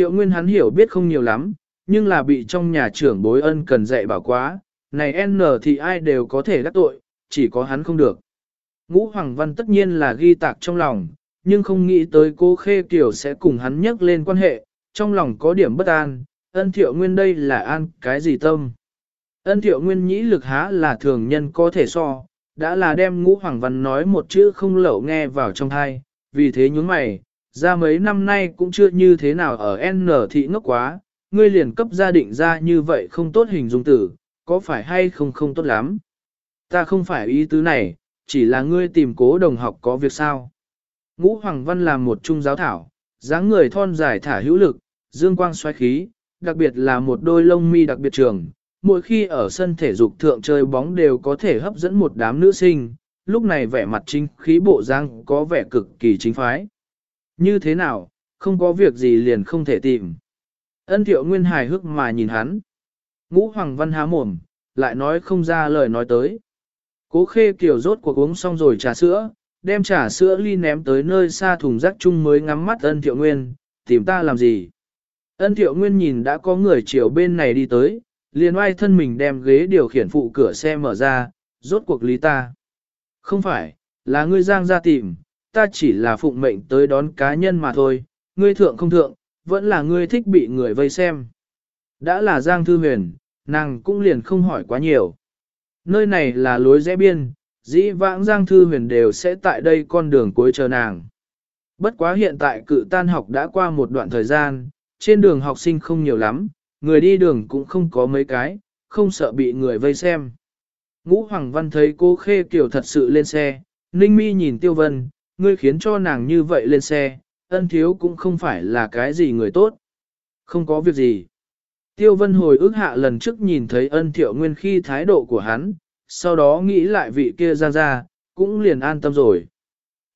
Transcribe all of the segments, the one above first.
Thiệu nguyên hắn hiểu biết không nhiều lắm, nhưng là bị trong nhà trưởng bối ân cần dạy bảo quá, này N thì ai đều có thể đắc tội, chỉ có hắn không được. Ngũ Hoàng Văn tất nhiên là ghi tạc trong lòng, nhưng không nghĩ tới cô Khê Kiều sẽ cùng hắn nhắc lên quan hệ, trong lòng có điểm bất an, ân thiệu nguyên đây là an cái gì tâm. Ân thiệu nguyên nhĩ lực há là thường nhân có thể so, đã là đem ngũ hoàng văn nói một chữ không lẩu nghe vào trong thai, vì thế nhún mày, ra mấy năm nay cũng chưa như thế nào ở N thị ngốc quá, ngươi liền cấp gia định ra như vậy không tốt hình dung tử, có phải hay không không tốt lắm. Ta không phải ý tứ này, chỉ là ngươi tìm cố đồng học có việc sao. Ngũ Hoàng Văn làm một trung giáo thảo, dáng người thon dài thả hữu lực, dương quang xoáy khí, đặc biệt là một đôi lông mi đặc biệt trường. Mỗi khi ở sân thể dục thượng chơi bóng đều có thể hấp dẫn một đám nữ sinh, lúc này vẻ mặt chính khí bộ giang có vẻ cực kỳ chính phái. Như thế nào, không có việc gì liền không thể tìm. Ân thiệu nguyên hài hước mà nhìn hắn. Ngũ Hoàng Văn há mồm, lại nói không ra lời nói tới. Cố khê kiểu rốt cuộc uống xong rồi trà sữa, đem trà sữa ly ném tới nơi xa thùng rác chung mới ngắm mắt ân thiệu nguyên, tìm ta làm gì. Ân thiệu nguyên nhìn đã có người chiều bên này đi tới, liền oai thân mình đem ghế điều khiển phụ cửa xe mở ra, rốt cuộc lý ta. Không phải, là ngươi giang ra tìm, ta chỉ là phụng mệnh tới đón cá nhân mà thôi, ngươi thượng không thượng, vẫn là ngươi thích bị người vây xem. Đã là giang thư huyền, nàng cũng liền không hỏi quá nhiều. Nơi này là lối rẽ biên, dĩ vãng Giang Thư Huyền đều sẽ tại đây con đường cuối chờ nàng. Bất quá hiện tại cự tan học đã qua một đoạn thời gian, trên đường học sinh không nhiều lắm, người đi đường cũng không có mấy cái, không sợ bị người vây xem. Ngũ Hoàng Văn thấy cô Khê Kiều thật sự lên xe, Ninh Mi nhìn Tiêu Vân, ngươi khiến cho nàng như vậy lên xe, ân thiếu cũng không phải là cái gì người tốt. Không có việc gì. Tiêu Vân hồi ước hạ lần trước nhìn thấy ân thiệu nguyên khi thái độ của hắn, sau đó nghĩ lại vị kia ra ra, cũng liền an tâm rồi.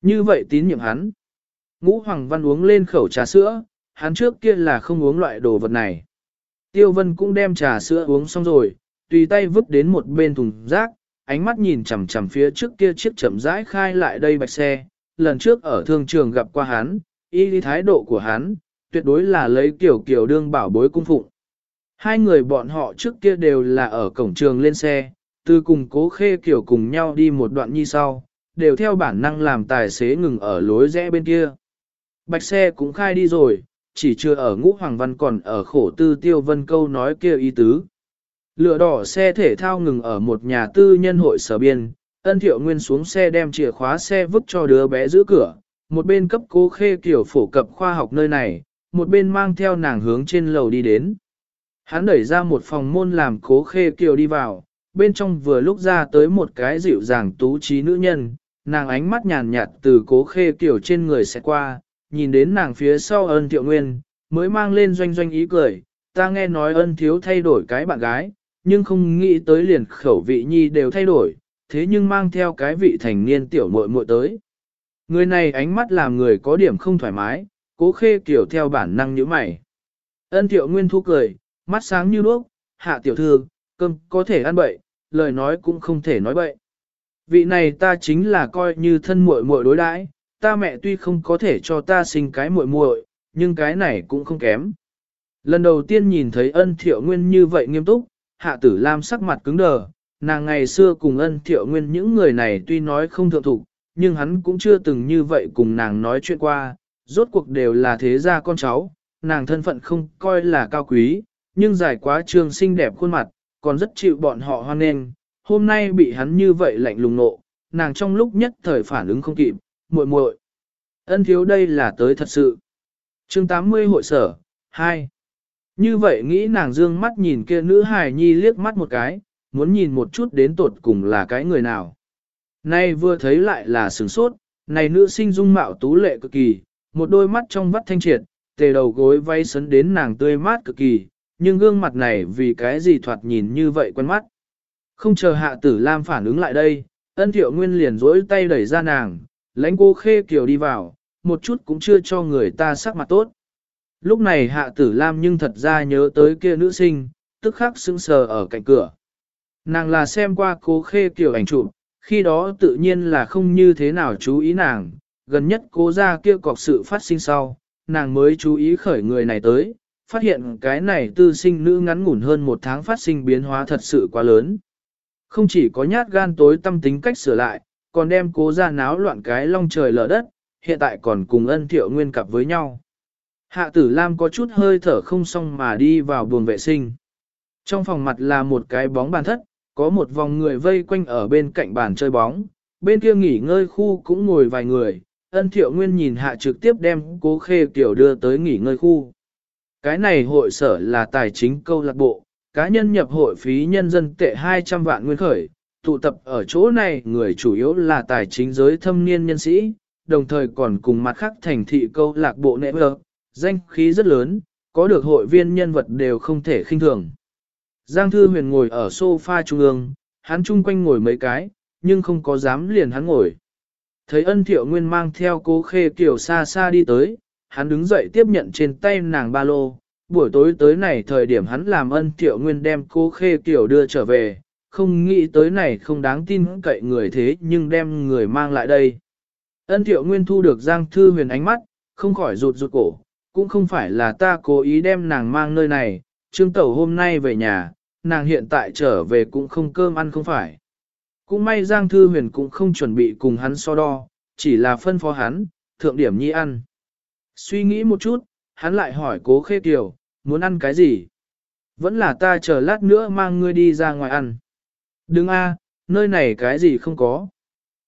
Như vậy tín nhiệm hắn. Ngũ Hoàng Văn uống lên khẩu trà sữa, hắn trước kia là không uống loại đồ vật này. Tiêu Vân cũng đem trà sữa uống xong rồi, tùy tay vứt đến một bên thùng rác, ánh mắt nhìn chằm chằm phía trước kia chiếc chậm rãi khai lại đây bạch xe. Lần trước ở thương trường gặp qua hắn, y lý thái độ của hắn, tuyệt đối là lấy kiểu kiểu đương bảo bối cung phụng. Hai người bọn họ trước kia đều là ở cổng trường lên xe, từ cùng cố khê kiểu cùng nhau đi một đoạn như sau, đều theo bản năng làm tài xế ngừng ở lối rẽ bên kia. Bạch xe cũng khai đi rồi, chỉ chưa ở ngũ hoàng văn còn ở khổ tư tiêu vân câu nói kia ý tứ. Lửa đỏ xe thể thao ngừng ở một nhà tư nhân hội sở biên, ân thiệu nguyên xuống xe đem chìa khóa xe vứt cho đứa bé giữ cửa, một bên cấp cố khê kiểu phổ cập khoa học nơi này, một bên mang theo nàng hướng trên lầu đi đến. Hắn đẩy ra một phòng môn làm cố khê kiều đi vào, bên trong vừa lúc ra tới một cái dịu dàng tú trí nữ nhân, nàng ánh mắt nhàn nhạt từ cố khê kiều trên người sẽ qua, nhìn đến nàng phía sau ân thiệu nguyên, mới mang lên doanh doanh ý cười, ta nghe nói ân thiếu thay đổi cái bạn gái, nhưng không nghĩ tới liền khẩu vị nhi đều thay đổi, thế nhưng mang theo cái vị thành niên tiểu muội muội tới. Người này ánh mắt làm người có điểm không thoải mái, cố khê kiểu theo bản năng như mày. Ân thiệu nguyên thu cười, mắt sáng như đuốc, hạ tiểu thư, cơm có thể ăn bậy, lời nói cũng không thể nói bậy. Vị này ta chính là coi như thân muội muội đối đãi, ta mẹ tuy không có thể cho ta sinh cái muội muội, nhưng cái này cũng không kém. Lần đầu tiên nhìn thấy ân thiệu nguyên như vậy nghiêm túc, hạ tử lam sắc mặt cứng đờ, nàng ngày xưa cùng ân thiệu nguyên những người này tuy nói không thượng thủ, nhưng hắn cũng chưa từng như vậy cùng nàng nói chuyện qua, rốt cuộc đều là thế gia con cháu, nàng thân phận không coi là cao quý, nhưng dài quá trường xinh đẹp khuôn mặt, còn rất chịu bọn họ hoan nghênh. Hôm nay bị hắn như vậy lạnh lùng nộ, nàng trong lúc nhất thời phản ứng không kịp, muội muội. Ân thiếu đây là tới thật sự. chương 80 hội sở, 2. Như vậy nghĩ nàng dương mắt nhìn kia nữ hài nhi liếc mắt một cái, muốn nhìn một chút đến tột cùng là cái người nào. Nay vừa thấy lại là sửng sốt, này nữ sinh dung mạo tú lệ cực kỳ, một đôi mắt trong vắt thanh triệt, tề đầu gối vay sấn đến nàng tươi mát cực kỳ, nhưng gương mặt này vì cái gì thoạt nhìn như vậy quen mắt. Không chờ hạ tử Lam phản ứng lại đây, ân thiệu nguyên liền rỗi tay đẩy ra nàng, lãnh cô khê kiều đi vào, một chút cũng chưa cho người ta sắc mặt tốt. Lúc này hạ tử Lam nhưng thật ra nhớ tới kia nữ sinh, tức khắc sững sờ ở cạnh cửa. Nàng là xem qua cố khê kiểu ảnh chụp, khi đó tự nhiên là không như thế nào chú ý nàng, gần nhất cố ra kia cọc sự phát sinh sau, nàng mới chú ý khởi người này tới, phát hiện cái này tư sinh nữ ngắn ngủn hơn một tháng phát sinh biến hóa thật sự quá lớn. Không chỉ có nhát gan tối tâm tính cách sửa lại, còn đem cố ra náo loạn cái long trời lở đất, hiện tại còn cùng ân thiệu nguyên cặp với nhau. Hạ tử Lam có chút hơi thở không xong mà đi vào buồng vệ sinh. Trong phòng mặt là một cái bóng bàn thất, có một vòng người vây quanh ở bên cạnh bàn chơi bóng, bên kia nghỉ ngơi khu cũng ngồi vài người, ân thiệu nguyên nhìn hạ trực tiếp đem cố khê kiểu đưa tới nghỉ ngơi khu. Cái này hội sở là tài chính câu lạc bộ, cá nhân nhập hội phí nhân dân tệ 200 vạn nguyên khởi, tụ tập ở chỗ này người chủ yếu là tài chính giới thâm niên nhân sĩ, đồng thời còn cùng mặt khác thành thị câu lạc bộ nệ vợ, danh khí rất lớn, có được hội viên nhân vật đều không thể khinh thường. Giang Thư Huyền ngồi ở sofa trung ương, hắn chung quanh ngồi mấy cái, nhưng không có dám liền hắn ngồi. Thấy ân thiệu nguyên mang theo cố khê kiểu xa xa đi tới, hắn đứng dậy tiếp nhận trên tay nàng ba lô. Buổi tối tới này thời điểm hắn làm ân thiệu nguyên đem cố khê kiểu đưa trở về, không nghĩ tới này không đáng tin cậy người thế nhưng đem người mang lại đây. Ân thiệu nguyên thu được Giang Thư Huyền ánh mắt, không khỏi rụt rụt cổ, cũng không phải là ta cố ý đem nàng mang nơi này, Trương Tẩu hôm nay về nhà, nàng hiện tại trở về cũng không cơm ăn không phải. Cũng may Giang Thư Huyền cũng không chuẩn bị cùng hắn so đo, chỉ là phân phó hắn, thượng điểm nhi ăn. Suy nghĩ một chút, hắn lại hỏi cố khê kiều, muốn ăn cái gì? Vẫn là ta chờ lát nữa mang ngươi đi ra ngoài ăn. Đừng a, nơi này cái gì không có.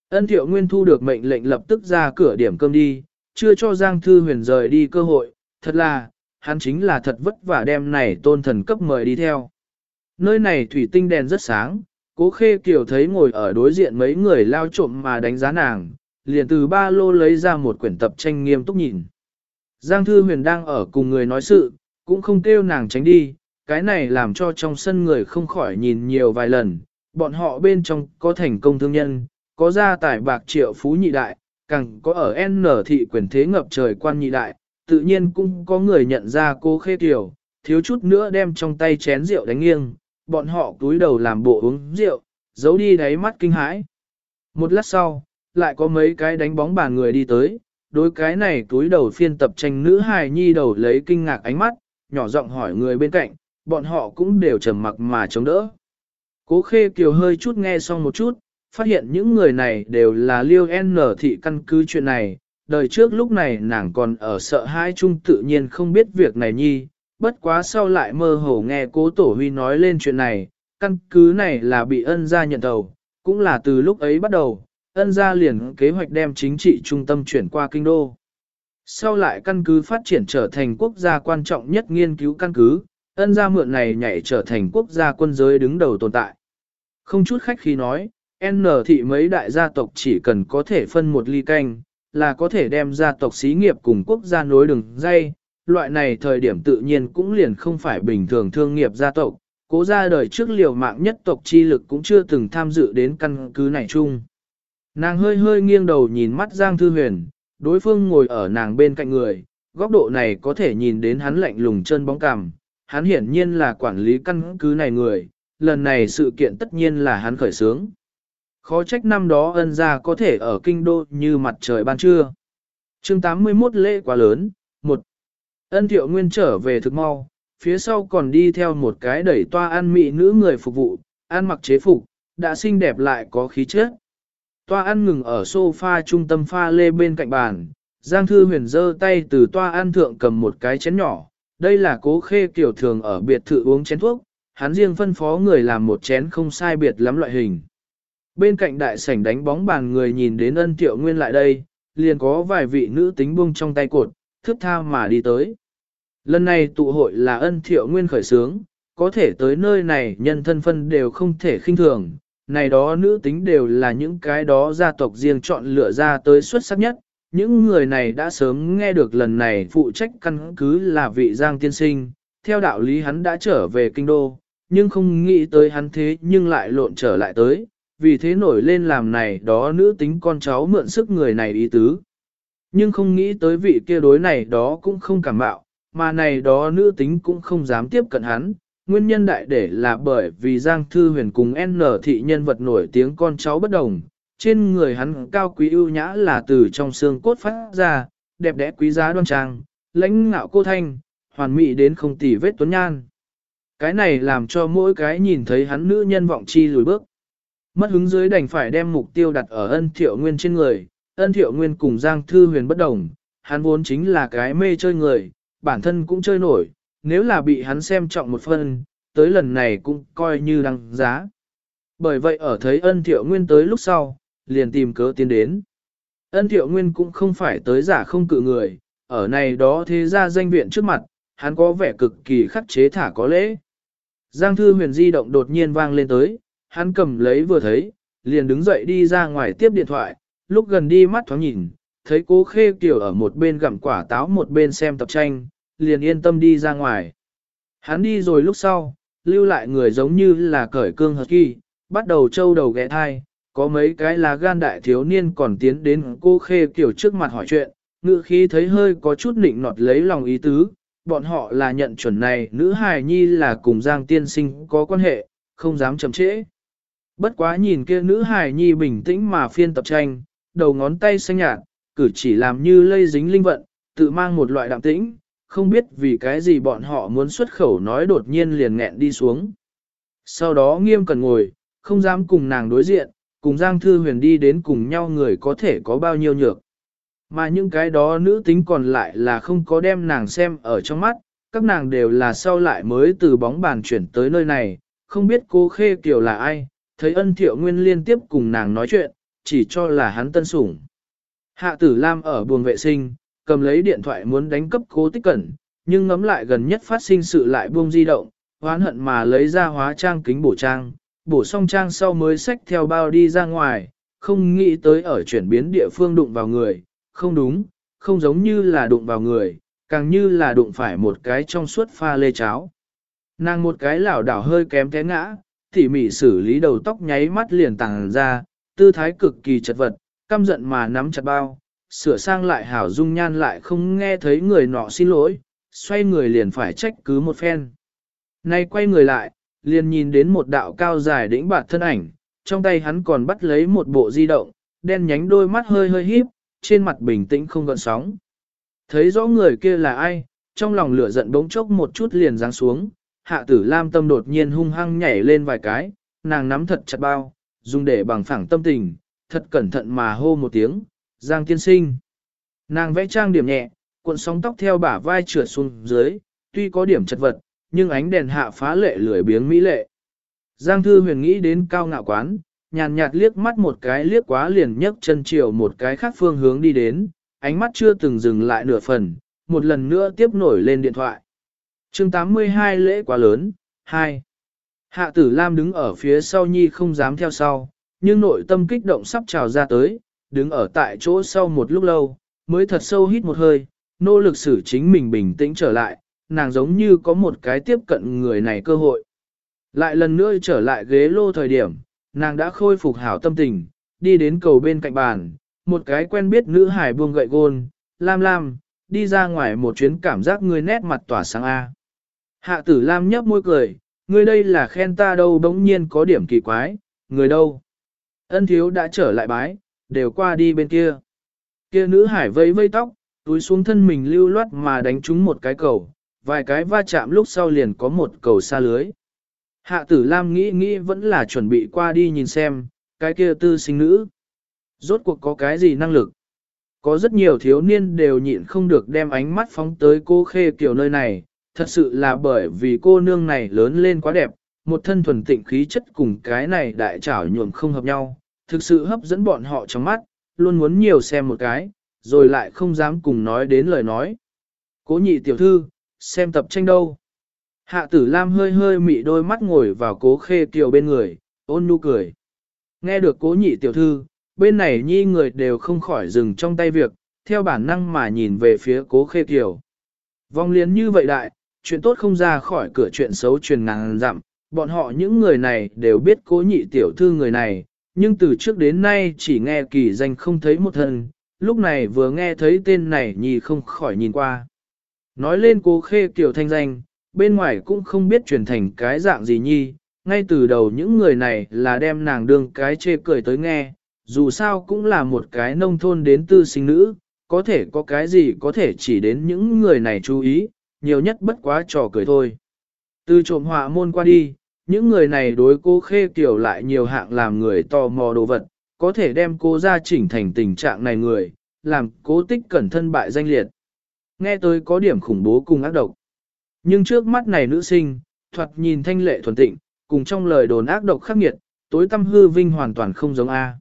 Ân thiệu nguyên thu được mệnh lệnh lập tức ra cửa điểm cơm đi, chưa cho Giang Thư Huyền rời đi cơ hội, thật là, hắn chính là thật vất vả đem này tôn thần cấp mời đi theo. Nơi này thủy tinh đèn rất sáng, cố khê kiều thấy ngồi ở đối diện mấy người lao trộm mà đánh giá nàng, liền từ ba lô lấy ra một quyển tập tranh nghiêm túc nhìn. Giang Thư Huyền đang ở cùng người nói sự, cũng không kêu nàng tránh đi, cái này làm cho trong sân người không khỏi nhìn nhiều vài lần, bọn họ bên trong có thành công thương nhân, có gia tài bạc triệu phú nhị đại, càng có ở N thị quyền thế ngập trời quan nhị đại, tự nhiên cũng có người nhận ra cô khê tiểu, thiếu chút nữa đem trong tay chén rượu đánh nghiêng, bọn họ túi đầu làm bộ uống rượu, giấu đi đáy mắt kinh hãi. Một lát sau, lại có mấy cái đánh bóng bàn người đi tới, đối cái này túi đầu phiên tập tranh nữ hài nhi đầu lấy kinh ngạc ánh mắt, nhỏ giọng hỏi người bên cạnh, bọn họ cũng đều trầm mặc mà chống đỡ. Cố khê kiều hơi chút nghe xong một chút, phát hiện những người này đều là liêu N thị căn cứ chuyện này, đời trước lúc này nàng còn ở sợ hãi chung tự nhiên không biết việc này nhi, bất quá sau lại mơ hồ nghe cố tổ huy nói lên chuyện này, căn cứ này là bị ân gia nhận đầu, cũng là từ lúc ấy bắt đầu, ân gia liền kế hoạch đem chính trị trung tâm chuyển qua kinh đô. Sau lại căn cứ phát triển trở thành quốc gia quan trọng nhất nghiên cứu căn cứ, ân gia mượn này nhảy trở thành quốc gia quân giới đứng đầu tồn tại. Không chút khách khí nói, N thị mấy đại gia tộc chỉ cần có thể phân một ly canh, là có thể đem gia tộc xí nghiệp cùng quốc gia nối đường dây. Loại này thời điểm tự nhiên cũng liền không phải bình thường thương nghiệp gia tộc, cố ra đời trước liều mạng nhất tộc chi lực cũng chưa từng tham dự đến căn cứ này chung. Nàng hơi hơi nghiêng đầu nhìn mắt Giang Thư Huyền, đối phương ngồi ở nàng bên cạnh người, góc độ này có thể nhìn đến hắn lạnh lùng chân bóng cằm. Hắn hiển nhiên là quản lý căn cứ này người, lần này sự kiện tất nhiên là hắn khởi sướng. Khó trách năm đó ân gia có thể ở kinh đô như mặt trời ban trưa. chương 81 lễ quá lớn, một Ân thiệu nguyên trở về thực mau, phía sau còn đi theo một cái đẩy toa ăn mị nữ người phục vụ, ăn mặc chế phục, đã xinh đẹp lại có khí chất. Toa ăn ngừng ở sofa trung tâm pha lê bên cạnh bàn, Giang Thư Huyền giơ tay từ toa ăn thượng cầm một cái chén nhỏ, đây là cố khê kiểu thường ở biệt thự uống chén thuốc, hắn riêng phân phó người làm một chén không sai biệt lắm loại hình. Bên cạnh đại sảnh đánh bóng bàn người nhìn đến ân tiệu nguyên lại đây, liền có vài vị nữ tính buông trong tay cột, thức tha mà đi tới. Lần này tụ hội là ân thiệu nguyên khởi sướng, có thể tới nơi này nhân thân phân đều không thể khinh thường, này đó nữ tính đều là những cái đó gia tộc riêng chọn lựa ra tới xuất sắc nhất. Những người này đã sớm nghe được lần này phụ trách căn cứ là vị giang tiên sinh, theo đạo lý hắn đã trở về kinh đô, nhưng không nghĩ tới hắn thế nhưng lại lộn trở lại tới, vì thế nổi lên làm này đó nữ tính con cháu mượn sức người này ý tứ. Nhưng không nghĩ tới vị kia đối này đó cũng không cảm bạo, mà này đó nữ tính cũng không dám tiếp cận hắn. Nguyên nhân đại để là bởi vì Giang Thư Huyền cùng N thị nhân vật nổi tiếng con cháu bất đồng, trên người hắn cao quý ưu nhã là từ trong xương cốt phát ra, đẹp đẽ quý giá đoan trang, lãnh ngạo cô thanh, hoàn mỹ đến không tỉ vết tuấn nhan. Cái này làm cho mỗi cái nhìn thấy hắn nữ nhân vọng chi lùi bước. Mất hứng dưới đành phải đem mục tiêu đặt ở ân thiệu nguyên trên người, ân thiệu nguyên cùng Giang Thư Huyền bất đồng, hắn vốn chính là cái mê chơi người, bản thân cũng chơi nổi, nếu là bị hắn xem trọng một phần, tới lần này cũng coi như đăng giá. Bởi vậy ở thấy ân thiệu nguyên tới lúc sau, liền tìm cớ tiến đến. Ân thiệu nguyên cũng không phải tới giả không cự người, ở này đó thế ra danh viện trước mặt, hắn có vẻ cực kỳ khắc chế thả có lễ. Giang thư huyền di động đột nhiên vang lên tới, hắn cầm lấy vừa thấy, liền đứng dậy đi ra ngoài tiếp điện thoại, lúc gần đi mắt thoáng nhìn, thấy cố khê kiểu ở một bên gặm quả táo một bên xem tập tranh, liền yên tâm đi ra ngoài. Hắn đi rồi lúc sau, lưu lại người giống như là cởi cương hợp kỳ, bắt đầu trâu đầu ghé thai, có mấy cái là gan đại thiếu niên còn tiến đến cô khê kiểu trước mặt hỏi chuyện, ngự khí thấy hơi có chút nịnh nọt lấy lòng ý tứ, bọn họ là nhận chuẩn này nữ hài nhi là cùng Giang tiên sinh có quan hệ, không dám chậm trễ. Bất quá nhìn kia nữ hài nhi bình tĩnh mà phiên tập tranh, đầu ngón tay xanh nhạt, cử chỉ làm như lây dính linh vận, tự mang một loại đạm tĩnh, không biết vì cái gì bọn họ muốn xuất khẩu nói đột nhiên liền nghẹn đi xuống. Sau đó nghiêm cần ngồi, không dám cùng nàng đối diện, cùng Giang Thư Huyền đi đến cùng nhau người có thể có bao nhiêu nhược. Mà những cái đó nữ tính còn lại là không có đem nàng xem ở trong mắt, các nàng đều là sau lại mới từ bóng bàn chuyển tới nơi này, không biết cô Khê Kiều là ai, thấy ân thiệu nguyên liên tiếp cùng nàng nói chuyện, chỉ cho là hắn tân sủng. Hạ tử Lam ở buồng vệ sinh, cầm lấy điện thoại muốn đánh cấp cố tích cẩn, nhưng ngấm lại gần nhất phát sinh sự lại buông di động, hoán hận mà lấy ra hóa trang kính bổ trang, bổ xong trang sau mới xách theo bao đi ra ngoài, không nghĩ tới ở chuyển biến địa phương đụng vào người, không đúng, không giống như là đụng vào người, càng như là đụng phải một cái trong suốt pha lê cháo. Nàng một cái lảo đảo hơi kém té ngã, tỉ mỉ xử lý đầu tóc nháy mắt liền tàng ra, tư thái cực kỳ chật vật, căm giận mà nắm chặt bao, sửa sang lại hảo dung nhan lại không nghe thấy người nọ xin lỗi, xoay người liền phải trách cứ một phen. Nay quay người lại, liền nhìn đến một đạo cao dài đĩnh bạt thân ảnh, trong tay hắn còn bắt lấy một bộ di động, đen nhánh đôi mắt hơi hơi híp, trên mặt bình tĩnh không gợn sóng. Thấy rõ người kia là ai, trong lòng lửa giận bỗng chốc một chút liền giáng xuống, hạ tử lam tâm đột nhiên hung hăng nhảy lên vài cái, nàng nắm thật chặt bao, dùng để bằng phẳng tâm tình, thật cẩn thận mà hô một tiếng, giang tiên sinh. Nàng vẽ trang điểm nhẹ, cuộn sóng tóc theo bả vai trượt xuống dưới, tuy có điểm chật vật, nhưng ánh đèn hạ phá lệ lười biếng mỹ lệ. Giang thư huyền nghĩ đến cao ngạo quán, nhàn nhạt liếc mắt một cái liếc quá liền nhấc chân chiều một cái khác phương hướng đi đến, ánh mắt chưa từng dừng lại nửa phần, một lần nữa tiếp nổi lên điện thoại. chương 82 lễ quá lớn, 2. Hạ tử Lam đứng ở phía sau nhi không dám theo sau, nhưng nội tâm kích động sắp trào ra tới, đứng ở tại chỗ sau một lúc lâu, mới thật sâu hít một hơi, nỗ lực xử chính mình bình tĩnh trở lại, nàng giống như có một cái tiếp cận người này cơ hội. Lại lần nữa trở lại ghế lô thời điểm, nàng đã khôi phục hảo tâm tình, đi đến cầu bên cạnh bàn, một cái quen biết nữ hải buông gậy gôn, lam lam, đi ra ngoài một chuyến cảm giác người nét mặt tỏa sáng A. Hạ tử lam nhấp môi cười, Ngươi đây là khen ta đâu bỗng nhiên có điểm kỳ quái, người đâu. Ân thiếu đã trở lại bái, đều qua đi bên kia. Kia nữ hải vây vây tóc, túi xuống thân mình lưu loát mà đánh trúng một cái cầu, vài cái va chạm lúc sau liền có một cầu xa lưới. Hạ tử Lam nghĩ nghĩ vẫn là chuẩn bị qua đi nhìn xem, cái kia tư sinh nữ. Rốt cuộc có cái gì năng lực? Có rất nhiều thiếu niên đều nhịn không được đem ánh mắt phóng tới cô khê kiểu nơi này, thật sự là bởi vì cô nương này lớn lên quá đẹp, một thân thuần tịnh khí chất cùng cái này đại trảo nhuộm không hợp nhau, thực sự hấp dẫn bọn họ trong mắt, luôn muốn nhiều xem một cái, rồi lại không dám cùng nói đến lời nói. Cố nhị tiểu thư, xem tập tranh đâu. Hạ tử Lam hơi hơi mị đôi mắt ngồi vào cố khê kiều bên người, ôn nhu cười. Nghe được cố nhị tiểu thư, bên này nhi người đều không khỏi dừng trong tay việc, theo bản năng mà nhìn về phía cố khê kiều. Vong liên như vậy đại, chuyện tốt không ra khỏi cửa chuyện xấu truyền ngàn dặm, bọn họ những người này đều biết cố nhị tiểu thư người này, nhưng từ trước đến nay chỉ nghe kỳ danh không thấy một thân, lúc này vừa nghe thấy tên này nhi không khỏi nhìn qua. Nói lên cố khê tiểu thanh danh, bên ngoài cũng không biết truyền thành cái dạng gì nhi, ngay từ đầu những người này là đem nàng đương cái chê cười tới nghe, dù sao cũng là một cái nông thôn đến tư sinh nữ, có thể có cái gì có thể chỉ đến những người này chú ý, nhiều nhất bất quá trò cười thôi. Từ trộm họa môn qua đi, những người này đối cô khê kiểu lại nhiều hạng làm người tò mò đồ vật, có thể đem cô ra chỉnh thành tình trạng này người, làm cố tích cẩn thân bại danh liệt. Nghe tới có điểm khủng bố cùng ác độc. Nhưng trước mắt này nữ sinh, thoạt nhìn thanh lệ thuần tịnh, cùng trong lời đồn ác độc khắc nghiệt, tối tâm hư vinh hoàn toàn không giống A.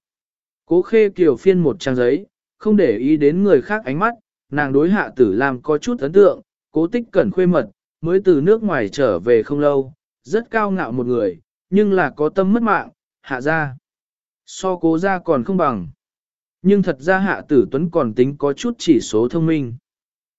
Cố khê kiểu phiên một trang giấy, không để ý đến người khác ánh mắt, nàng đối hạ tử làm có chút ấn tượng, cố tích cẩn khuê mật, mới từ nước ngoài trở về không lâu, rất cao ngạo một người, nhưng là có tâm mất mạng, hạ ra. So cố ra còn không bằng. Nhưng thật ra hạ tử tuấn còn tính có chút chỉ số thông minh.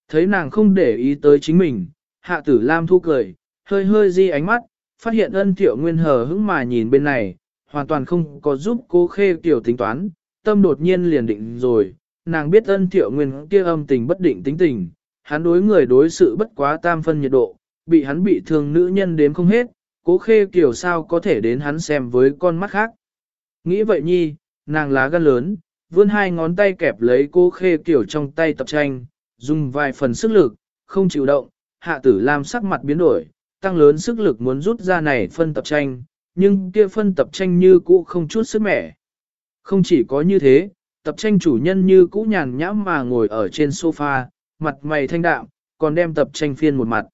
Thấy nàng không để ý tới chính mình, hạ tử lam thu cười, hơi hơi di ánh mắt, phát hiện ân thiệu nguyên hờ hững mà nhìn bên này, hoàn toàn không có giúp cô khê tiểu tính toán, tâm đột nhiên liền định rồi, nàng biết ân thiệu nguyên kia âm tình bất định tính tình, hắn đối người đối sự bất quá tam phân nhiệt độ, bị hắn bị thương nữ nhân đếm không hết, cố khê kiểu sao có thể đến hắn xem với con mắt khác. Nghĩ vậy nhi, nàng lá gan lớn, vươn hai ngón tay kẹp lấy cố khê kiểu trong tay tập tranh, dùng vài phần sức lực, không chịu động, hạ tử lam sắc mặt biến đổi, tăng lớn sức lực muốn rút ra này phân tập tranh, nhưng kia phân tập tranh như cũ không chút sức mẻ. Không chỉ có như thế, tập tranh chủ nhân như cũ nhàn nhãm mà ngồi ở trên sofa, mặt mày thanh đạm, còn đem tập tranh phiên một mặt.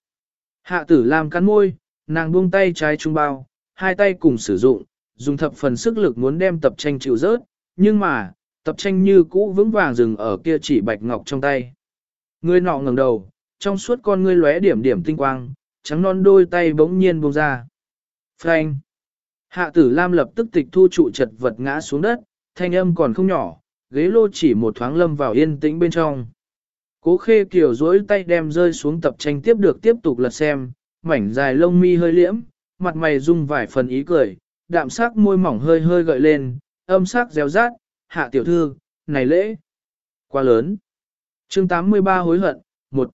Hạ tử lam cắn môi, nàng buông tay trái trung bao, hai tay cùng sử dụng, dùng thập phần sức lực muốn đem tập tranh chịu rớt, nhưng mà, tập tranh như cũ vững vàng dừng ở kia chỉ bạch ngọc trong tay. Người nọ ngẩng đầu, trong suốt con ngươi lóe điểm điểm tinh quang, trắng non đôi tay bỗng nhiên buông ra. Frank! Hạ tử Lam lập tức tịch thu trụ chật vật ngã xuống đất, thanh âm còn không nhỏ, ghế lô chỉ một thoáng lâm vào yên tĩnh bên trong. Cố khê kiều duỗi tay đem rơi xuống tập tranh tiếp được tiếp tục lật xem, mảnh dài lông mi hơi liễm, mặt mày rung vài phần ý cười, đạm sắc môi mỏng hơi hơi gợi lên, âm sắc réo rát, hạ tiểu thư, này lễ, quá lớn. chương 83 hối hận, 1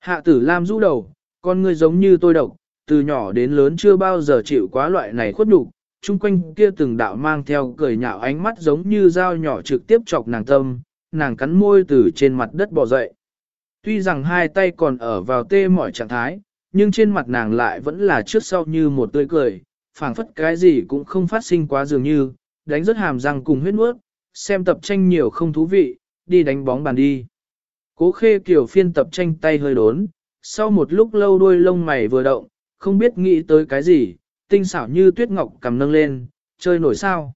Hạ tử Lam rũ đầu, con ngươi giống như tôi độc, từ nhỏ đến lớn chưa bao giờ chịu quá loại này khuất nhục chung quanh kia từng đạo mang theo cười nhạo ánh mắt giống như dao nhỏ trực tiếp chọc nàng tâm, nàng cắn môi từ trên mặt đất bò dậy. Tuy rằng hai tay còn ở vào tê mỏi trạng thái, nhưng trên mặt nàng lại vẫn là trước sau như một tươi cười, phảng phất cái gì cũng không phát sinh quá dường như, đánh rất hàm răng cùng huyết nuốt, xem tập tranh nhiều không thú vị, đi đánh bóng bàn đi. Cố khê kiểu phiên tập tranh tay hơi đốn, sau một lúc lâu đuôi lông mày vừa động, không biết nghĩ tới cái gì, tinh xảo như tuyết ngọc cầm nâng lên, chơi nổi sao.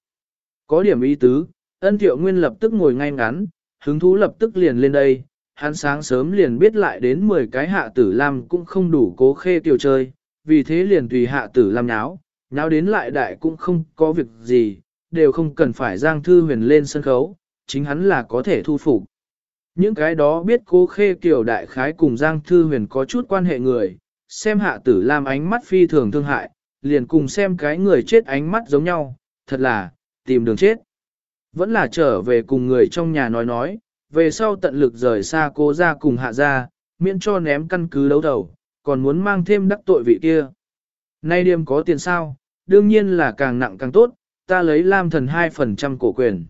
Có điểm ý tứ, ân thiệu nguyên lập tức ngồi ngay ngắn, hứng thú lập tức liền lên đây, hắn sáng sớm liền biết lại đến 10 cái hạ tử lam cũng không đủ cố khê tiểu chơi, vì thế liền tùy hạ tử lam nháo, nháo đến lại đại cũng không có việc gì, đều không cần phải giang thư huyền lên sân khấu, chính hắn là có thể thu phục. Những cái đó biết cố khê kiểu đại khái cùng giang thư huyền có chút quan hệ người, xem hạ tử lam ánh mắt phi thường thương hại, liền cùng xem cái người chết ánh mắt giống nhau, thật là, tìm đường chết. Vẫn là trở về cùng người trong nhà nói nói, về sau tận lực rời xa cô ra cùng hạ ra, miễn cho ném căn cứ đấu đầu, còn muốn mang thêm đắc tội vị kia. Nay điểm có tiền sao, đương nhiên là càng nặng càng tốt, ta lấy lam thần 2% cổ quyền.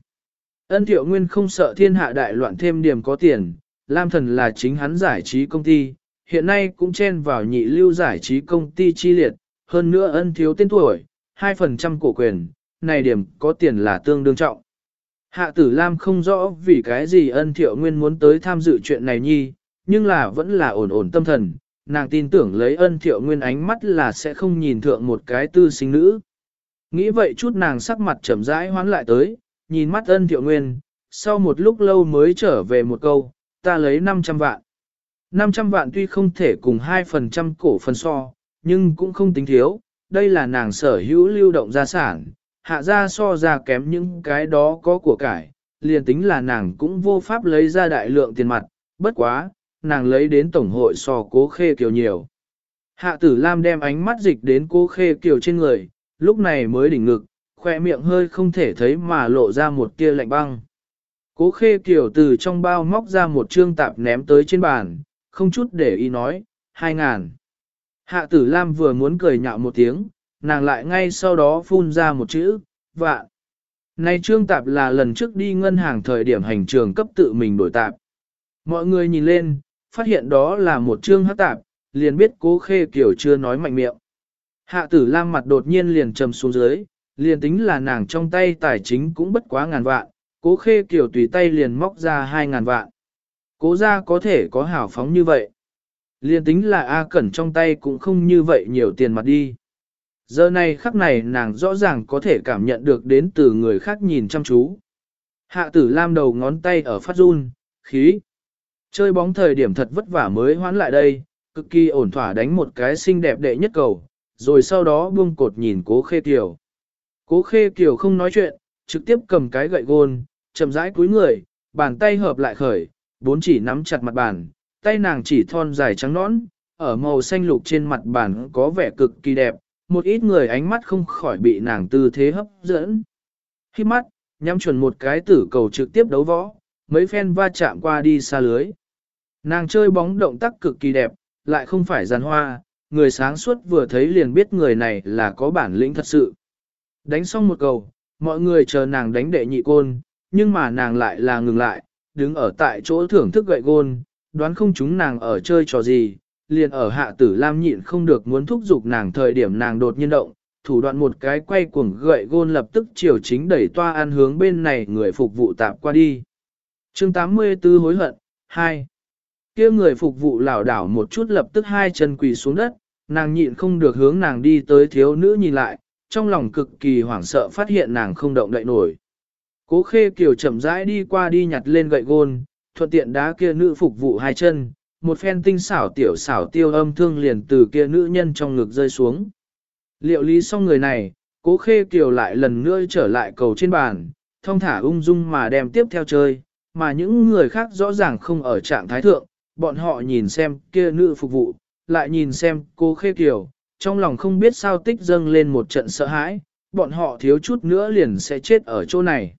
Ân thiệu nguyên không sợ thiên hạ đại loạn thêm điểm có tiền, lam thần là chính hắn giải trí công ty, hiện nay cũng chen vào nhị lưu giải trí công ty chi liệt, hơn nữa ân thiếu tên tuổi, 2% cổ quyền, này điểm có tiền là tương đương trọng. Hạ tử Lam không rõ vì cái gì ân thiệu nguyên muốn tới tham dự chuyện này nhi, nhưng là vẫn là ổn ổn tâm thần, nàng tin tưởng lấy ân thiệu nguyên ánh mắt là sẽ không nhìn thượng một cái tư sinh nữ. Nghĩ vậy chút nàng sắc mặt chậm rãi hoán lại tới, nhìn mắt ân thiệu nguyên, sau một lúc lâu mới trở về một câu, ta lấy 500 vạn. 500 vạn tuy không thể cùng 2% cổ phần so, nhưng cũng không tính thiếu, đây là nàng sở hữu lưu động gia sản, hạ ra so ra kém những cái đó có của cải, liền tính là nàng cũng vô pháp lấy ra đại lượng tiền mặt, bất quá, nàng lấy đến tổng hội so cố khê kiều nhiều. Hạ tử Lam đem ánh mắt dịch đến cố khê kiều trên người, lúc này mới đỉnh ngực, khoe miệng hơi không thể thấy mà lộ ra một tia lạnh băng. Cố khê kiều từ trong bao móc ra một trương tạp ném tới trên bàn, không chút để ý nói, hai ngàn. Hạ tử Lam vừa muốn cười nhạo một tiếng, nàng lại ngay sau đó phun ra một chữ, vạn. Này trương tạp là lần trước đi ngân hàng thời điểm hành trường cấp tự mình đổi tạp. Mọi người nhìn lên, phát hiện đó là một trương hắc tạp, liền biết cố khê kiểu chưa nói mạnh miệng. Hạ tử lam mặt đột nhiên liền trầm xuống dưới, liền tính là nàng trong tay tài chính cũng bất quá ngàn vạn, cố khê kiểu tùy tay liền móc ra hai ngàn vạn. Cố ra có thể có hảo phóng như vậy. Liền tính là A Cẩn trong tay cũng không như vậy nhiều tiền mặt đi. Giờ này khắc này nàng rõ ràng có thể cảm nhận được đến từ người khác nhìn chăm chú. Hạ tử lam đầu ngón tay ở phát run, khí. Chơi bóng thời điểm thật vất vả mới hoán lại đây, cực kỳ ổn thỏa đánh một cái xinh đẹp đệ nhất cầu, rồi sau đó buông cột nhìn cố khê kiều. Cố khê kiều không nói chuyện, trực tiếp cầm cái gậy gôn, chậm rãi cúi người, bàn tay hợp lại khởi, bốn chỉ nắm chặt mặt bàn, tay nàng chỉ thon dài trắng nõn, ở màu xanh lục trên mặt bàn có vẻ cực kỳ đẹp, một ít người ánh mắt không khỏi bị nàng tư thế hấp dẫn. Khi mắt, nhắm chuẩn một cái tử cầu trực tiếp đấu võ, mấy phen va chạm qua đi xa lưới. Nàng chơi bóng động tác cực kỳ đẹp, lại không phải giàn hoa, người sáng suốt vừa thấy liền biết người này là có bản lĩnh thật sự. Đánh xong một cầu, mọi người chờ nàng đánh đệ nhị côn, nhưng mà nàng lại là ngừng lại, đứng ở tại chỗ thưởng thức gậy gôn, đoán không chúng nàng ở chơi trò gì, liền ở hạ tử lam nhịn không được muốn thúc giục nàng thời điểm nàng đột nhiên động, thủ đoạn một cái quay cuồng gậy gôn lập tức chiều chính đẩy toa an hướng bên này người phục vụ tạp qua đi. chương 84 hối hận, 2 kia người phục vụ lảo đảo một chút lập tức hai chân quỳ xuống đất, nàng nhịn không được hướng nàng đi tới thiếu nữ nhìn lại, trong lòng cực kỳ hoảng sợ phát hiện nàng không động đậy nổi. Cố khê kiều chậm rãi đi qua đi nhặt lên gậy gôn, thuận tiện đá kia nữ phục vụ hai chân, một phen tinh xảo tiểu xảo tiêu âm thương liền từ kia nữ nhân trong ngực rơi xuống. Liệu lý xong người này, cố khê kiều lại lần nữa trở lại cầu trên bàn, thông thả ung dung mà đem tiếp theo chơi, mà những người khác rõ ràng không ở trạng thái thượng, bọn họ nhìn xem kia nữ phục vụ, lại nhìn xem cố khê kiều, trong lòng không biết sao tích dâng lên một trận sợ hãi, bọn họ thiếu chút nữa liền sẽ chết ở chỗ này.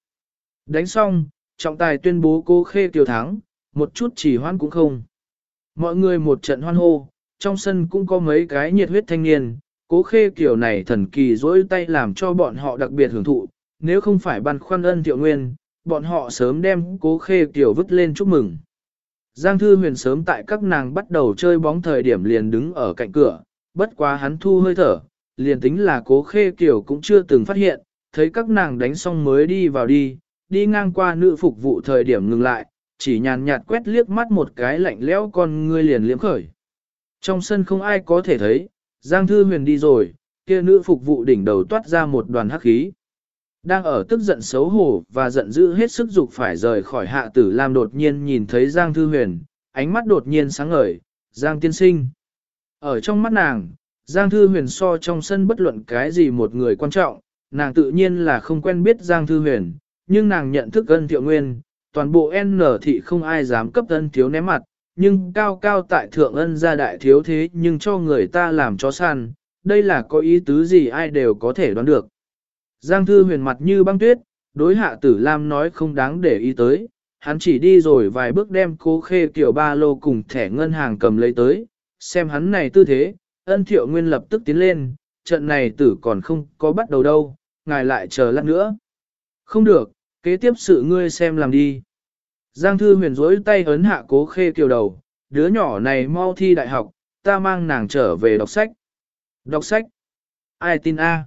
Đánh xong, trọng tài tuyên bố cố khê kiều thắng, một chút chỉ hoan cũng không. Mọi người một trận hoan hô, trong sân cũng có mấy cái nhiệt huyết thanh niên, cố khê kiểu này thần kỳ dỗi tay làm cho bọn họ đặc biệt hưởng thụ, nếu không phải băn khoăn ân thiệu nguyên, bọn họ sớm đem cố khê kiểu vứt lên chúc mừng. Giang Thư Huyền sớm tại các nàng bắt đầu chơi bóng thời điểm liền đứng ở cạnh cửa, bất quá hắn thu hơi thở, liền tính là cố khê kiểu cũng chưa từng phát hiện, thấy các nàng đánh xong mới đi vào đi, đi ngang qua nữ phục vụ thời điểm ngừng lại, chỉ nhàn nhạt quét liếc mắt một cái lạnh lẽo con ngươi liền liếm khởi. Trong sân không ai có thể thấy, Giang Thư Huyền đi rồi, kia nữ phục vụ đỉnh đầu toát ra một đoàn hắc khí. Đang ở tức giận xấu hổ và giận dữ hết sức dục phải rời khỏi hạ tử Lam đột nhiên nhìn thấy Giang Thư Huyền, ánh mắt đột nhiên sáng ngời, Giang tiên sinh. Ở trong mắt nàng, Giang Thư Huyền so trong sân bất luận cái gì một người quan trọng, nàng tự nhiên là không quen biết Giang Thư Huyền, nhưng nàng nhận thức ân thiệu nguyên, toàn bộ N thị không ai dám cấp ân thiếu ném mặt, nhưng cao cao tại thượng ân gia đại thiếu thế nhưng cho người ta làm chó săn, đây là có ý tứ gì ai đều có thể đoán được. Giang Thư Huyền mặt như băng tuyết, đối hạ tử Lam nói không đáng để ý tới, hắn chỉ đi rồi vài bước đem cố khê kiểu ba lô cùng thẻ ngân hàng cầm lấy tới, xem hắn này tư thế, ân thiệu nguyên lập tức tiến lên, trận này tử còn không có bắt đầu đâu, ngài lại chờ lát nữa. Không được, kế tiếp sự ngươi xem làm đi. Giang Thư Huyền rối tay ấn hạ cố khê kiều đầu, đứa nhỏ này mau thi đại học, ta mang nàng trở về đọc sách. Đọc sách? Ai tin a?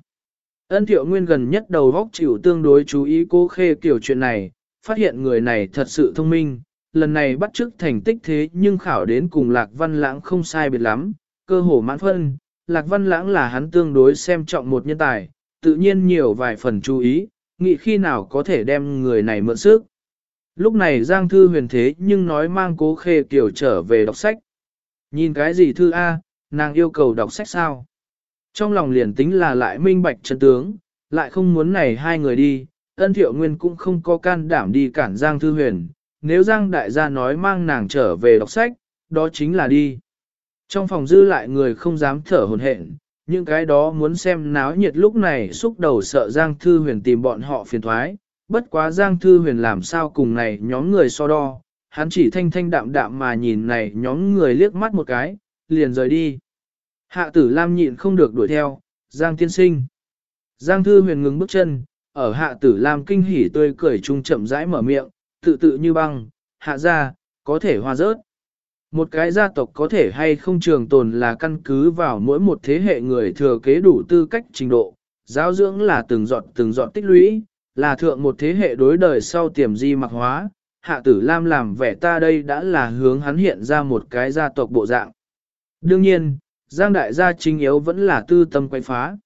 Ân thiệu nguyên gần nhất đầu góc chịu tương đối chú ý cố khê kiều chuyện này, phát hiện người này thật sự thông minh, lần này bắt chước thành tích thế nhưng khảo đến cùng Lạc Văn Lãng không sai biệt lắm, cơ hồ mãn phân, Lạc Văn Lãng là hắn tương đối xem trọng một nhân tài, tự nhiên nhiều vài phần chú ý, nghĩ khi nào có thể đem người này mượn sức. Lúc này Giang Thư huyền thế nhưng nói mang cố khê kiểu trở về đọc sách. Nhìn cái gì Thư A, nàng yêu cầu đọc sách sao? Trong lòng liền tính là lại minh bạch chân tướng, lại không muốn này hai người đi, ân thiệu nguyên cũng không có can đảm đi cản Giang Thư Huyền, nếu Giang đại gia nói mang nàng trở về đọc sách, đó chính là đi. Trong phòng dư lại người không dám thở hồn hển, những cái đó muốn xem náo nhiệt lúc này xúc đầu sợ Giang Thư Huyền tìm bọn họ phiền thoái, bất quá Giang Thư Huyền làm sao cùng này nhóm người so đo, hắn chỉ thanh thanh đạm đạm mà nhìn này nhóm người liếc mắt một cái, liền rời đi. Hạ tử Lam nhịn không được đuổi theo, Giang tiên sinh. Giang thư huyền ngừng bước chân, ở hạ tử Lam kinh hỉ tươi cười trung chậm rãi mở miệng, tự tự như băng, hạ ra, có thể hoa rớt. Một cái gia tộc có thể hay không trường tồn là căn cứ vào mỗi một thế hệ người thừa kế đủ tư cách trình độ, giáo dưỡng là từng dọn từng dọn tích lũy, là thượng một thế hệ đối đời sau tiềm di mặc hóa, hạ tử Lam làm vẻ ta đây đã là hướng hắn hiện ra một cái gia tộc bộ dạng. Đương nhiên, Giang đại gia chính yếu vẫn là tư tâm quay phá.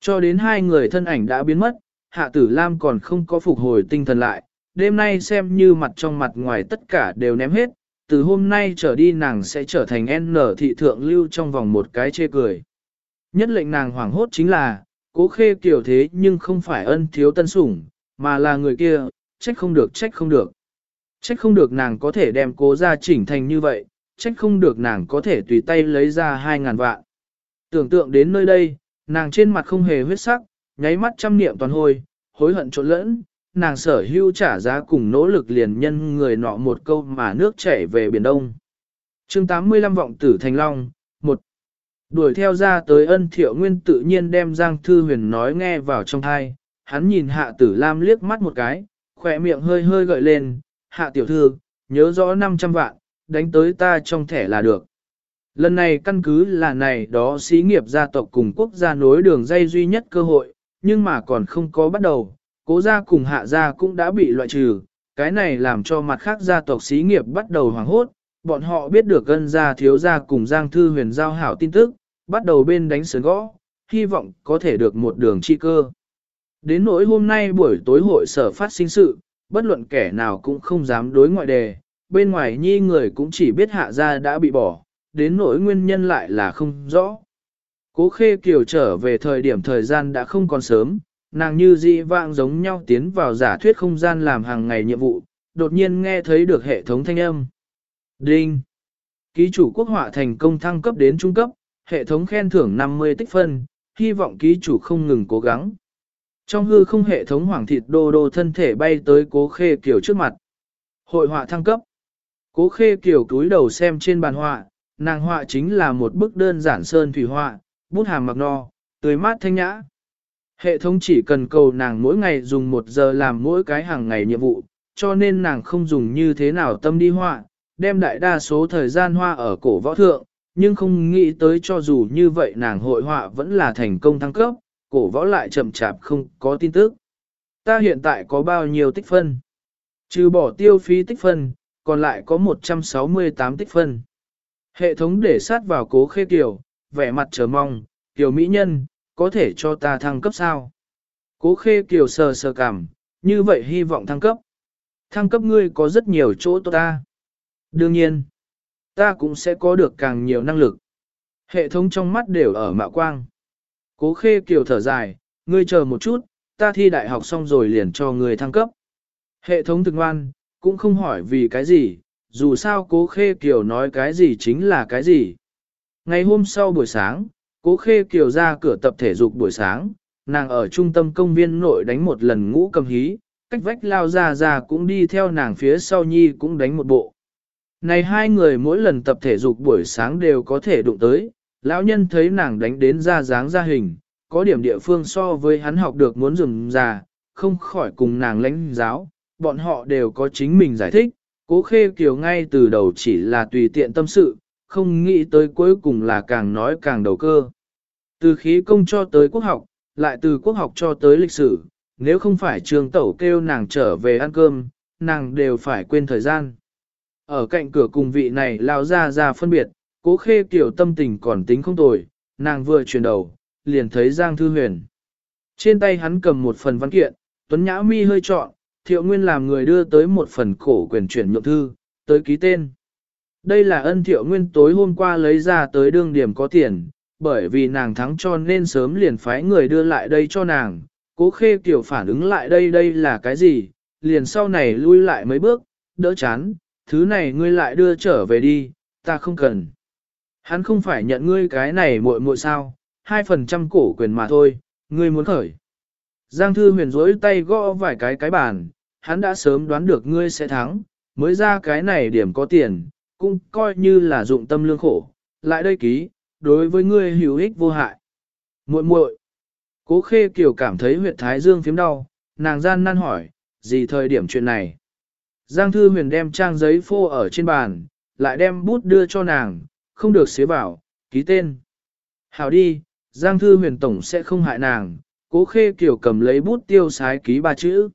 Cho đến hai người thân ảnh đã biến mất, hạ tử Lam còn không có phục hồi tinh thần lại, đêm nay xem như mặt trong mặt ngoài tất cả đều ném hết, từ hôm nay trở đi nàng sẽ trở thành N thị thượng lưu trong vòng một cái chê cười. Nhất lệnh nàng hoảng hốt chính là, cố khê kiểu thế nhưng không phải ân thiếu tân sủng, mà là người kia, trách không được trách không được. Trách không được nàng có thể đem cố ra chỉnh thành như vậy, trách không được nàng có thể tùy tay lấy ra hai ngàn vạn. Tưởng tượng đến nơi đây, nàng trên mặt không hề huyết sắc, nháy mắt trăm niệm toàn hôi, hối hận trộn lẫn, nàng sở hưu trả giá cùng nỗ lực liền nhân người nọ một câu mà nước chảy về Biển Đông. chương 85 vọng tử thành long, một Đuổi theo ra tới ân thiệu nguyên tự nhiên đem Giang Thư Huyền nói nghe vào trong thai, hắn nhìn hạ tử lam liếc mắt một cái, khỏe miệng hơi hơi gợi lên, hạ tiểu thư, nhớ rõ 500 vạn, đánh tới ta trong thẻ là được. Lần này căn cứ là này đó xí nghiệp gia tộc cùng quốc gia nối đường dây duy nhất cơ hội, nhưng mà còn không có bắt đầu, cố gia cùng hạ gia cũng đã bị loại trừ, cái này làm cho mặt khác gia tộc xí nghiệp bắt đầu hoảng hốt, bọn họ biết được gân gia thiếu gia cùng Giang Thư huyền giao hảo tin tức, bắt đầu bên đánh sườn gõ, hy vọng có thể được một đường chi cơ. Đến nỗi hôm nay buổi tối hội sở phát sinh sự, bất luận kẻ nào cũng không dám đối ngoại đề, bên ngoài nhi người cũng chỉ biết hạ gia đã bị bỏ, đến nỗi nguyên nhân lại là không rõ. Cố khê kiều trở về thời điểm thời gian đã không còn sớm, nàng như dị vạng giống nhau tiến vào giả thuyết không gian làm hàng ngày nhiệm vụ, đột nhiên nghe thấy được hệ thống thanh âm. Đinh! Ký chủ quốc họa thành công thăng cấp đến trung cấp, hệ thống khen thưởng 50 tích phân, hy vọng ký chủ không ngừng cố gắng. Trong hư không hệ thống hoàng thịt đô đô thân thể bay tới cố khê kiểu trước mặt. Hội họa thăng cấp. Cố khê kiểu túi đầu xem trên bàn họa, nàng họa chính là một bức đơn giản sơn thủy họa, bút hàm mặc no, tươi mát thanh nhã. Hệ thống chỉ cần cầu nàng mỗi ngày dùng một giờ làm mỗi cái hàng ngày nhiệm vụ, cho nên nàng không dùng như thế nào tâm đi họa, đem đại đa số thời gian hoa ở cổ võ thượng, nhưng không nghĩ tới cho dù như vậy nàng hội họa vẫn là thành công thăng cấp, cổ võ lại chậm chạp không có tin tức. Ta hiện tại có bao nhiêu tích phân? Trừ bỏ tiêu phí tích phân, còn lại có 168 tích phân. Hệ thống để sát vào cố khê kiểu, vẻ mặt chờ mong, kiểu mỹ nhân, có thể cho ta thăng cấp sao? Cố khê kiều sờ sờ cảm, như vậy hy vọng thăng cấp. Thăng cấp ngươi có rất nhiều chỗ tốt ta. Đương nhiên, ta cũng sẽ có được càng nhiều năng lực. Hệ thống trong mắt đều ở mạo quang. Cố khê kiều thở dài, ngươi chờ một chút, ta thi đại học xong rồi liền cho ngươi thăng cấp. Hệ thống thực ngoan, cũng không hỏi vì cái gì, dù sao cố khê kiều nói cái gì chính là cái gì. Ngày hôm sau buổi sáng, cố khê kiều ra cửa tập thể dục buổi sáng, nàng ở trung tâm công viên nội đánh một lần ngũ cầm hí, cách vách lao ra ra cũng đi theo nàng phía sau nhi cũng đánh một bộ. Này hai người mỗi lần tập thể dục buổi sáng đều có thể đụng tới, lão nhân thấy nàng đánh đến ra dáng ra hình, có điểm địa phương so với hắn học được muốn dừng già, không khỏi cùng nàng lãnh giáo, bọn họ đều có chính mình giải thích, cố khê kiều ngay từ đầu chỉ là tùy tiện tâm sự, không nghĩ tới cuối cùng là càng nói càng đầu cơ. Từ khí công cho tới quốc học, lại từ quốc học cho tới lịch sử, nếu không phải trường tẩu kêu nàng trở về ăn cơm, nàng đều phải quên thời gian. Ở cạnh cửa cùng vị này lao ra ra phân biệt, cố khê kiểu tâm tình còn tính không tồi, nàng vừa chuyển đầu, liền thấy Giang Thư Huyền. Trên tay hắn cầm một phần văn kiện, Tuấn Nhã Mi hơi trọn, thiệu nguyên làm người đưa tới một phần cổ quyền chuyển nhượng thư, tới ký tên. Đây là ân thiệu nguyên tối hôm qua lấy ra tới đương điểm có tiền, bởi vì nàng thắng cho nên sớm liền phái người đưa lại đây cho nàng. Cố khê kiểu phản ứng lại đây đây là cái gì, liền sau này lui lại mấy bước, đỡ chán, thứ này ngươi lại đưa trở về đi, ta không cần. Hắn không phải nhận ngươi cái này muội muội sao, hai phần trăm cổ quyền mà thôi, ngươi muốn khởi. Giang thư huyền rỗi tay gõ vài cái cái bàn, hắn đã sớm đoán được ngươi sẽ thắng, mới ra cái này điểm có tiền, cũng coi như là dụng tâm lương khổ, lại đây ký, đối với ngươi hữu ích vô hại. Muội muội. Cố Khê Kiều cảm thấy huyệt thái dương phím đau, nàng gian nan hỏi, gì thời điểm chuyện này? Giang Thư Huyền đem trang giấy phô ở trên bàn, lại đem bút đưa cho nàng, không được xế bảo, ký tên. Hảo đi, Giang Thư Huyền Tổng sẽ không hại nàng, cố khê kiểu cầm lấy bút tiêu sái ký ba chữ.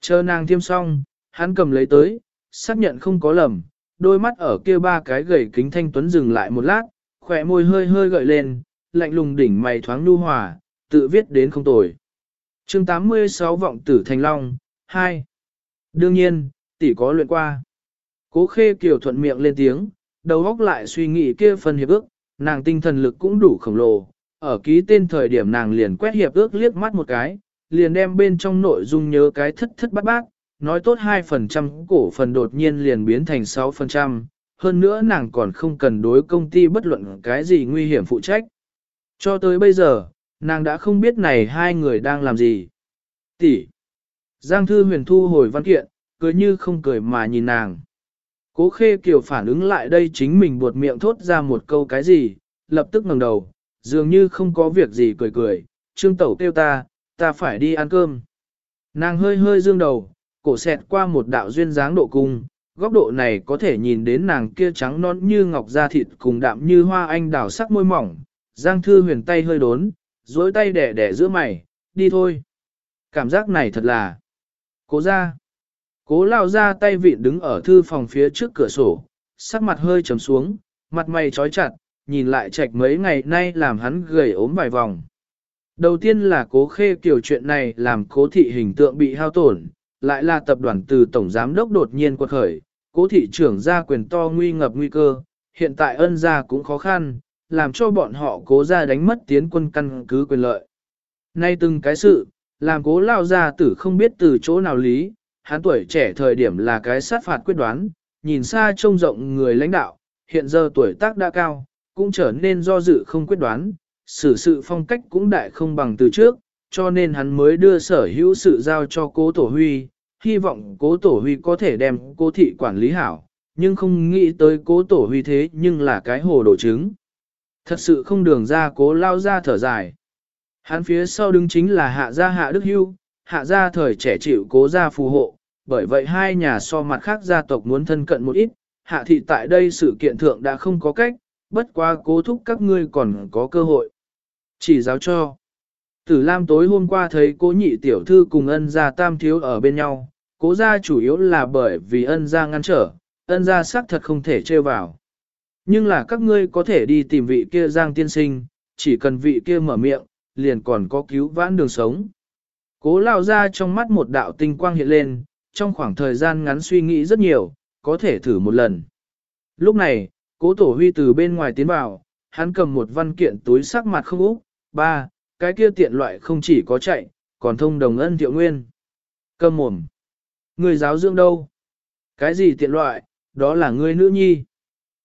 Chờ nàng thiêm xong, hắn cầm lấy tới, xác nhận không có lầm, đôi mắt ở kia ba cái gầy kính thanh tuấn dừng lại một lát, khỏe môi hơi hơi gợi lên, lạnh lùng đỉnh mày thoáng nu hòa, tự viết đến không tồi. chương 86 vọng tử thành long, 2. Đương nhiên, tỷ có luyện qua. Cố khê kiều thuận miệng lên tiếng, đầu óc lại suy nghĩ kia phần hiệp ước, nàng tinh thần lực cũng đủ khổng lồ. Ở ký tên thời điểm nàng liền quét hiệp ước liếc mắt một cái, liền đem bên trong nội dung nhớ cái thất thất bát bát, nói tốt 2% cổ phần đột nhiên liền biến thành 6%, hơn nữa nàng còn không cần đối công ty bất luận cái gì nguy hiểm phụ trách. Cho tới bây giờ, nàng đã không biết này hai người đang làm gì. Tỷ. Giang Thư Huyền thu hồi văn kiện, cười như không cười mà nhìn nàng. Cố khê kiều phản ứng lại đây chính mình buột miệng thốt ra một câu cái gì, lập tức ngẩng đầu, dường như không có việc gì cười cười, trương tẩu kêu ta, ta phải đi ăn cơm. Nàng hơi hơi dương đầu, cổ xẹt qua một đạo duyên dáng độ cung, góc độ này có thể nhìn đến nàng kia trắng non như ngọc da thịt cùng đạm như hoa anh đào sắc môi mỏng, giang thư huyền tay hơi đốn, dối tay đẻ đẻ giữa mày, đi thôi. Cảm giác này thật là cố ra. Cố lao ra tay vịn đứng ở thư phòng phía trước cửa sổ, sắc mặt hơi trầm xuống, mặt mày trói chặt, nhìn lại trạch mấy ngày nay làm hắn gầy ốm vài vòng. Đầu tiên là cố khê kiểu chuyện này làm cố thị hình tượng bị hao tổn, lại là tập đoàn từ tổng giám đốc đột nhiên quật khởi, cố thị trưởng ra quyền to nguy ngập nguy cơ, hiện tại ân gia cũng khó khăn, làm cho bọn họ cố ra đánh mất tiến quân căn cứ quyền lợi. Nay từng cái sự, làm cố lao ra tử không biết từ chỗ nào lý, hắn tuổi trẻ thời điểm là cái sát phạt quyết đoán, nhìn xa trông rộng người lãnh đạo, hiện giờ tuổi tác đã cao, cũng trở nên do dự không quyết đoán, xử sự phong cách cũng đại không bằng từ trước, cho nên hắn mới đưa sở hữu sự giao cho cố tổ huy, hy vọng cố tổ huy có thể đem cố thị quản lý hảo, nhưng không nghĩ tới cố tổ huy thế nhưng là cái hồ đồ trứng. Thật sự không đường ra cố lao ra thở dài. Hắn phía sau đứng chính là hạ gia hạ đức hưu, hạ gia thời trẻ chịu cố gia phù hộ, bởi vậy hai nhà so mặt khác gia tộc muốn thân cận một ít, hạ thị tại đây sự kiện thượng đã không có cách, bất quá cố thúc các ngươi còn có cơ hội. Chỉ giáo cho. Tử Lam tối hôm qua thấy cố nhị tiểu thư cùng ân gia tam thiếu ở bên nhau, cố gia chủ yếu là bởi vì ân gia ngăn trở, ân gia xác thật không thể trêu vào. Nhưng là các ngươi có thể đi tìm vị kia giang tiên sinh, chỉ cần vị kia mở miệng, liền còn có cứu vãn đường sống. Cố lao ra trong mắt một đạo tinh quang hiện lên, trong khoảng thời gian ngắn suy nghĩ rất nhiều, có thể thử một lần. Lúc này, cố tổ huy từ bên ngoài tiến vào, hắn cầm một văn kiện túi sắc mặt không úc, ba, cái kia tiện loại không chỉ có chạy, còn thông đồng ân thiệu nguyên. Cầm mồm. Người giáo dưỡng đâu? Cái gì tiện loại, đó là ngươi nữ nhi.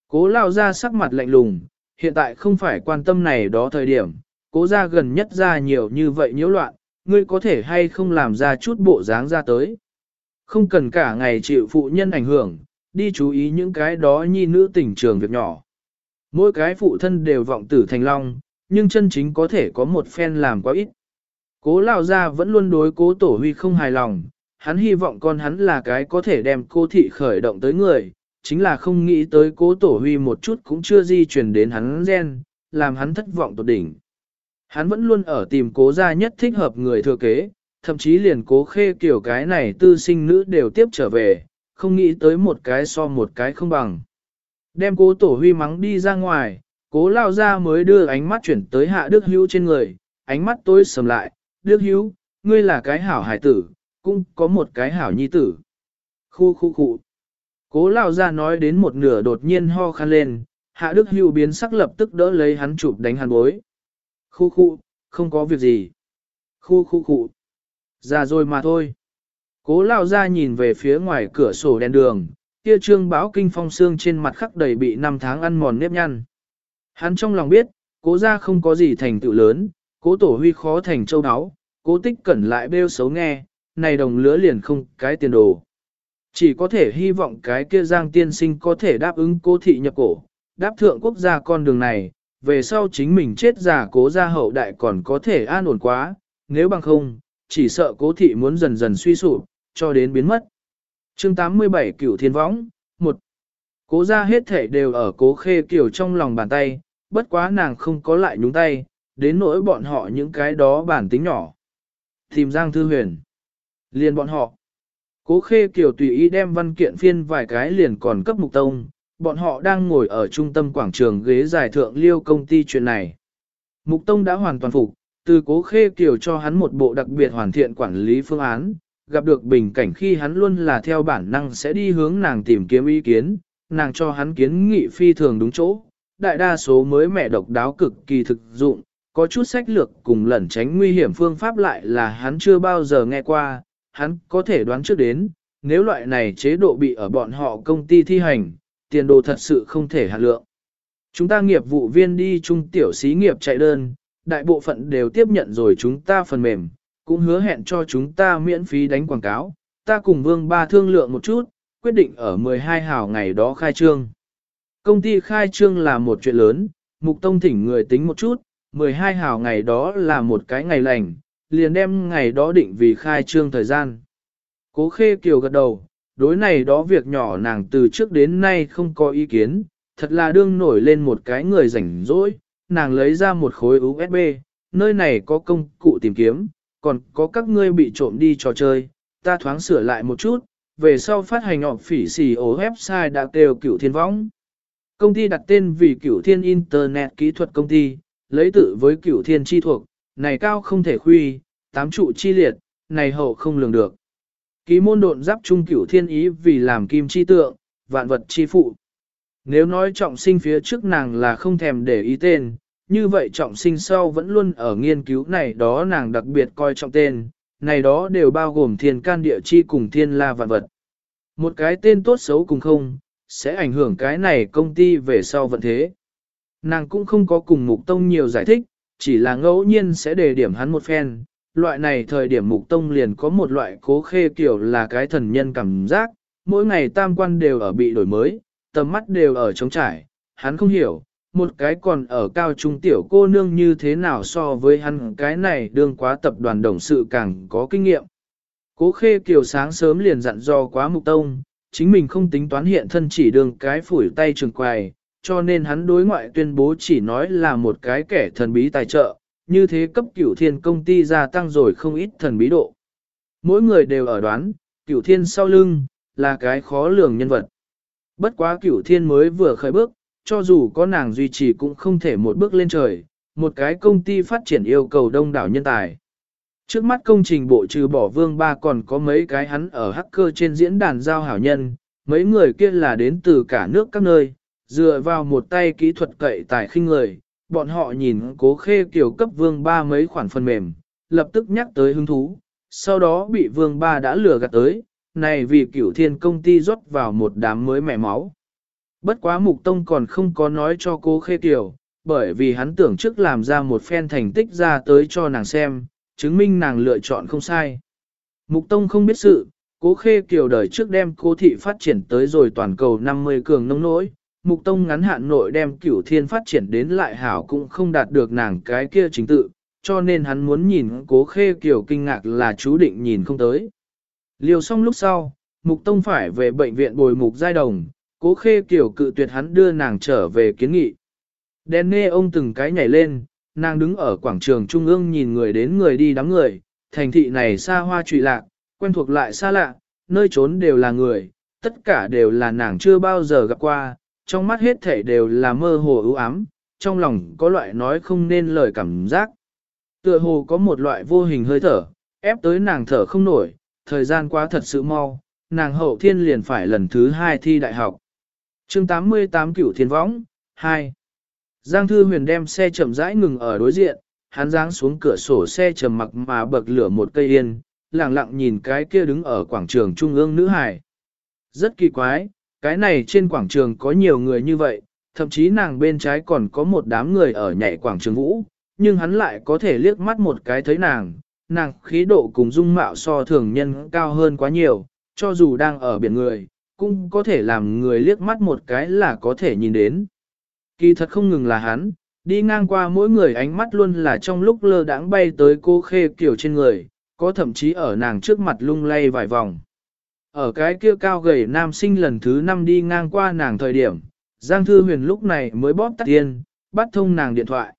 Cố lao ra sắc mặt lạnh lùng, hiện tại không phải quan tâm này đó thời điểm, cố ra gần nhất ra nhiều như vậy nhiễu loạn, ngươi có thể hay không làm ra chút bộ dáng ra tới. Không cần cả ngày chịu phụ nhân ảnh hưởng, đi chú ý những cái đó nhi nữ tình trường việc nhỏ. Mỗi cái phụ thân đều vọng tử thành long, nhưng chân chính có thể có một phen làm quá ít. Cố lao ra vẫn luôn đối cố tổ huy không hài lòng, hắn hy vọng con hắn là cái có thể đem cô thị khởi động tới người, chính là không nghĩ tới cố tổ huy một chút cũng chưa di chuyển đến hắn gen, làm hắn thất vọng tột đỉnh. Hắn vẫn luôn ở tìm cố gia nhất thích hợp người thừa kế, thậm chí liền cố khê kiểu cái này tư sinh nữ đều tiếp trở về, không nghĩ tới một cái so một cái không bằng. Đem cố tổ huy mắng đi ra ngoài, cố lao ra mới đưa ánh mắt chuyển tới hạ đức hữu trên người, ánh mắt tối sầm lại, đức hữu, ngươi là cái hảo hải tử, cũng có một cái hảo nhi tử. Khu khu khu. Cố lao ra nói đến một nửa đột nhiên ho khăn lên, hạ đức hưu biến sắc lập tức đỡ lấy hắn chụp đánh hắn bối. Khu khu, không có việc gì. Khu khu khu. Ra rồi mà thôi. Cố lao ra nhìn về phía ngoài cửa sổ đèn đường, kia trương báo kinh phong xương trên mặt khắc đầy bị năm tháng ăn mòn nếp nhăn. Hắn trong lòng biết, cố ra không có gì thành tựu lớn, cố tổ huy khó thành châu áo, cố tích cẩn lại bêu xấu nghe, này đồng lứa liền không cái tiền đồ. Chỉ có thể hy vọng cái kia giang tiên sinh có thể đáp ứng cố thị nhập cổ, đáp thượng quốc gia con đường này, về sau chính mình chết già cố gia hậu đại còn có thể an ổn quá, nếu bằng không, chỉ sợ cố thị muốn dần dần suy sụp, cho đến biến mất. chương 87 cửu thiên võng, một Cố gia hết thể đều ở cố khê kiểu trong lòng bàn tay, bất quá nàng không có lại nhúng tay, đến nỗi bọn họ những cái đó bản tính nhỏ. Tìm Giang Thư Huyền. Liền bọn họ. Cố khê kiểu tùy ý đem văn kiện phiên vài cái liền còn cấp mục tông, bọn họ đang ngồi ở trung tâm quảng trường ghế giải thượng liêu công ty chuyện này. Mục tông đã hoàn toàn phục, từ cố khê kiểu cho hắn một bộ đặc biệt hoàn thiện quản lý phương án, gặp được bình cảnh khi hắn luôn là theo bản năng sẽ đi hướng nàng tìm kiếm ý kiến, nàng cho hắn kiến nghị phi thường đúng chỗ, đại đa số mới mẹ độc đáo cực kỳ thực dụng, có chút sách lược cùng lẩn tránh nguy hiểm phương pháp lại là hắn chưa bao giờ nghe qua, hắn có thể đoán trước đến, nếu loại này chế độ bị ở bọn họ công ty thi hành, tiền đồ thật sự không thể hạ lượng. Chúng ta nghiệp vụ viên đi chung tiểu xí nghiệp chạy đơn, đại bộ phận đều tiếp nhận rồi chúng ta phần mềm, cũng hứa hẹn cho chúng ta miễn phí đánh quảng cáo. Ta cùng Vương Ba thương lượng một chút, quyết định ở 12 hào ngày đó khai trương. Công ty khai trương là một chuyện lớn, Mục Tông thỉnh người tính một chút, 12 hào ngày đó là một cái ngày lành, liền đem ngày đó định vì khai trương thời gian. Cố Khê Kiều gật đầu, đối này đó việc nhỏ nàng từ trước đến nay không có ý kiến, thật là đương nổi lên một cái người rảnh rỗi, nàng lấy ra một khối USB, nơi này có công cụ tìm kiếm, còn có các ngươi bị trộm đi trò chơi, ta thoáng sửa lại một chút, về sau phát hành họp phỉ xì ổ website đã kêu cửu thiên võng. Công ty đặt tên vì cửu thiên Internet kỹ thuật công ty, lấy tự với cửu thiên chi thuộc, này cao không thể khuy, tám trụ chi liệt, này hậu không lường được. Ký môn độn giáp trung cửu thiên ý vì làm kim chi tượng, vạn vật chi phụ. Nếu nói trọng sinh phía trước nàng là không thèm để ý tên, như vậy trọng sinh sau vẫn luôn ở nghiên cứu này đó nàng đặc biệt coi trọng tên, này đó đều bao gồm thiên can địa chi cùng thiên la vạn vật. Một cái tên tốt xấu cùng không, sẽ ảnh hưởng cái này công ty về sau vận thế. Nàng cũng không có cùng Mục Tông nhiều giải thích, chỉ là ngẫu nhiên sẽ đề điểm hắn một phen. Loại này thời điểm Mục Tông liền có một loại cố khê kiểu là cái thần nhân cảm giác, mỗi ngày tam quan đều ở bị đổi mới, tầm mắt đều ở trống trải, hắn không hiểu, một cái còn ở cao trung tiểu cô nương như thế nào so với hắn cái này đương quá tập đoàn đồng sự càng có kinh nghiệm. Cố khê kiều sáng sớm liền dặn dò quá mục tông, chính mình không tính toán hiện thân chỉ đường cái phủi tay trường quài, cho nên hắn đối ngoại tuyên bố chỉ nói là một cái kẻ thần bí tài trợ, như thế cấp cửu thiên công ty gia tăng rồi không ít thần bí độ. Mỗi người đều ở đoán, cửu thiên sau lưng, là cái khó lường nhân vật. Bất quá cửu thiên mới vừa khởi bước, cho dù có nàng duy trì cũng không thể một bước lên trời, một cái công ty phát triển yêu cầu đông đảo nhân tài. Trước mắt công trình bộ trừ bỏ vương ba còn có mấy cái hắn ở hacker trên diễn đàn giao hảo nhân, mấy người kia là đến từ cả nước các nơi, dựa vào một tay kỹ thuật cậy tài khinh người, bọn họ nhìn cố khê kiểu cấp vương ba mấy khoản phần mềm, lập tức nhắc tới hứng thú, sau đó bị vương ba đã lừa gạt tới, này vì cửu thiên công ty rót vào một đám mới mẻ máu. Bất quá mục tông còn không có nói cho cố khê kiểu, bởi vì hắn tưởng trước làm ra một phen thành tích ra tới cho nàng xem, chứng minh nàng lựa chọn không sai. Mục tông không biết sự, cố khê kiểu đời trước đem cố thị phát triển tới rồi toàn cầu 50 cường nông nỗi. Mục tông ngắn hạn nội đem cửu thiên phát triển đến lại hảo cũng không đạt được nàng cái kia chính tự, cho nên hắn muốn nhìn cố khê kiểu kinh ngạc là chú định nhìn không tới. Liều xong lúc sau, mục tông phải về bệnh viện bồi mục giai đồng, cố khê kiểu cự tuyệt hắn đưa nàng trở về kiến nghị. Đen nê ông từng cái nhảy lên, nàng đứng ở quảng trường trung ương nhìn người đến người đi đám người, thành thị này xa hoa trụy lạc, quen thuộc lại xa lạ, nơi trốn đều là người, tất cả đều là nàng chưa bao giờ gặp qua, trong mắt hết thể đều là mơ hồ ưu ám, trong lòng có loại nói không nên lời cảm giác. Tựa hồ có một loại vô hình hơi thở, ép tới nàng thở không nổi, thời gian quá thật sự mau, nàng hậu thiên liền phải lần thứ hai thi đại học chương 88 cửu thiên võng, 2. Giang Thư Huyền đem xe chậm rãi ngừng ở đối diện, hắn giáng xuống cửa sổ xe trầm mặc mà bậc lửa một cây yên, lặng lặng nhìn cái kia đứng ở quảng trường trung ương nữ hải. Rất kỳ quái, cái này trên quảng trường có nhiều người như vậy, thậm chí nàng bên trái còn có một đám người ở nhảy quảng trường vũ, nhưng hắn lại có thể liếc mắt một cái thấy nàng, nàng khí độ cùng dung mạo so thường nhân cao hơn quá nhiều, cho dù đang ở biển người, cũng có thể làm người liếc mắt một cái là có thể nhìn đến. Kỳ thật không ngừng là hắn, đi ngang qua mỗi người ánh mắt luôn là trong lúc lơ đãng bay tới cô khê kiểu trên người, có thậm chí ở nàng trước mặt lung lay vài vòng. Ở cái kia cao gầy nam sinh lần thứ năm đi ngang qua nàng thời điểm, Giang Thư Huyền lúc này mới bóp tắt tiền, bắt thông nàng điện thoại.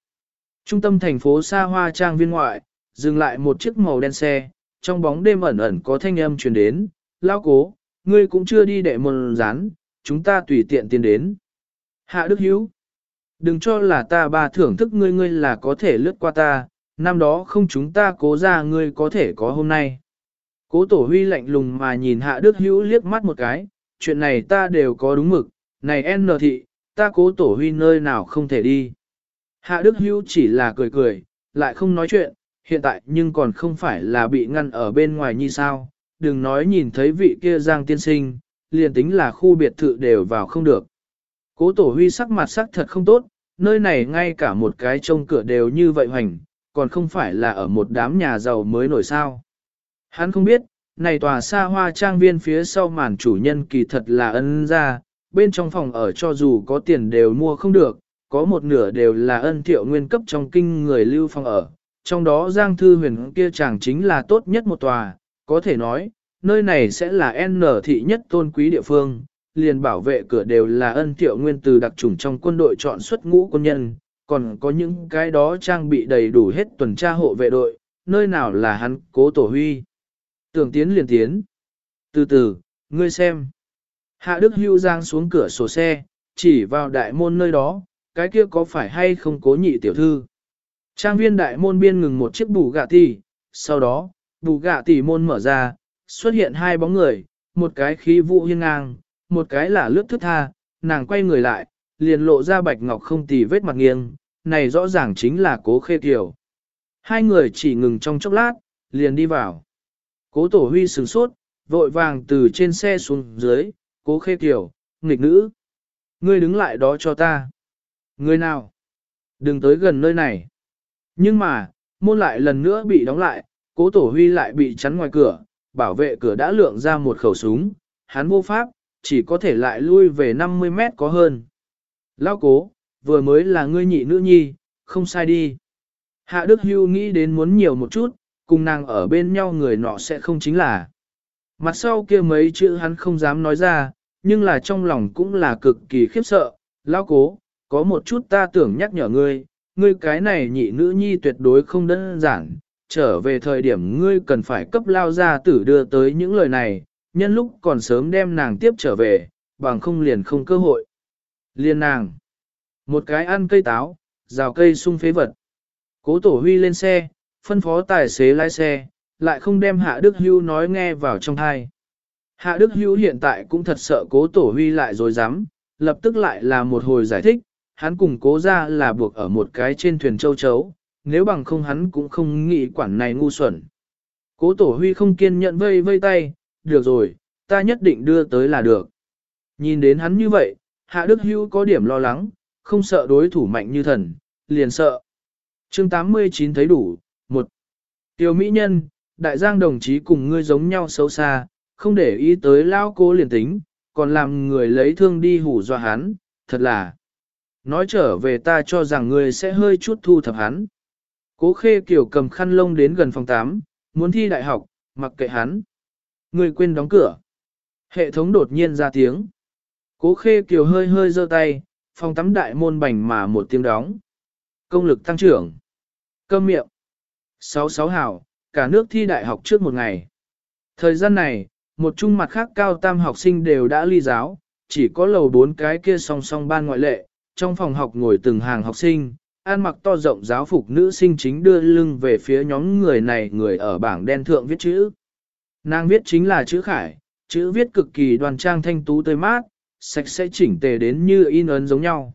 Trung tâm thành phố xa hoa trang viên ngoại, dừng lại một chiếc màu đen xe, trong bóng đêm ẩn ẩn có thanh âm truyền đến, lao cố, ngươi cũng chưa đi đệ mồn rán, chúng ta tùy tiện tiến đến. Hạ Đức Hiếu, đừng cho là ta bà thưởng thức ngươi ngươi là có thể lướt qua ta, năm đó không chúng ta cố ra ngươi có thể có hôm nay. Cố tổ huy lạnh lùng mà nhìn Hạ Đức Hữu liếc mắt một cái, chuyện này ta đều có đúng mực, này N thị, ta cố tổ huy nơi nào không thể đi. Hạ Đức Hữu chỉ là cười cười, lại không nói chuyện, hiện tại nhưng còn không phải là bị ngăn ở bên ngoài như sao, đừng nói nhìn thấy vị kia giang tiên sinh, liền tính là khu biệt thự đều vào không được. Cố tổ huy sắc mặt sắc thật không tốt, nơi này ngay cả một cái trông cửa đều như vậy hoành, còn không phải là ở một đám nhà giàu mới nổi sao. Hắn không biết, này tòa xa hoa trang viên phía sau màn chủ nhân kỳ thật là ân gia, bên trong phòng ở cho dù có tiền đều mua không được, có một nửa đều là ân thiệu nguyên cấp trong kinh người lưu phòng ở. Trong đó Giang Thư Huyền kia chàng chính là tốt nhất một tòa, có thể nói, nơi này sẽ là N thị nhất tôn quý địa phương, liền bảo vệ cửa đều là ân thiệu nguyên từ đặc trùng trong quân đội chọn xuất ngũ quân nhân, còn có những cái đó trang bị đầy đủ hết tuần tra hộ vệ đội, nơi nào là hắn cố tổ huy. Tưởng tiến liền tiến. Từ từ, ngươi xem. Hạ Đức Hưu giang xuống cửa sổ xe, chỉ vào đại môn nơi đó, cái kia có phải hay không cố nhị tiểu thư. Trang viên đại môn biên ngừng một chiếc bù gạ tỷ, sau đó, bù gạ tỷ môn mở ra, xuất hiện hai bóng người, một cái khí vụ hiên ngang, một cái là lướt thức tha, nàng quay người lại, liền lộ ra bạch ngọc không tì vết mặt nghiêng, này rõ ràng chính là cố khê tiểu Hai người chỉ ngừng trong chốc lát, liền đi vào. Cố tổ huy sửng sốt, vội vàng từ trên xe xuống dưới, cố khê kiểu, nghịch nữ. Ngươi đứng lại đó cho ta. Ngươi nào? Đừng tới gần nơi này. Nhưng mà, môn lại lần nữa bị đóng lại, cố tổ huy lại bị chắn ngoài cửa, bảo vệ cửa đã lượng ra một khẩu súng, hắn vô pháp, chỉ có thể lại lui về 50 mét có hơn. Lao cố, vừa mới là ngươi nhị nữ nhi, không sai đi. Hạ Đức Hưu nghĩ đến muốn nhiều một chút, cùng nàng ở bên nhau người nọ sẽ không chính là. Mặt sau kia mấy chữ hắn không dám nói ra, nhưng là trong lòng cũng là cực kỳ khiếp sợ. Lao cố, có một chút ta tưởng nhắc nhở ngươi, ngươi cái này nhị nữ nhi tuyệt đối không đơn giản, trở về thời điểm ngươi cần phải cấp lao ra tử đưa tới những lời này, nhân lúc còn sớm đem nàng tiếp trở về, bằng không liền không cơ hội. Liên nàng, một cái ăn cây táo, rào cây sung phế vật. Cố tổ huy lên xe, phân phó tài xế lái xe, lại không đem Hạ Đức Hưu nói nghe vào trong thai. Hạ Đức Hưu hiện tại cũng thật sợ cố tổ huy lại rồi dám, lập tức lại là một hồi giải thích, hắn cùng cố ra là buộc ở một cái trên thuyền châu chấu, nếu bằng không hắn cũng không nghĩ quản này ngu xuẩn. Cố tổ huy không kiên nhận vây vây tay, được rồi, ta nhất định đưa tới là được. Nhìn đến hắn như vậy, Hạ Đức Hưu có điểm lo lắng, không sợ đối thủ mạnh như thần, liền sợ. chương 89 thấy đủ, Tiểu Mỹ Nhân, đại giang đồng chí cùng ngươi giống nhau xấu xa, không để ý tới lao cố liền tính, còn làm người lấy thương đi hủ dọa hắn, thật là. Nói trở về ta cho rằng ngươi sẽ hơi chút thu thập hắn. Cố khê kiểu cầm khăn lông đến gần phòng 8, muốn thi đại học, mặc kệ hắn. Ngươi quên đóng cửa. Hệ thống đột nhiên ra tiếng. Cố khê kiều hơi hơi giơ tay, phòng tắm đại môn bành mà một tiếng đóng. Công lực tăng trưởng. Cơm miệng. 66 hảo, cả nước thi đại học trước một ngày. Thời gian này, một trung mặt khác cao tam học sinh đều đã ly giáo, chỉ có lầu bốn cái kia song song ban ngoại lệ, trong phòng học ngồi từng hàng học sinh, ăn mặc to rộng giáo phục nữ sinh chính đưa lưng về phía nhóm người này người ở bảng đen thượng viết chữ. Nàng viết chính là chữ khải, chữ viết cực kỳ đoàn trang thanh tú tươi mát, sạch sẽ chỉnh tề đến như in ấn giống nhau.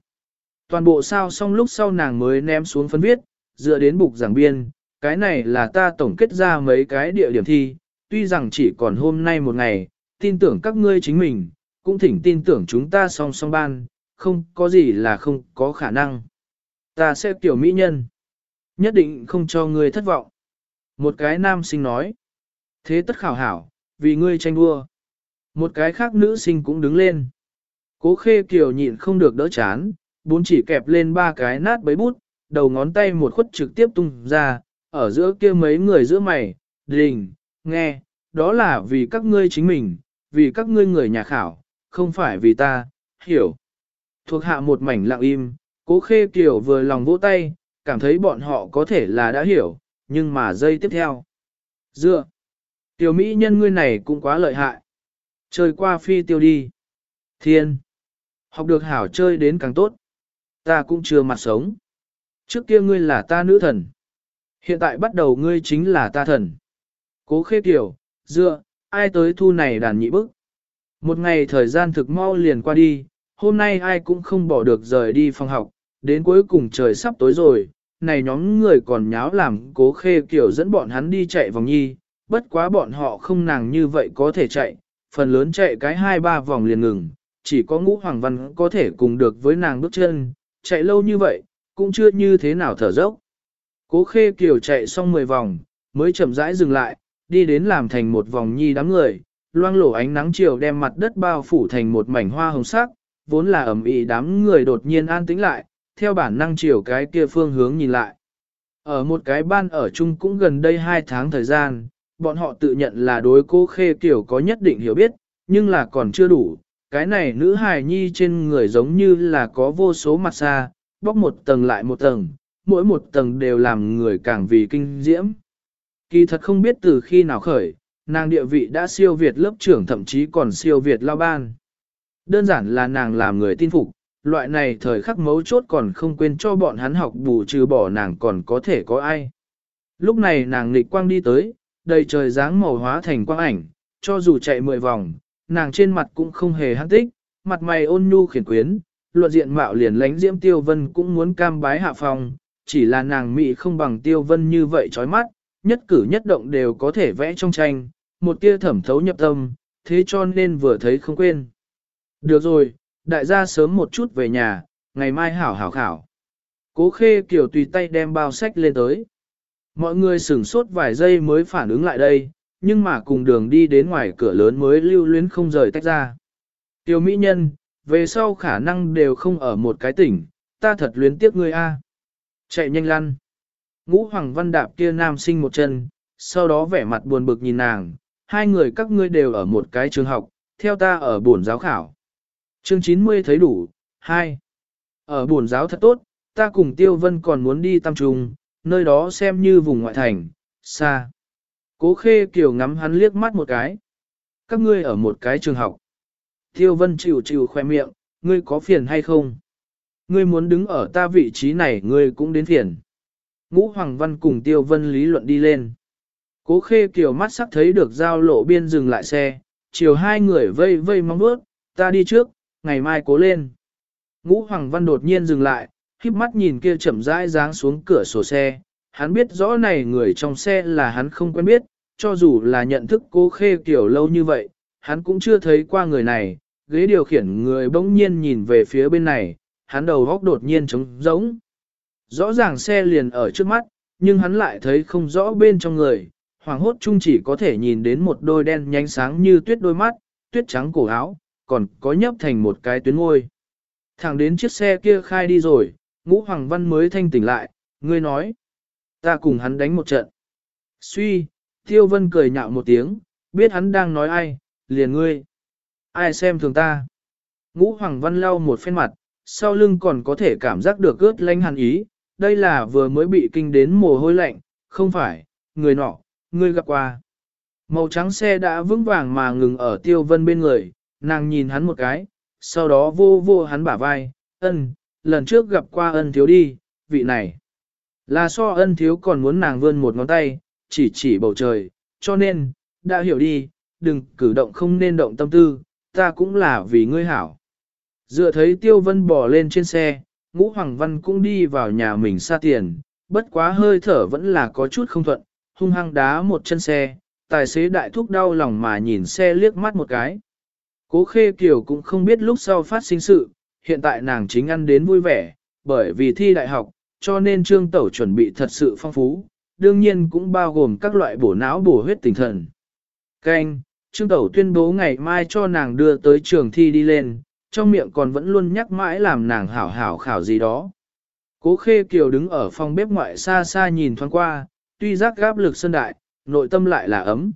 Toàn bộ sao xong lúc sau nàng mới ném xuống phân viết, dựa đến bục giảng biên, cái này là ta tổng kết ra mấy cái địa điểm thi, tuy rằng chỉ còn hôm nay một ngày, tin tưởng các ngươi chính mình, cũng thỉnh tin tưởng chúng ta song song ban, không có gì là không có khả năng. Ta sẽ tiểu mỹ nhân, nhất định không cho ngươi thất vọng. Một cái nam sinh nói, thế tất khảo hảo, vì ngươi tranh đua. Một cái khác nữ sinh cũng đứng lên. Cố khê kiều nhịn không được đỡ chán, bốn chỉ kẹp lên ba cái nát bấy bút, đầu ngón tay một khuất trực tiếp tung ra, ở giữa kia mấy người giữa mày, đình, nghe, đó là vì các ngươi chính mình, vì các ngươi người nhà khảo, không phải vì ta, hiểu. Thuộc hạ một mảnh lặng im, cố khê kiểu vừa lòng vỗ tay, cảm thấy bọn họ có thể là đã hiểu, nhưng mà giây tiếp theo. Dựa, tiểu mỹ nhân ngươi này cũng quá lợi hại. Chơi qua phi tiêu đi. Thiên, học được hảo chơi đến càng tốt. Ta cũng chưa mặt sống. Trước kia ngươi là ta nữ thần. Hiện tại bắt đầu ngươi chính là ta thần. Cố khê kiểu, dựa, ai tới thu này đàn nhị bức. Một ngày thời gian thực mau liền qua đi, hôm nay ai cũng không bỏ được rời đi phòng học, đến cuối cùng trời sắp tối rồi, này nhóm người còn nháo làm cố khê kiểu dẫn bọn hắn đi chạy vòng nhi, bất quá bọn họ không nàng như vậy có thể chạy, phần lớn chạy cái hai ba vòng liền ngừng, chỉ có ngũ hoàng văn có thể cùng được với nàng bước chân, chạy lâu như vậy, cũng chưa như thế nào thở dốc. Cố khê Kiều chạy xong 10 vòng, mới chậm rãi dừng lại, đi đến làm thành một vòng nhi đám người, loang lổ ánh nắng chiều đem mặt đất bao phủ thành một mảnh hoa hồng sắc, vốn là ẩm ĩ đám người đột nhiên an tĩnh lại, theo bản năng chiều cái kia phương hướng nhìn lại. Ở một cái ban ở chung cũng gần đây 2 tháng thời gian, bọn họ tự nhận là đối cố khê kiểu có nhất định hiểu biết, nhưng là còn chưa đủ. Cái này nữ hài nhi trên người giống như là có vô số mặt xa, bóc một tầng lại một tầng, mỗi một tầng đều làm người càng vì kinh diễm. Kỳ thật không biết từ khi nào khởi, nàng địa vị đã siêu việt lớp trưởng thậm chí còn siêu việt lao ban. Đơn giản là nàng làm người tin phục, loại này thời khắc mấu chốt còn không quên cho bọn hắn học bù trừ bỏ nàng còn có thể có ai. Lúc này nàng nghịch quang đi tới, đầy trời dáng màu hóa thành quang ảnh, cho dù chạy mười vòng, nàng trên mặt cũng không hề hăng tích, mặt mày ôn nhu khiển quyến, luận diện mạo liền lánh diễm tiêu vân cũng muốn cam bái hạ phòng chỉ là nàng mị không bằng tiêu vân như vậy chói mắt, nhất cử nhất động đều có thể vẽ trong tranh, một tia thẩm thấu nhập tâm, thế cho nên vừa thấy không quên. Được rồi, đại gia sớm một chút về nhà, ngày mai hảo hảo khảo. Cố khê kiểu tùy tay đem bao sách lên tới. Mọi người sửng sốt vài giây mới phản ứng lại đây, nhưng mà cùng đường đi đến ngoài cửa lớn mới lưu luyến không rời tách ra. Tiểu mỹ nhân, về sau khả năng đều không ở một cái tỉnh, ta thật luyến tiếc ngươi a. Chạy nhanh lăn. Ngũ Hoàng Văn đạp kia nam sinh một chân, sau đó vẻ mặt buồn bực nhìn nàng, hai người các ngươi đều ở một cái trường học, theo ta ở bổn giáo khảo. Chương 90 thấy đủ, 2. Ở bổn giáo thật tốt, ta cùng Tiêu Vân còn muốn đi tam trung, nơi đó xem như vùng ngoại thành, xa. Cố khê kiều ngắm hắn liếc mắt một cái. Các ngươi ở một cái trường học. Tiêu Vân chịu chịu khoe miệng, ngươi có phiền hay không? Ngươi muốn đứng ở ta vị trí này ngươi cũng đến phiền. Ngũ Hoàng Văn cùng Tiêu Vân lý luận đi lên. Cố khê kiểu mắt sắc thấy được giao lộ biên dừng lại xe, chiều hai người vây vây mong bước, ta đi trước, ngày mai cố lên. Ngũ Hoàng Văn đột nhiên dừng lại, khiếp mắt nhìn kia chậm rãi dáng xuống cửa sổ xe, hắn biết rõ này người trong xe là hắn không quen biết, cho dù là nhận thức cố khê kiểu lâu như vậy, hắn cũng chưa thấy qua người này, ghế điều khiển người bỗng nhiên nhìn về phía bên này, hắn đầu góc đột nhiên trống rỗng. Rõ ràng xe liền ở trước mắt, nhưng hắn lại thấy không rõ bên trong người, hoàng hốt chung chỉ có thể nhìn đến một đôi đen nhánh sáng như tuyết đôi mắt, tuyết trắng cổ áo, còn có nhấp thành một cái tuyến ngôi. Thẳng đến chiếc xe kia khai đi rồi, ngũ hoàng văn mới thanh tỉnh lại, ngươi nói. Ta cùng hắn đánh một trận. Suy, tiêu vân cười nhạo một tiếng, biết hắn đang nói ai, liền ngươi. Ai xem thường ta. Ngũ hoàng văn lau một phen mặt, sau lưng còn có thể cảm giác được ướt lanh hàn ý, đây là vừa mới bị kinh đến mồ hôi lạnh, không phải, người nọ, người gặp qua. Màu trắng xe đã vững vàng mà ngừng ở tiêu vân bên người, nàng nhìn hắn một cái, sau đó vô vô hắn bả vai, ân, lần trước gặp qua ân thiếu đi, vị này. Là so ân thiếu còn muốn nàng vươn một ngón tay, chỉ chỉ bầu trời, cho nên, đã hiểu đi, đừng cử động không nên động tâm tư, ta cũng là vì ngươi hảo. Dựa thấy Tiêu Vân bỏ lên trên xe, Ngũ Hoàng Văn cũng đi vào nhà mình xa tiền, bất quá hơi thở vẫn là có chút không thuận, hung hăng đá một chân xe, tài xế đại thúc đau lòng mà nhìn xe liếc mắt một cái. Cố Khê Kiều cũng không biết lúc sau phát sinh sự, hiện tại nàng chính ăn đến vui vẻ, bởi vì thi đại học, cho nên trương tẩu chuẩn bị thật sự phong phú, đương nhiên cũng bao gồm các loại bổ não bổ huyết tinh thần. Canh, trương tẩu tuyên bố ngày mai cho nàng đưa tới trường thi đi lên, trong miệng còn vẫn luôn nhắc mãi làm nàng hảo hảo khảo gì đó. Cố Khê Kiều đứng ở phòng bếp ngoại xa xa nhìn thoáng qua, tuy giác gáp lực sân đại, nội tâm lại là ấm.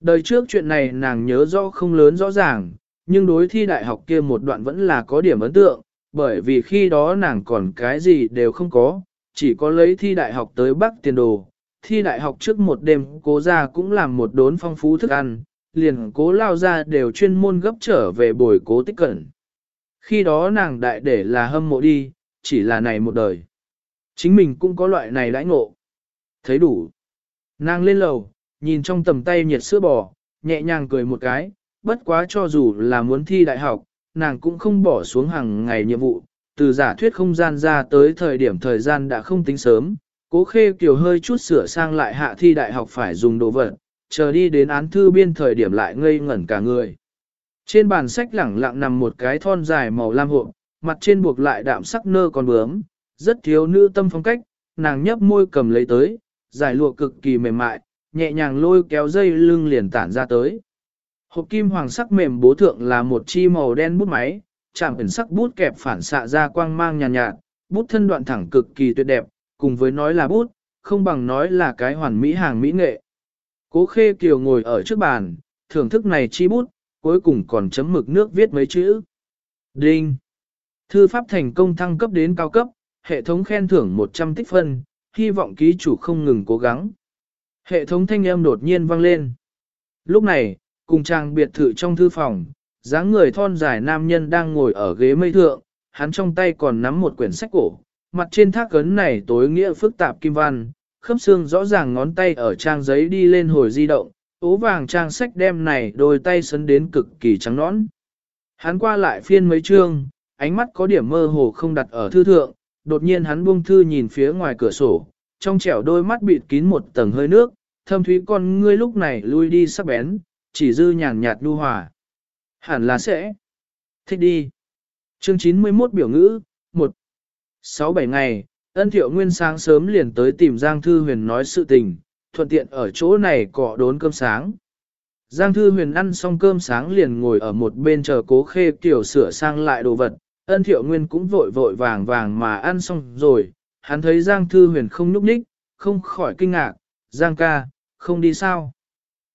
Đời trước chuyện này nàng nhớ rõ không lớn rõ ràng, nhưng đối thi đại học kia một đoạn vẫn là có điểm ấn tượng, bởi vì khi đó nàng còn cái gì đều không có, chỉ có lấy thi đại học tới bắc tiền đồ. Thi đại học trước một đêm cố ra cũng làm một đốn phong phú thức ăn, liền cố lao ra đều chuyên môn gấp trở về bồi cố tích cẩn. Khi đó nàng đại để là hâm mộ đi, chỉ là này một đời. Chính mình cũng có loại này đãi ngộ. Thấy đủ. Nàng lên lầu, nhìn trong tầm tay nhiệt sữa bò, nhẹ nhàng cười một cái, bất quá cho dù là muốn thi đại học, nàng cũng không bỏ xuống hàng ngày nhiệm vụ, từ giả thuyết không gian ra tới thời điểm thời gian đã không tính sớm, cố khê kiều hơi chút sửa sang lại hạ thi đại học phải dùng đồ vật, chờ đi đến án thư biên thời điểm lại ngây ngẩn cả người. Trên bàn sách lẳng lặng nằm một cái thon dài màu lam hộp, mặt trên buộc lại đạm sắc nơ còn bướm, rất thiếu nữ tâm phong cách, nàng nhấp môi cầm lấy tới, giải lụa cực kỳ mềm mại, nhẹ nhàng lôi kéo dây lưng liền tản ra tới. Hộp kim hoàng sắc mềm bố thượng là một chi màu đen bút máy, chạm ẩn sắc bút kẹp phản xạ ra quang mang nhàn nhạt, nhạt, bút thân đoạn thẳng cực kỳ tuyệt đẹp, cùng với nói là bút, không bằng nói là cái hoàn mỹ hàng mỹ nghệ. Cố khê kiều ngồi ở trước bàn, thưởng thức này chi bút, cuối cùng còn chấm mực nước viết mấy chữ. Đinh! Thư pháp thành công thăng cấp đến cao cấp, hệ thống khen thưởng 100 tích phân, hy vọng ký chủ không ngừng cố gắng. Hệ thống thanh âm đột nhiên vang lên. Lúc này, cùng trang biệt thự trong thư phòng, dáng người thon dài nam nhân đang ngồi ở ghế mây thượng, hắn trong tay còn nắm một quyển sách cổ, mặt trên thác cấn này tối nghĩa phức tạp kim văn, khớp xương rõ ràng ngón tay ở trang giấy đi lên hồi di động, ố vàng trang sách đem này đôi tay sấn đến cực kỳ trắng nõn. Hắn qua lại phiên mấy chương, ánh mắt có điểm mơ hồ không đặt ở thư thượng, đột nhiên hắn buông thư nhìn phía ngoài cửa sổ, trong trẻo đôi mắt bịt kín một tầng hơi nước, thâm thúy con ngươi lúc này lui đi sắc bén, chỉ dư nhàn nhạt nhu hòa. Hẳn là sẽ. Thích đi. Chương 91 biểu ngữ, 1. 6-7 ngày, ân thiệu nguyên sáng sớm liền tới tìm Giang Thư Huyền nói sự tình, thuận tiện ở chỗ này cọ đốn cơm sáng. Giang Thư Huyền ăn xong cơm sáng liền ngồi ở một bên chờ cố khê tiểu sửa sang lại đồ vật, ân thiệu nguyên cũng vội vội vàng vàng mà ăn xong rồi, hắn thấy Giang Thư Huyền không nhúc nhích, không khỏi kinh ngạc, Giang ca, không đi sao?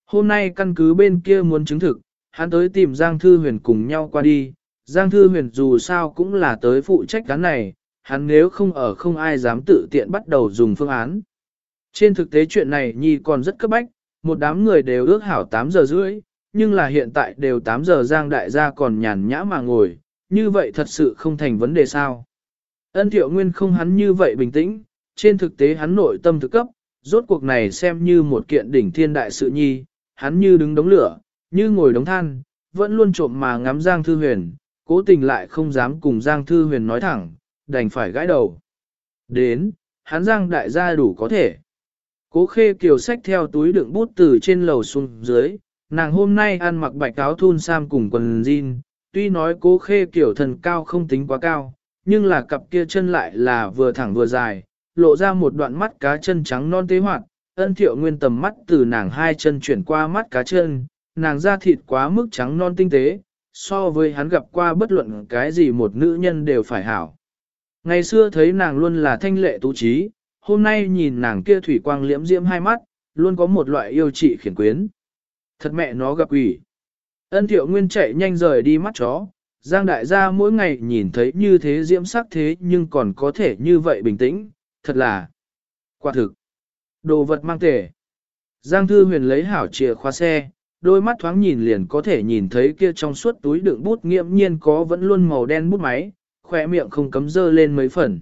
Hôm nay căn cứ bên kia muốn chứng thực, hắn tới tìm Giang Thư Huyền cùng nhau qua đi, Giang Thư Huyền dù sao cũng là tới phụ trách cán này, hắn nếu không ở không ai dám tự tiện bắt đầu dùng phương án. Trên thực tế chuyện này Nhi còn rất cấp bách, một đám người đều ước hảo 8 giờ rưỡi, nhưng là hiện tại đều 8 giờ Giang đại gia còn nhàn nhã mà ngồi, như vậy thật sự không thành vấn đề sao. Ân thiệu nguyên không hắn như vậy bình tĩnh, trên thực tế hắn nội tâm thực cấp, rốt cuộc này xem như một kiện đỉnh thiên đại sự nhi, hắn như đứng đống lửa, như ngồi đống than, vẫn luôn trộm mà ngắm Giang Thư Huyền, cố tình lại không dám cùng Giang Thư Huyền nói thẳng, đành phải gãi đầu. Đến, hắn Giang đại gia đủ có thể. Cố khê kiều sách theo túi đựng bút từ trên lầu xuống dưới, nàng hôm nay ăn mặc bạch áo thun sam cùng quần jean, tuy nói cố khê kiều thần cao không tính quá cao, nhưng là cặp kia chân lại là vừa thẳng vừa dài, lộ ra một đoạn mắt cá chân trắng non tế hoạt, ân thiệu nguyên tầm mắt từ nàng hai chân chuyển qua mắt cá chân, nàng da thịt quá mức trắng non tinh tế, so với hắn gặp qua bất luận cái gì một nữ nhân đều phải hảo. Ngày xưa thấy nàng luôn là thanh lệ tú trí, hôm nay nhìn nàng kia thủy quang liễm diễm hai mắt, luôn có một loại yêu trị khiển quyến. Thật mẹ nó gặp quỷ. Ân thiệu nguyên chạy nhanh rời đi mắt chó, Giang đại gia mỗi ngày nhìn thấy như thế diễm sắc thế nhưng còn có thể như vậy bình tĩnh, thật là quả thực. Đồ vật mang tể. Giang thư huyền lấy hảo chìa khóa xe, đôi mắt thoáng nhìn liền có thể nhìn thấy kia trong suốt túi đựng bút nghiệm nhiên có vẫn luôn màu đen bút máy, khỏe miệng không cấm dơ lên mấy phần.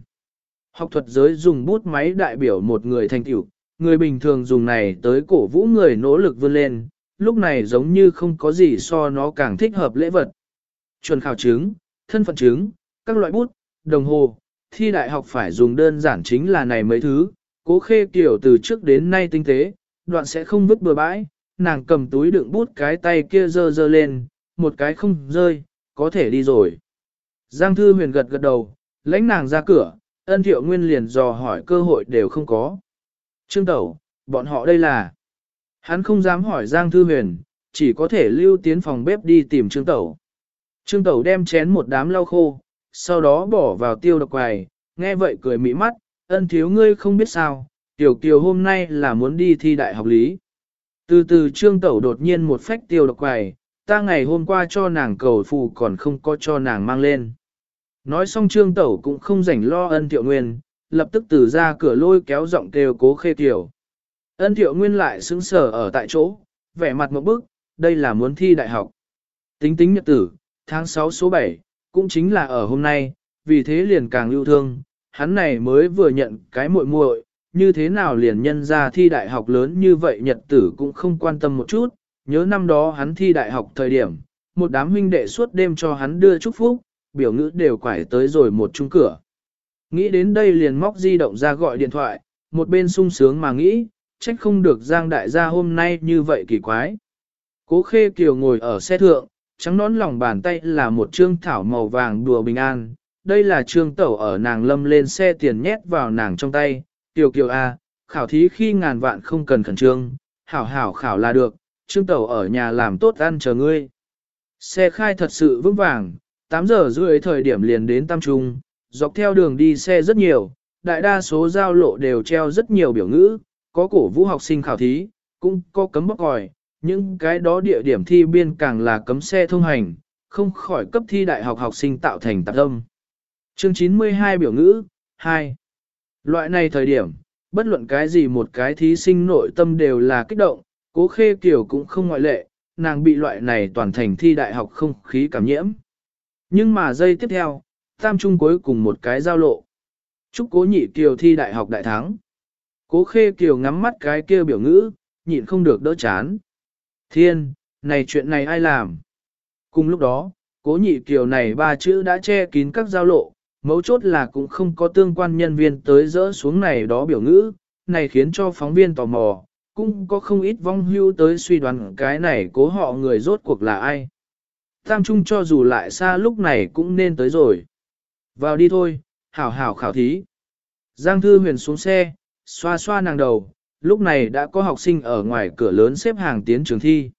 Học thuật giới dùng bút máy đại biểu một người thành tựu, người bình thường dùng này tới cổ vũ người nỗ lực vươn lên, lúc này giống như không có gì so nó càng thích hợp lễ vật. Chuẩn khảo chứng, thân phận chứng, các loại bút, đồng hồ, thi đại học phải dùng đơn giản chính là này mấy thứ, cố khê kiểu từ trước đến nay tinh tế, đoạn sẽ không vứt bừa bãi, nàng cầm túi đựng bút cái tay kia dơ dơ lên, một cái không rơi, có thể đi rồi. Giang Thư Huyền gật gật đầu, lãnh nàng ra cửa, ân thiệu nguyên liền dò hỏi cơ hội đều không có. Trương Tẩu, bọn họ đây là... Hắn không dám hỏi Giang Thư Huyền, chỉ có thể lưu tiến phòng bếp đi tìm Trương Tẩu. Trương Tẩu đem chén một đám lau khô, sau đó bỏ vào tiêu độc quài, nghe vậy cười mỹ mắt, ân thiếu ngươi không biết sao, tiểu kiều hôm nay là muốn đi thi đại học lý. Từ từ trương tẩu đột nhiên một phách tiêu độc quài, ta ngày hôm qua cho nàng cầu phù còn không có cho nàng mang lên. Nói xong trương tẩu cũng không rảnh lo ân thiệu nguyên, lập tức từ ra cửa lôi kéo giọng kêu cố khê tiểu. Ân thiệu nguyên lại sững sờ ở tại chỗ, vẻ mặt một bức, đây là muốn thi đại học. Tính tính nhật tử, tháng 6 số 7, cũng chính là ở hôm nay, vì thế liền càng lưu thương, hắn này mới vừa nhận cái muội muội, như thế nào liền nhân ra thi đại học lớn như vậy nhật tử cũng không quan tâm một chút, nhớ năm đó hắn thi đại học thời điểm, một đám huynh đệ suốt đêm cho hắn đưa chúc phúc, biểu ngữ đều quải tới rồi một chung cửa. Nghĩ đến đây liền móc di động ra gọi điện thoại, một bên sung sướng mà nghĩ, trách không được Giang đại gia hôm nay như vậy kỳ quái. Cố khê kiều ngồi ở xe thượng, trắng nón lòng bàn tay là một trương thảo màu vàng đùa bình an. Đây là trương tẩu ở nàng lâm lên xe tiền nhét vào nàng trong tay. Kiều kiều A, khảo thí khi ngàn vạn không cần khẩn trương, hảo hảo khảo là được, trương tẩu ở nhà làm tốt ăn chờ ngươi. Xe khai thật sự vững vàng, 8 giờ rưỡi thời điểm liền đến Tam Trung, dọc theo đường đi xe rất nhiều, đại đa số giao lộ đều treo rất nhiều biểu ngữ, có cổ vũ học sinh khảo thí, cũng có cấm bóc còi, những cái đó địa điểm thi biên càng là cấm xe thông hành, không khỏi cấp thi đại học học sinh tạo thành tạp âm. Chương 92 biểu ngữ 2. Loại này thời điểm, bất luận cái gì một cái thí sinh nội tâm đều là kích động, cố khê kiểu cũng không ngoại lệ, nàng bị loại này toàn thành thi đại học không khí cảm nhiễm. Nhưng mà giây tiếp theo, tam trung cuối cùng một cái giao lộ. Chúc cố nhị kiều thi đại học đại thắng. Cố khê kiều ngắm mắt cái kia biểu ngữ, nhịn không được đỡ chán. Thiên, này chuyện này ai làm? Cùng lúc đó, cố nhị kiều này ba chữ đã che kín các giao lộ, mấu chốt là cũng không có tương quan nhân viên tới dỡ xuống này đó biểu ngữ, này khiến cho phóng viên tò mò, cũng có không ít vong hưu tới suy đoán cái này cố họ người rốt cuộc là ai. Tam Trung cho dù lại xa lúc này cũng nên tới rồi. Vào đi thôi, hảo hảo khảo thí. Giang Thư Huyền xuống xe, xoa xoa nàng đầu, lúc này đã có học sinh ở ngoài cửa lớn xếp hàng tiến trường thi.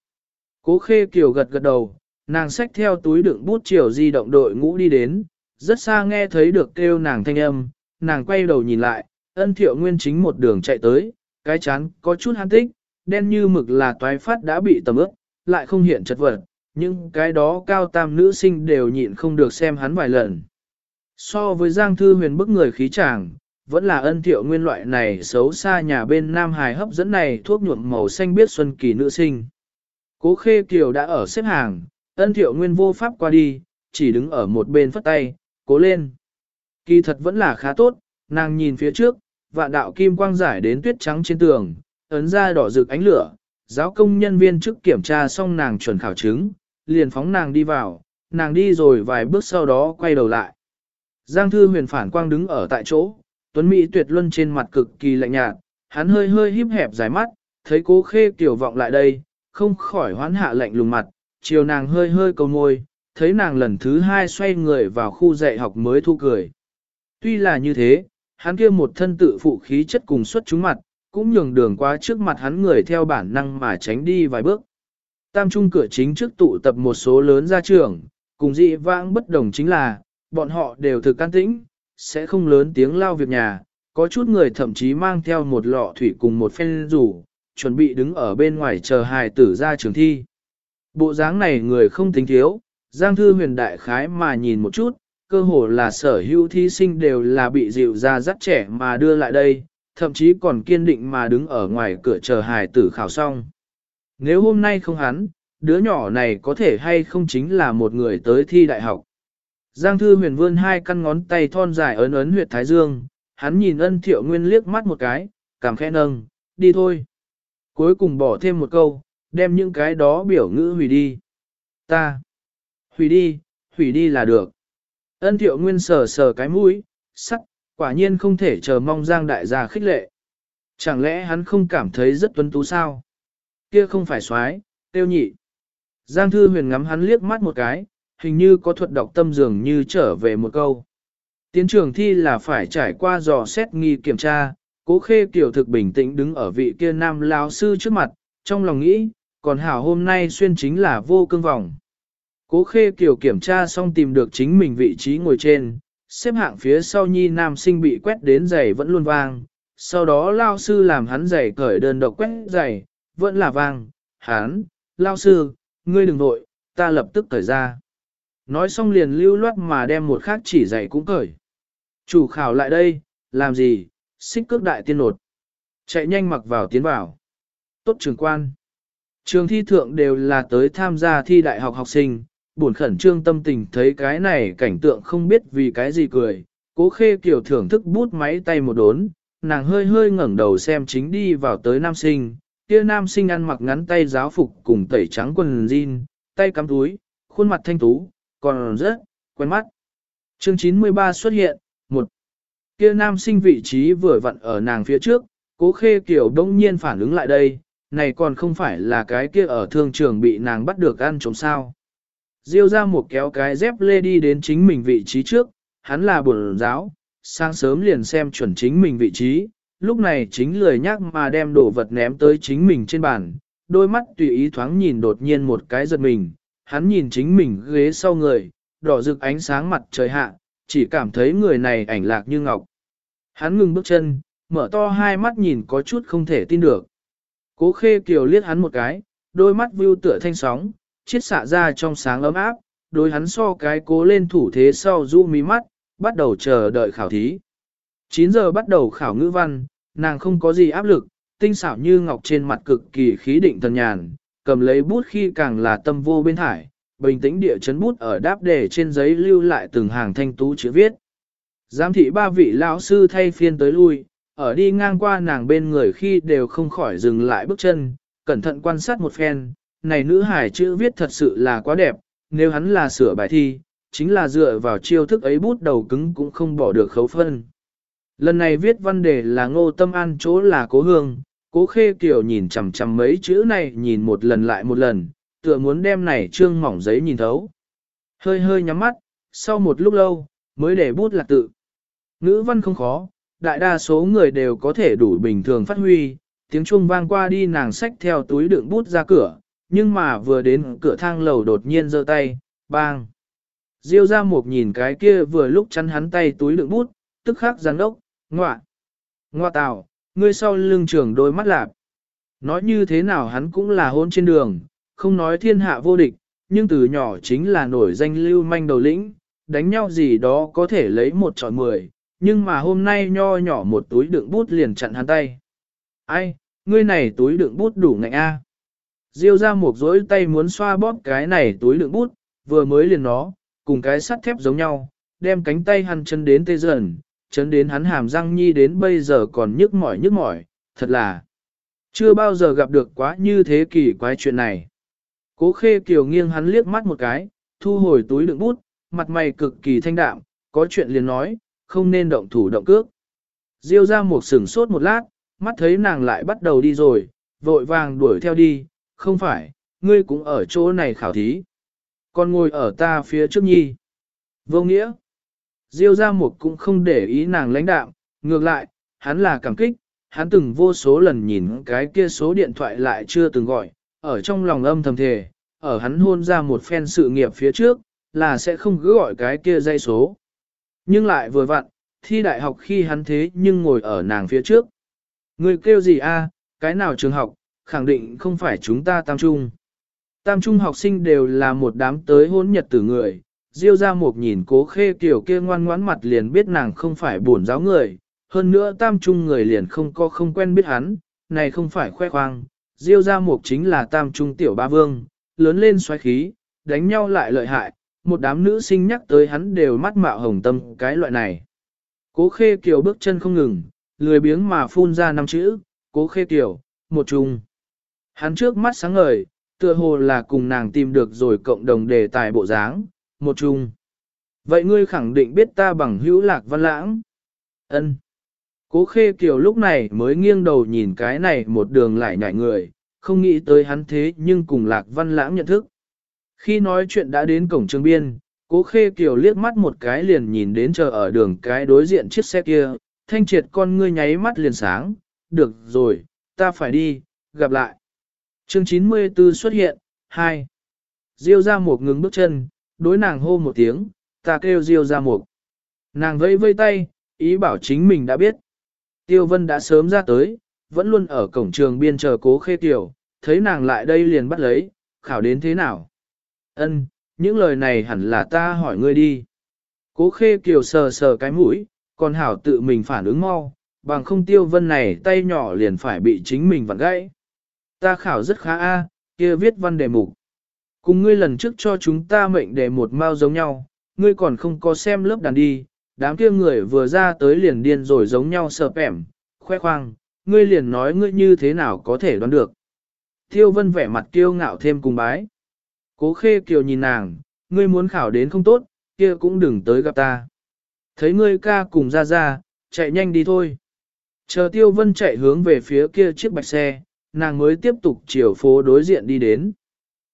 Cố Khê Kiều gật gật đầu, nàng xách theo túi đựng bút chiều di động đội ngũ đi đến, rất xa nghe thấy được kêu nàng thanh âm, nàng quay đầu nhìn lại, ân thiệu nguyên chính một đường chạy tới, cái chán có chút hán tích, đen như mực là toái phát đã bị tầm ướp, lại không hiện chật vật, nhưng cái đó cao tam nữ sinh đều nhịn không được xem hắn vài lần. So với Giang Thư Huyền bức người khí chàng, vẫn là ân thiệu nguyên loại này xấu xa nhà bên Nam Hải hấp dẫn này thuốc nhuộm màu xanh biết xuân kỳ nữ sinh. Cố Khê Kiều đã ở xếp hàng, ân thiệu nguyên vô pháp qua đi, chỉ đứng ở một bên phất tay, cố lên. Kỳ thật vẫn là khá tốt, nàng nhìn phía trước, vạn đạo kim quang giải đến tuyết trắng trên tường, ấn ra đỏ rực ánh lửa, giáo công nhân viên trước kiểm tra xong nàng chuẩn khảo chứng, liền phóng nàng đi vào, nàng đi rồi vài bước sau đó quay đầu lại. Giang thư huyền phản quang đứng ở tại chỗ, tuấn Mỹ tuyệt luân trên mặt cực kỳ lạnh nhạt, hắn hơi hơi híp hẹp dài mắt, thấy cố khê kiểu vọng lại đây, không khỏi hoán hạ lạnh lùng mặt, chiều nàng hơi hơi cầu môi, thấy nàng lần thứ hai xoay người vào khu dạy học mới thu cười. Tuy là như thế, hắn kia một thân tự phụ khí chất cùng xuất chúng mặt, cũng nhường đường qua trước mặt hắn người theo bản năng mà tránh đi vài bước. Tam trung cửa chính trước tụ tập một số lớn gia trưởng, cùng dị vãng bất đồng chính là, bọn họ đều thực can tĩnh, sẽ không lớn tiếng lao việc nhà, có chút người thậm chí mang theo một lọ thủy cùng một phen rủ, chuẩn bị đứng ở bên ngoài chờ hài tử ra trường thi. Bộ dáng này người không tính thiếu, Giang Thư huyền đại khái mà nhìn một chút, cơ hồ là sở hữu thí sinh đều là bị dịu ra dắt trẻ mà đưa lại đây, thậm chí còn kiên định mà đứng ở ngoài cửa chờ hài tử khảo xong. Nếu hôm nay không hắn, đứa nhỏ này có thể hay không chính là một người tới thi đại học. Giang Thư huyền vươn hai căn ngón tay thon dài ấn ấn huyệt thái dương, hắn nhìn ân thiệu nguyên liếc mắt một cái, cảm khẽ nâng, đi thôi. Cuối cùng bỏ thêm một câu, đem những cái đó biểu ngữ hủy đi. Ta. Hủy đi, hủy đi là được. Ân thiệu nguyên sờ sờ cái mũi, sắc, quả nhiên không thể chờ mong Giang đại gia khích lệ. Chẳng lẽ hắn không cảm thấy rất tuấn tú sao? Kia không phải xoái, tiêu nhị. Giang thư huyền ngắm hắn liếc mắt một cái, hình như có thuật đọc tâm dường như trở về một câu. Tiến trường thi là phải trải qua dò xét nghi kiểm tra, cố khê kiểu thực bình tĩnh đứng ở vị kia nam lão sư trước mặt, trong lòng nghĩ, còn hảo hôm nay xuyên chính là vô cương vòng. Cố khê kiểu kiểm tra xong tìm được chính mình vị trí ngồi trên, xếp hạng phía sau nhi nam sinh bị quét đến giày vẫn luôn vang, sau đó lao sư làm hắn giày cởi đơn độc quét giày, vẫn là vang, hán, lao sư, ngươi đừng nội, ta lập tức cởi ra. Nói xong liền lưu loát mà đem một khác chỉ dạy cũng cởi. Chủ khảo lại đây, làm gì, xích cước đại tiên nột. Chạy nhanh mặc vào tiến vào. Tốt trường quan. Trường thi thượng đều là tới tham gia thi đại học học sinh, buồn khẩn trương tâm tình thấy cái này cảnh tượng không biết vì cái gì cười. Cố khê kiểu thưởng thức bút máy tay một đốn, nàng hơi hơi ngẩng đầu xem chính đi vào tới nam sinh, kia nam sinh ăn mặc ngắn tay giáo phục cùng tẩy trắng quần jean, tay cắm túi, khuôn mặt thanh tú, còn rất quen mắt. Chương 93 xuất hiện, một Kia nam sinh vị trí vừa vặn ở nàng phía trước, cố khê kiểu đông nhiên phản ứng lại đây, này còn không phải là cái kia ở thương trường bị nàng bắt được ăn trộm sao. Diêu ra một kéo cái dép lê đi đến chính mình vị trí trước, hắn là bổn giáo, sáng sớm liền xem chuẩn chính mình vị trí, lúc này chính lười nhắc mà đem đồ vật ném tới chính mình trên bàn, đôi mắt tùy ý thoáng nhìn đột nhiên một cái giật mình, hắn nhìn chính mình ghế sau người, đỏ rực ánh sáng mặt trời hạ, chỉ cảm thấy người này ảnh lạc như ngọc. Hắn ngừng bước chân, mở to hai mắt nhìn có chút không thể tin được. Cố khê kiều liếc hắn một cái, đôi mắt view tựa thanh sóng, chiết xạ ra trong sáng ấm áp, đôi hắn so cái cố lên thủ thế sau du mí mắt, bắt đầu chờ đợi khảo thí. 9 giờ bắt đầu khảo ngữ văn, nàng không có gì áp lực, tinh xảo như ngọc trên mặt cực kỳ khí định thần nhàn, cầm lấy bút khi càng là tâm vô bên thải, bình tĩnh địa chấn bút ở đáp đề trên giấy lưu lại từng hàng thanh tú chữ viết. Giám thị ba vị lão sư thay phiên tới lui, ở đi ngang qua nàng bên người khi đều không khỏi dừng lại bước chân, cẩn thận quan sát một phen, này nữ hải chữ viết thật sự là quá đẹp, nếu hắn là sửa bài thi, chính là dựa vào chiêu thức ấy bút đầu cứng cũng không bỏ được khấu phân. Lần này viết văn đề là ngô tâm an chỗ là cố hương, cố khê kiểu nhìn chằm chằm mấy chữ này nhìn một lần lại một lần, tựa muốn đem này trương mỏng giấy nhìn thấu. Hơi hơi nhắm mắt, sau một lúc lâu, mới để bút lạc tự. Ngữ văn không khó, đại đa số người đều có thể đủ bình thường phát huy, tiếng chuông vang qua đi nàng xách theo túi đựng bút ra cửa, nhưng mà vừa đến cửa thang lầu đột nhiên giơ tay, bang. Diêu ra một nhìn cái kia vừa lúc chắn hắn tay túi đựng bút, tức khắc gián ốc, ngoạ. Ngoạ tào, ngươi sau lưng trưởng đôi mắt lạp. Nói như thế nào hắn cũng là hôn trên đường, không nói thiên hạ vô địch, nhưng từ nhỏ chính là nổi danh lưu manh đầu lĩnh, đánh nhau gì đó có thể lấy một trọi mười, nhưng mà hôm nay nho nhỏ một túi đựng bút liền chặn hắn tay. Ai, ngươi này túi đựng bút đủ ngạnh a. Diêu ra một dối tay muốn xoa bóp cái này túi đựng bút, vừa mới liền nó, cùng cái sắt thép giống nhau, đem cánh tay hắn chân đến tê dần, chấn đến hắn hàm răng nhi đến bây giờ còn nhức mỏi nhức mỏi, thật là chưa bao giờ gặp được quá như thế kỳ quái chuyện này. Cố khê kiều nghiêng hắn liếc mắt một cái, thu hồi túi đựng bút, mặt mày cực kỳ thanh đạm, có chuyện liền nói, không nên động thủ động cước. Diêu ra một sừng sốt một lát, mắt thấy nàng lại bắt đầu đi rồi, vội vàng đuổi theo đi, không phải, ngươi cũng ở chỗ này khảo thí. Còn ngồi ở ta phía trước nhi. Vô nghĩa. Diêu gia một cũng không để ý nàng lãnh đạm, ngược lại, hắn là cảm kích, hắn từng vô số lần nhìn cái kia số điện thoại lại chưa từng gọi, ở trong lòng âm thầm thề, ở hắn hôn ra một phen sự nghiệp phía trước, là sẽ không cứ gọi cái kia dây số. Nhưng lại vừa vặn, thi đại học khi hắn thế nhưng ngồi ở nàng phía trước. Người kêu gì a? cái nào trường học, khẳng định không phải chúng ta tam trung. Tam trung học sinh đều là một đám tới hôn nhật tử người, Diêu ra một nhìn cố khê kiểu kia ngoan ngoãn mặt liền biết nàng không phải bổn giáo người, hơn nữa tam trung người liền không có không quen biết hắn, này không phải khoe khoang, Diêu ra một chính là tam trung tiểu ba vương, lớn lên xoáy khí, đánh nhau lại lợi hại, một đám nữ sinh nhắc tới hắn đều mắt mạo hồng tâm cái loại này. Cố khê kiều bước chân không ngừng, lười biếng mà phun ra năm chữ, cố khê kiều, một trung. Hắn trước mắt sáng ngời, tựa hồ là cùng nàng tìm được rồi cộng đồng đề tài bộ dáng, một chung. Vậy ngươi khẳng định biết ta bằng hữu lạc văn lãng. ân Cố khê kiều lúc này mới nghiêng đầu nhìn cái này một đường lại nhảy người, không nghĩ tới hắn thế nhưng cùng lạc văn lãng nhận thức. Khi nói chuyện đã đến cổng trường biên, cố khê kiều liếc mắt một cái liền nhìn đến chờ ở đường cái đối diện chiếc xe kia, thanh triệt con ngươi nháy mắt liền sáng, được rồi, ta phải đi, gặp lại. Chương 94 xuất hiện, 2. Diêu ra một ngừng bước chân, đối nàng hô một tiếng, ta kêu Diêu ra một. Nàng vẫy vây tay, ý bảo chính mình đã biết. Tiêu Vân đã sớm ra tới, vẫn luôn ở cổng trường biên chờ cố khê tiểu, thấy nàng lại đây liền bắt lấy, khảo đến thế nào? Ân, những lời này hẳn là ta hỏi ngươi đi. Cố khê kiều sờ sờ cái mũi, còn hảo tự mình phản ứng mau, bằng không tiêu vân này tay nhỏ liền phải bị chính mình vặn gãy. Ta khảo rất khá a, kia viết văn đề mục. Cùng ngươi lần trước cho chúng ta mệnh đề một mao giống nhau, ngươi còn không có xem lớp đàn đi, đám kia người vừa ra tới liền điên rồi giống nhau sợp ẻm, khoe khoang, ngươi liền nói ngươi như thế nào có thể đoán được. Tiêu vân vẻ mặt kiêu ngạo thêm cùng bái. Cố khê kiều nhìn nàng, ngươi muốn khảo đến không tốt, kia cũng đừng tới gặp ta. Thấy ngươi ca cùng ra ra, chạy nhanh đi thôi. Chờ tiêu vân chạy hướng về phía kia chiếc bạch xe, nàng mới tiếp tục chiều phố đối diện đi đến.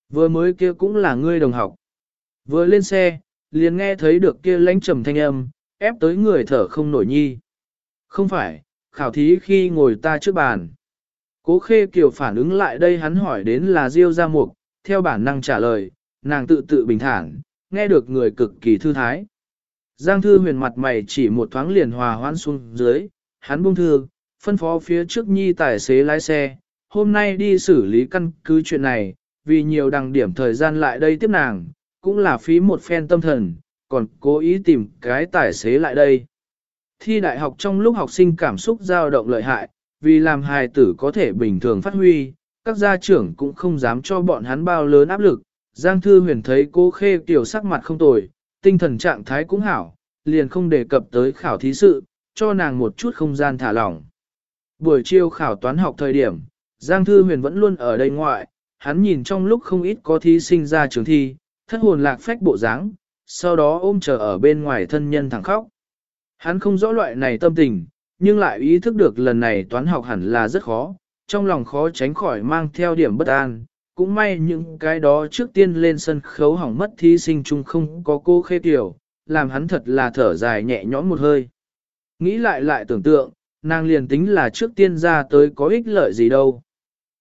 Vừa mới kia cũng là ngươi đồng học. Vừa lên xe, liền nghe thấy được kia lãnh trầm thanh âm, ép tới người thở không nổi nhi. Không phải, khảo thí khi ngồi ta trước bàn. Cố khê kiều phản ứng lại đây hắn hỏi đến là Diêu Gia Mục, theo bản năng trả lời, nàng tự tự bình thản, nghe được người cực kỳ thư thái. Giang thư huyền mặt mày chỉ một thoáng liền hòa hoãn xuống dưới, hắn buông thư, phân phó phía trước nhi tài xế lái xe, hôm nay đi xử lý căn cứ chuyện này, vì nhiều đằng điểm thời gian lại đây tiếp nàng, cũng là phí một phen tâm thần, còn cố ý tìm cái tài xế lại đây. Thi đại học trong lúc học sinh cảm xúc dao động lợi hại, vì làm hài tử có thể bình thường phát huy, các gia trưởng cũng không dám cho bọn hắn bao lớn áp lực. Giang Thư Huyền thấy cô Khê tiểu sắc mặt không tồi, tinh thần trạng thái cũng hảo, liền không đề cập tới khảo thí sự, cho nàng một chút không gian thả lỏng. Buổi chiều khảo toán học thời điểm, Giang Thư Huyền vẫn luôn ở đây ngoại, hắn nhìn trong lúc không ít có thí sinh ra trường thi, thất hồn lạc phách bộ dáng, sau đó ôm chờ ở bên ngoài thân nhân thẳng khóc. Hắn không rõ loại này tâm tình, nhưng lại ý thức được lần này toán học hẳn là rất khó, trong lòng khó tránh khỏi mang theo điểm bất an. Cũng may những cái đó trước tiên lên sân khấu hỏng mất thí sinh chung không có cô khê tiểu, làm hắn thật là thở dài nhẹ nhõm một hơi. Nghĩ lại lại tưởng tượng, nàng liền tính là trước tiên ra tới có ích lợi gì đâu.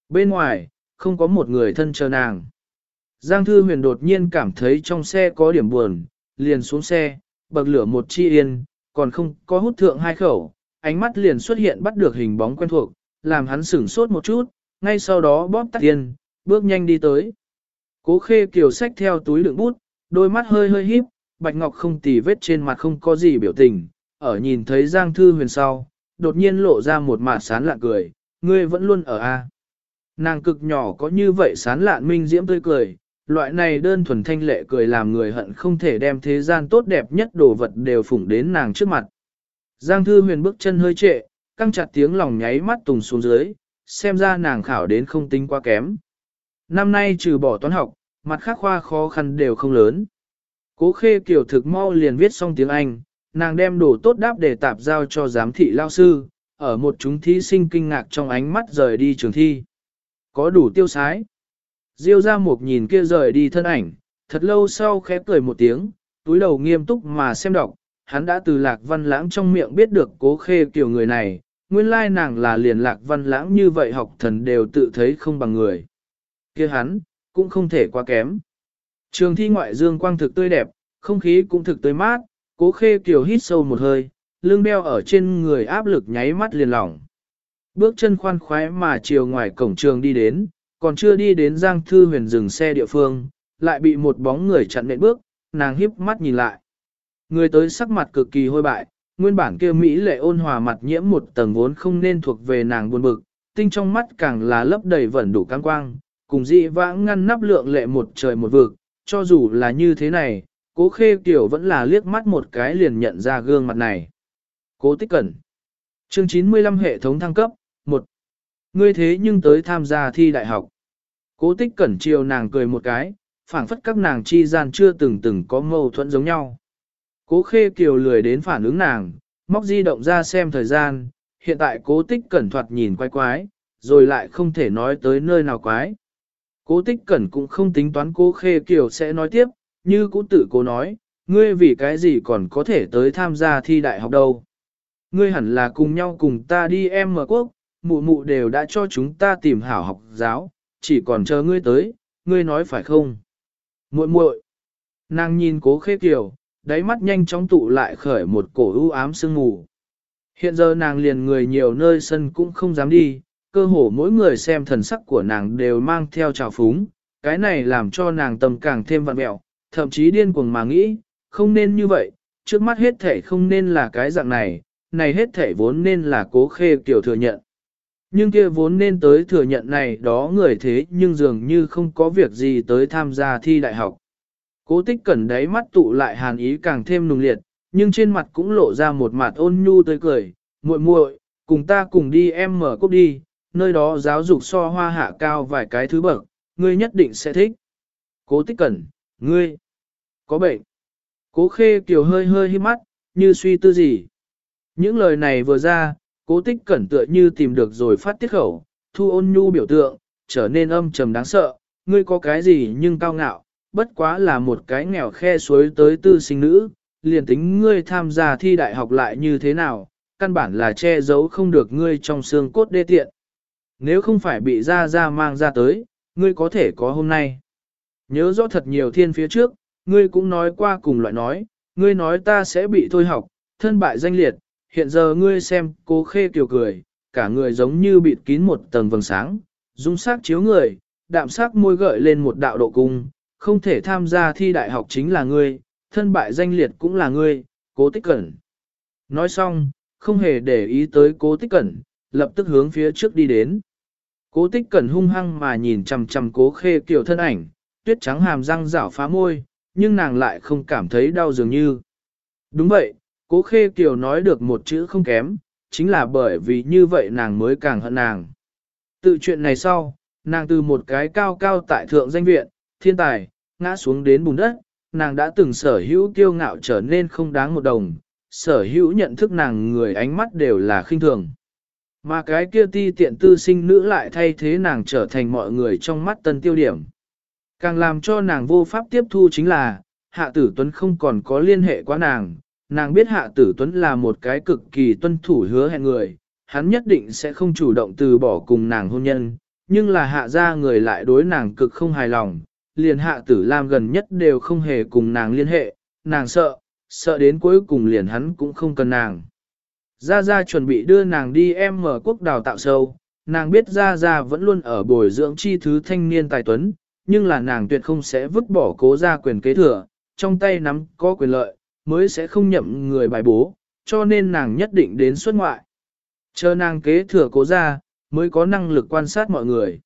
Bên ngoài, không có một người thân chờ nàng. Giang Thư Huyền đột nhiên cảm thấy trong xe có điểm buồn, liền xuống xe, bậc lửa một chi yên, còn không có hút thượng hai khẩu, ánh mắt liền xuất hiện bắt được hình bóng quen thuộc, làm hắn sửng sốt một chút, ngay sau đó bóp tắt yên, bước nhanh đi tới. Cố khê kiều sách theo túi đựng bút, đôi mắt hơi hơi híp, bạch ngọc không tì vết trên mặt không có gì biểu tình, ở nhìn thấy Giang Thư Huyền sau, đột nhiên lộ ra một mạt sán lạ cười, ngươi vẫn luôn ở A. Nàng cực nhỏ có như vậy sán lạn minh diễm tươi cười, loại này đơn thuần thanh lệ cười làm người hận không thể đem thế gian tốt đẹp nhất đồ vật đều phủng đến nàng trước mặt. Giang Thư Huyền bước chân hơi trệ, căng chặt tiếng lòng nháy mắt tùng xuống dưới, xem ra nàng khảo đến không tính quá kém. Năm nay trừ bỏ toán học, mặt khác khoa khó khăn đều không lớn. Cố khê kiểu thực mau liền viết xong tiếng Anh, nàng đem đồ tốt đáp để tạp giao cho giám thị lao sư, ở một chúng thí sinh kinh ngạc trong ánh mắt rời đi trường thi. Có đủ tiêu sái. Diêu ra một nhìn kia rời đi thân ảnh, thật lâu sau khẽ cười một tiếng, túi đầu nghiêm túc mà xem đọc, hắn đã từ lạc văn lãng trong miệng biết được cố khê kiểu người này, nguyên lai nàng là liền lạc văn lãng như vậy học thần đều tự thấy không bằng người. kia hắn, cũng không thể quá kém. Trường thi ngoại dương quang thực tươi đẹp, không khí cũng thực tươi mát, cố khê kiểu hít sâu một hơi, lưng đeo ở trên người áp lực nháy mắt liền lỏng. Bước chân khoan khoái mà chiều ngoài cổng trường đi đến, còn chưa đi đến Giang Thư Huyền dừng xe địa phương, lại bị một bóng người chặn nện bước, nàng híp mắt nhìn lại. Người tới sắc mặt cực kỳ hôi bại, nguyên bản kia Mỹ lệ ôn hòa mặt nhiễm một tầng vốn không nên thuộc về nàng buồn bực, tinh trong mắt càng là lấp đầy vẩn đủ căng quang, cùng dị vãng ngăn nắp lượng lệ một trời một vực, cho dù là như thế này, cố khê kiểu vẫn là liếc mắt một cái liền nhận ra gương mặt này. Cố tích cẩn. Chương 95 hệ thống thăng cấp, một Ngươi thế nhưng tới tham gia thi đại học. Cố tích cẩn chiều nàng cười một cái, phảng phất các nàng chi gian chưa từng từng có mâu thuẫn giống nhau. Cố khê kiều lười đến phản ứng nàng, móc di động ra xem thời gian, hiện tại cố tích cẩn thoạt nhìn quái quái, rồi lại không thể nói tới nơi nào quái. Cố tích cẩn cũng không tính toán cố khê kiều sẽ nói tiếp, như cũ tự cố nói, ngươi vì cái gì còn có thể tới tham gia thi đại học đâu. Ngươi hẳn là cùng nhau cùng ta đi em mở quốc, mụ mụ đều đã cho chúng ta tìm hảo học giáo, chỉ còn chờ ngươi tới, ngươi nói phải không? muội muội Nàng nhìn cố khê kiều, đáy mắt nhanh chóng tụ lại khởi một cổ u ám sương mù. Hiện giờ nàng liền người nhiều nơi sân cũng không dám đi, cơ hồ mỗi người xem thần sắc của nàng đều mang theo trào phúng, cái này làm cho nàng tâm càng thêm vặn mẹo, thậm chí điên cuồng mà nghĩ, không nên như vậy, trước mắt hết thể không nên là cái dạng này, này hết thể vốn nên là cố khê kiểu thừa nhận. Nhưng kia vốn nên tới thừa nhận này đó người thế nhưng dường như không có việc gì tới tham gia thi đại học. Cố tích cẩn đáy mắt tụ lại hàn ý càng thêm nùng liệt, nhưng trên mặt cũng lộ ra một mặt ôn nhu tươi cười, muội muội, cùng ta cùng đi em mở cốc đi, nơi đó giáo dục so hoa hạ cao vài cái thứ bậc, ngươi nhất định sẽ thích. Cố tích cẩn, ngươi, có bệnh. Cố khê kiều hơi hơi hí mắt, như suy tư gì. Những lời này vừa ra, cố tích cẩn tựa như tìm được rồi phát tiết khẩu, thu ôn nhu biểu tượng, trở nên âm trầm đáng sợ, ngươi có cái gì nhưng cao ngạo, bất quá là một cái nghèo khe suối tới tư sinh nữ, liền tính ngươi tham gia thi đại học lại như thế nào, căn bản là che giấu không được ngươi trong xương cốt đê tiện. Nếu không phải bị ra ra mang ra tới, ngươi có thể có hôm nay. Nhớ rõ thật nhiều thiên phía trước, ngươi cũng nói qua cùng loại nói, ngươi nói ta sẽ bị thôi học, thân bại danh liệt, hiện giờ ngươi xem cố khê kiều cười, cả người giống như bịt kín một tầng vầng sáng, dung sắc chiếu người, đạm sắc môi gợi lên một đạo độ cung, không thể tham gia thi đại học chính là ngươi, thân bại danh liệt cũng là ngươi, cố tích cẩn. Nói xong, không hề để ý tới cố tích cẩn, lập tức hướng phía trước đi đến. Cố tích cẩn hung hăng mà nhìn chằm chằm cố khê kiểu thân ảnh, tuyết trắng hàm răng rảo phá môi, nhưng nàng lại không cảm thấy đau dường như. Đúng vậy, cố khê kiều nói được một chữ không kém, chính là bởi vì như vậy nàng mới càng hận nàng. Tự chuyện này sau, nàng từ một cái cao cao tại thượng danh viện, thiên tài, ngã xuống đến bùn đất, nàng đã từng sở hữu kiêu ngạo trở nên không đáng một đồng, sở hữu nhận thức nàng người ánh mắt đều là khinh thường. Mà cái kia ti tiện tư sinh nữ lại thay thế nàng trở thành mọi người trong mắt tân tiêu điểm. Càng làm cho nàng vô pháp tiếp thu chính là, Hạ Tử Tuấn không còn có liên hệ quá nàng, nàng biết Hạ Tử Tuấn là một cái cực kỳ tuân thủ hứa hẹn người, hắn nhất định sẽ không chủ động từ bỏ cùng nàng hôn nhân, nhưng là Hạ ra người lại đối nàng cực không hài lòng, liền Hạ Tử Lam gần nhất đều không hề cùng nàng liên hệ, nàng sợ, sợ đến cuối cùng liền hắn cũng không cần nàng. Gia Gia chuẩn bị đưa nàng đi em mở quốc đào tạo sâu, nàng biết Gia Gia vẫn luôn ở bồi dưỡng chi thứ thanh niên tài tuấn, nhưng là nàng tuyệt không sẽ vứt bỏ cố gia quyền kế thừa, trong tay nắm có quyền lợi, mới sẽ không nhậm người bài bố, cho nên nàng nhất định đến xuất ngoại. Chờ nàng kế thừa cố ra, mới có năng lực quan sát mọi người.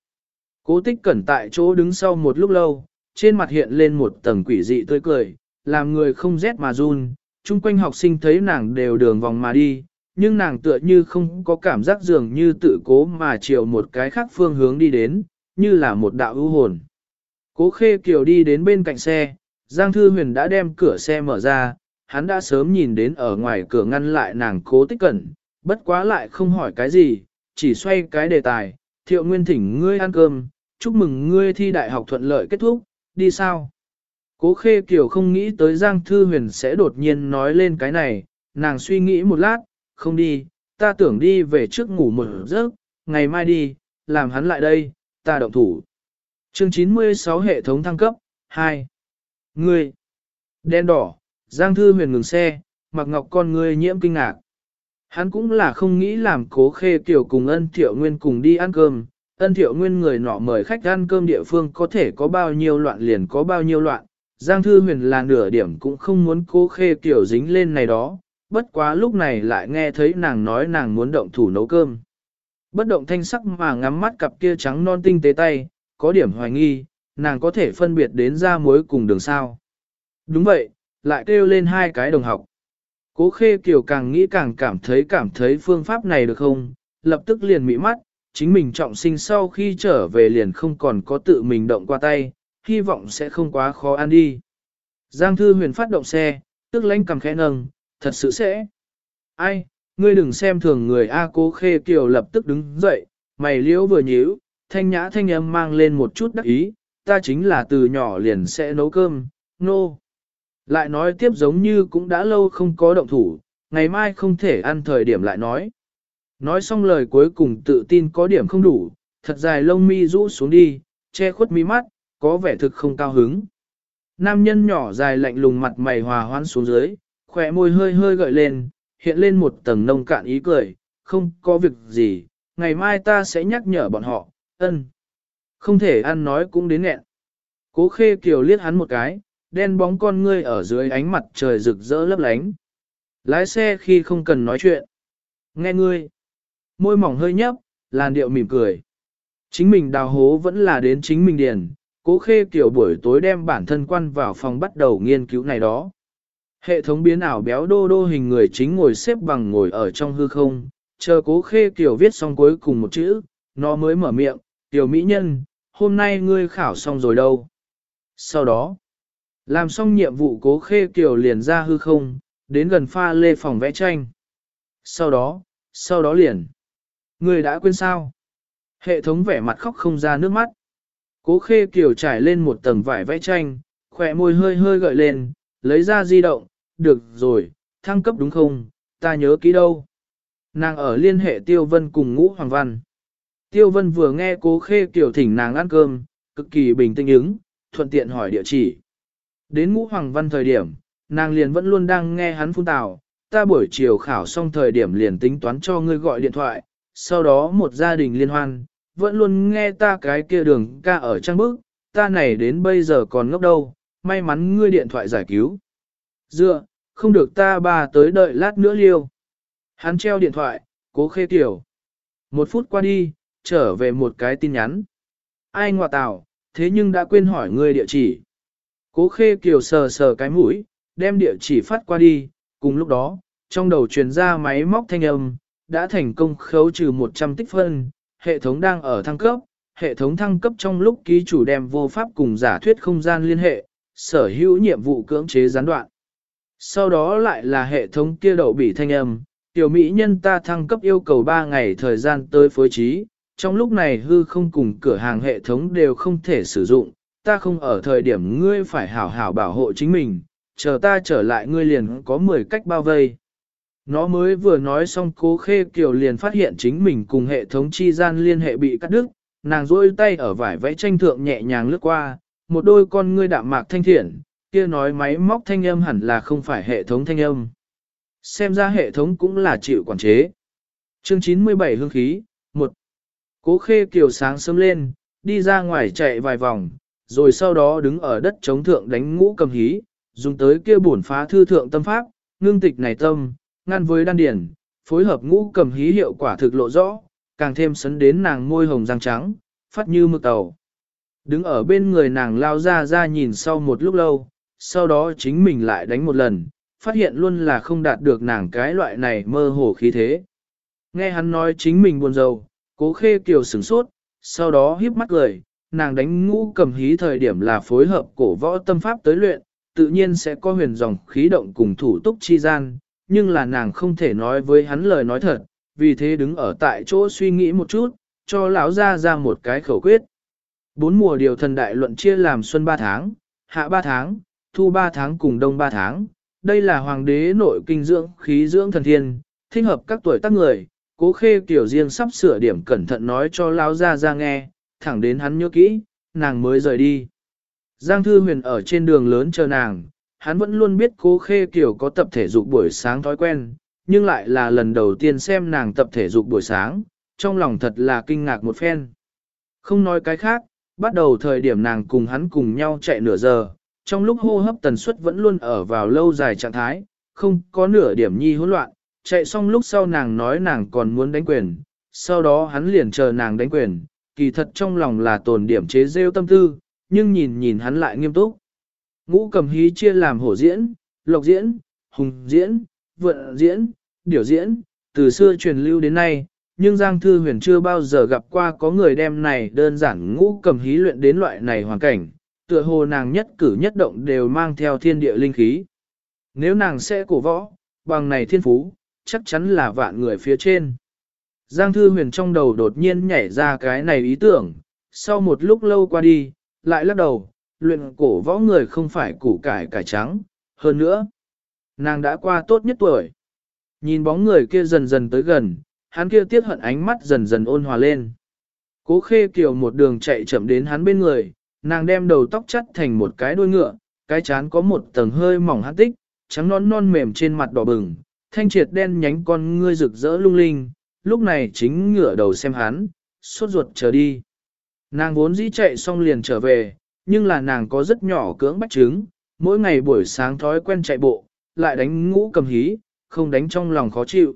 Cố tích cẩn tại chỗ đứng sau một lúc lâu, trên mặt hiện lên một tầng quỷ dị tươi cười, làm người không rét mà run, chung quanh học sinh thấy nàng đều đường vòng mà đi, nhưng nàng tựa như không có cảm giác dường như tự cố mà chiều một cái khác phương hướng đi đến, như là một đạo ưu hồn. Cố khê kiều đi đến bên cạnh xe, Giang Thư Huyền đã đem cửa xe mở ra, hắn đã sớm nhìn đến ở ngoài cửa ngăn lại nàng cố tích cẩn, bất quá lại không hỏi cái gì, chỉ xoay cái đề tài, thiệu nguyên thỉnh ngươi ăn cơm, chúc mừng ngươi thi đại học thuận lợi kết thúc, đi sao? Cố khê kiều không nghĩ tới Giang Thư Huyền sẽ đột nhiên nói lên cái này, nàng suy nghĩ một lát, không đi, ta tưởng đi về trước ngủ một giấc, ngày mai đi, làm hắn lại đây, ta động thủ. Chương 96 hệ thống thăng cấp, 2. Ngươi. Đen đỏ, Giang Thư Huyền ngừng xe, mặc ngọc con người nhiễm kinh ngạc. Hắn cũng là không nghĩ làm cố khê tiểu cùng ân thiệu nguyên cùng đi ăn cơm. Ân thiệu nguyên người nọ mời khách ăn cơm địa phương có thể có bao nhiêu loạn liền có bao nhiêu loạn. Giang Thư Huyền là nửa điểm cũng không muốn cố khê tiểu dính lên này đó, bất quá lúc này lại nghe thấy nàng nói nàng muốn động thủ nấu cơm. Bất động thanh sắc mà ngắm mắt cặp kia trắng non tinh tế tay, có điểm hoài nghi, nàng có thể phân biệt đến ra muối cùng đường sao. Đúng vậy, lại kêu lên hai cái đồng học. Cố khê kiều càng nghĩ càng cảm thấy cảm thấy phương pháp này được không, lập tức liền mỹ mắt, chính mình trọng sinh sau khi trở về liền không còn có tự mình động qua tay, hy vọng sẽ không quá khó ăn đi. Giang Thư Huyền phát động xe, tức lánh cầm khẽ nâng, thật sự sẽ. Ai, ngươi đừng xem thường người A cố khê kiều lập tức đứng dậy, mày liễu vừa nhíu, thanh nhã thanh âm mang lên một chút đắc ý, ta chính là từ nhỏ liền sẽ nấu cơm, nô. No. Lại nói tiếp giống như cũng đã lâu không có động thủ, ngày mai không thể ăn thời điểm lại nói. Nói xong lời cuối cùng tự tin có điểm không đủ, thật dài lông mi rũ xuống đi, che khuất mi mắt, có vẻ thực không cao hứng. Nam nhân nhỏ dài lạnh lùng mặt mày hòa hoãn xuống dưới, khỏe môi hơi hơi gợi lên, hiện lên một tầng nông cạn ý cười, không có việc gì, ngày mai ta sẽ nhắc nhở bọn họ, ân. Không thể ăn nói cũng đến nghẹn. Cố khê kiều liếc hắn một cái, đen bóng con ngươi ở dưới ánh mặt trời rực rỡ lấp lánh. Lái xe khi không cần nói chuyện. Nghe ngươi. Môi mỏng hơi nhấp, làn điệu mỉm cười. Chính mình đào hố vẫn là đến chính mình điền. Cố khê kiểu buổi tối đem bản thân quan vào phòng bắt đầu nghiên cứu này đó. Hệ thống biến ảo béo đô đô hình người chính ngồi xếp bằng ngồi ở trong hư không, chờ cố khê kiểu viết xong cuối cùng một chữ, nó mới mở miệng, tiểu mỹ nhân, hôm nay ngươi khảo xong rồi đâu. Sau đó, làm xong nhiệm vụ cố khê kiều liền ra hư không, đến gần pha lê phòng vẽ tranh. Sau đó, sau đó liền. người đã quên sao? Hệ thống vẻ mặt khóc không ra nước mắt. Cố khê kiều trải lên một tầng vải vẽ tranh, khỏe môi hơi hơi gợi lên, lấy ra di động, được rồi, thăng cấp đúng không, ta nhớ kỹ đâu. Nàng ở liên hệ Tiêu Vân cùng Ngũ Hoàng Văn. Tiêu Vân vừa nghe cố khê kiều thỉnh nàng ăn cơm, cực kỳ bình tĩnh ứng, thuận tiện hỏi địa chỉ. Đến Ngũ Hoàng Văn thời điểm, nàng liền vẫn luôn đang nghe hắn phun tào, ta buổi chiều khảo xong thời điểm liền tính toán cho ngươi gọi điện thoại, sau đó một gia đình liên hoan, vẫn luôn nghe ta cái kia đường ca ở trang bức, ta này đến bây giờ còn ngốc đâu, may mắn ngươi điện thoại giải cứu. Dựa, không được ta bà tới đợi lát nữa liêu. Hắn treo điện thoại, cố khê tiểu. Một phút qua đi, trở về một cái tin nhắn. Ai ngọa tào, thế nhưng đã quên hỏi ngươi địa chỉ. Cố khê kiều sờ sờ cái mũi, đem địa chỉ phát qua đi, cùng lúc đó, trong đầu truyền ra máy móc thanh âm, đã thành công khấu trừ 100 tích phân, hệ thống đang ở thăng cấp, hệ thống thăng cấp trong lúc ký chủ đem vô pháp cùng giả thuyết không gian liên hệ, sở hữu nhiệm vụ cưỡng chế gián đoạn. Sau đó lại là hệ thống kia đậu bị thanh âm, tiểu mỹ nhân ta thăng cấp yêu cầu 3 ngày thời gian tới phối trí, trong lúc này hư không cùng cửa hàng hệ thống đều không thể sử dụng, ta không ở thời điểm ngươi phải hảo hảo bảo hộ chính mình, chờ ta trở lại ngươi liền có 10 cách bao vây. Nó mới vừa nói xong cố khê kiều liền phát hiện chính mình cùng hệ thống chi gian liên hệ bị cắt đứt, nàng rôi tay ở vải vẽ tranh thượng nhẹ nhàng lướt qua, một đôi con ngươi đạm mạc thanh thiện, kia nói máy móc thanh âm hẳn là không phải hệ thống thanh âm. Xem ra hệ thống cũng là chịu quản chế. Chương 97 hương khí, 1. Cố khê kiều sáng sớm lên, đi ra ngoài chạy vài vòng, rồi sau đó đứng ở đất chống thượng đánh ngũ cầm hí, dùng tới kia bổn phá thư thượng tâm pháp, ngưng tịch này tâm, ngăn với đan điển, phối hợp ngũ cầm hí hiệu quả thực lộ rõ, càng thêm sấn đến nàng môi hồng răng trắng, phát như mực tàu. Đứng ở bên người nàng lao ra ra nhìn sau một lúc lâu, sau đó chính mình lại đánh một lần, phát hiện luôn là không đạt được nàng cái loại này mơ hồ khí thế. Nghe hắn nói chính mình buồn rầu, cố khê kiều sửng sốt, sau đó híp mắt cười, nàng đánh ngũ cầm hí thời điểm là phối hợp cổ võ tâm pháp tới luyện, tự nhiên sẽ có huyền dòng khí động cùng thủ túc chi gian, nhưng là nàng không thể nói với hắn lời nói thật, vì thế đứng ở tại chỗ suy nghĩ một chút, cho lão ra ra một cái khẩu quyết. Bốn mùa điều thần đại luận chia làm xuân ba tháng, hạ ba tháng, thu ba tháng cùng đông ba tháng. Đây là hoàng đế nội kinh dưỡng khí dưỡng thần thiên, thích hợp các tuổi tác người, cố khê kiểu riêng sắp sửa điểm cẩn thận nói cho lão ra ra nghe, thẳng đến hắn nhớ kỹ, nàng mới rời đi. Giang Thư Huyền ở trên đường lớn chờ nàng, hắn vẫn luôn biết cố khê kiểu có tập thể dục buổi sáng thói quen, nhưng lại là lần đầu tiên xem nàng tập thể dục buổi sáng, trong lòng thật là kinh ngạc một phen. Không nói cái khác, bắt đầu thời điểm nàng cùng hắn cùng nhau chạy nửa giờ, trong lúc hô hấp tần suất vẫn luôn ở vào lâu dài trạng thái, không có nửa điểm nhi hỗn loạn, chạy xong lúc sau nàng nói nàng còn muốn đánh quyền, sau đó hắn liền chờ nàng đánh quyền, kỳ thật trong lòng là tồn điểm chế rêu tâm tư, nhưng nhìn nhìn hắn lại nghiêm túc. Ngũ cầm hí chia làm hổ diễn, lộc diễn, hùng diễn, vượn diễn, điểu diễn, từ xưa truyền lưu đến nay, nhưng Giang Thư Huyền chưa bao giờ gặp qua có người đem này đơn giản ngũ cầm hí luyện đến loại này hoàn cảnh, tựa hồ nàng nhất cử nhất động đều mang theo thiên địa linh khí. Nếu nàng sẽ cổ võ, bằng này thiên phú, chắc chắn là vạn người phía trên. Giang Thư Huyền trong đầu đột nhiên nhảy ra cái này ý tưởng, sau một lúc lâu qua đi, lại lắc đầu, luyện cổ võ người không phải củ cải cải trắng, hơn nữa. Nàng đã qua tốt nhất tuổi. Nhìn bóng người kia dần dần tới gần, hắn kia tiếc hận ánh mắt dần dần ôn hòa lên. Cố khê kiều một đường chạy chậm đến hắn bên người, nàng đem đầu tóc chắt thành một cái đuôi ngựa, cái chán có một tầng hơi mỏng hát tích, trắng non non mềm trên mặt đỏ bừng, thanh triệt đen nhánh con ngươi rực rỡ lung linh, lúc này chính ngửa đầu xem hắn, sốt ruột chờ đi. Nàng vốn dĩ chạy xong liền trở về, nhưng là nàng có rất nhỏ cưỡng bách trứng, mỗi ngày buổi sáng thói quen chạy bộ, lại đánh ngũ cầm hí, không đánh trong lòng khó chịu.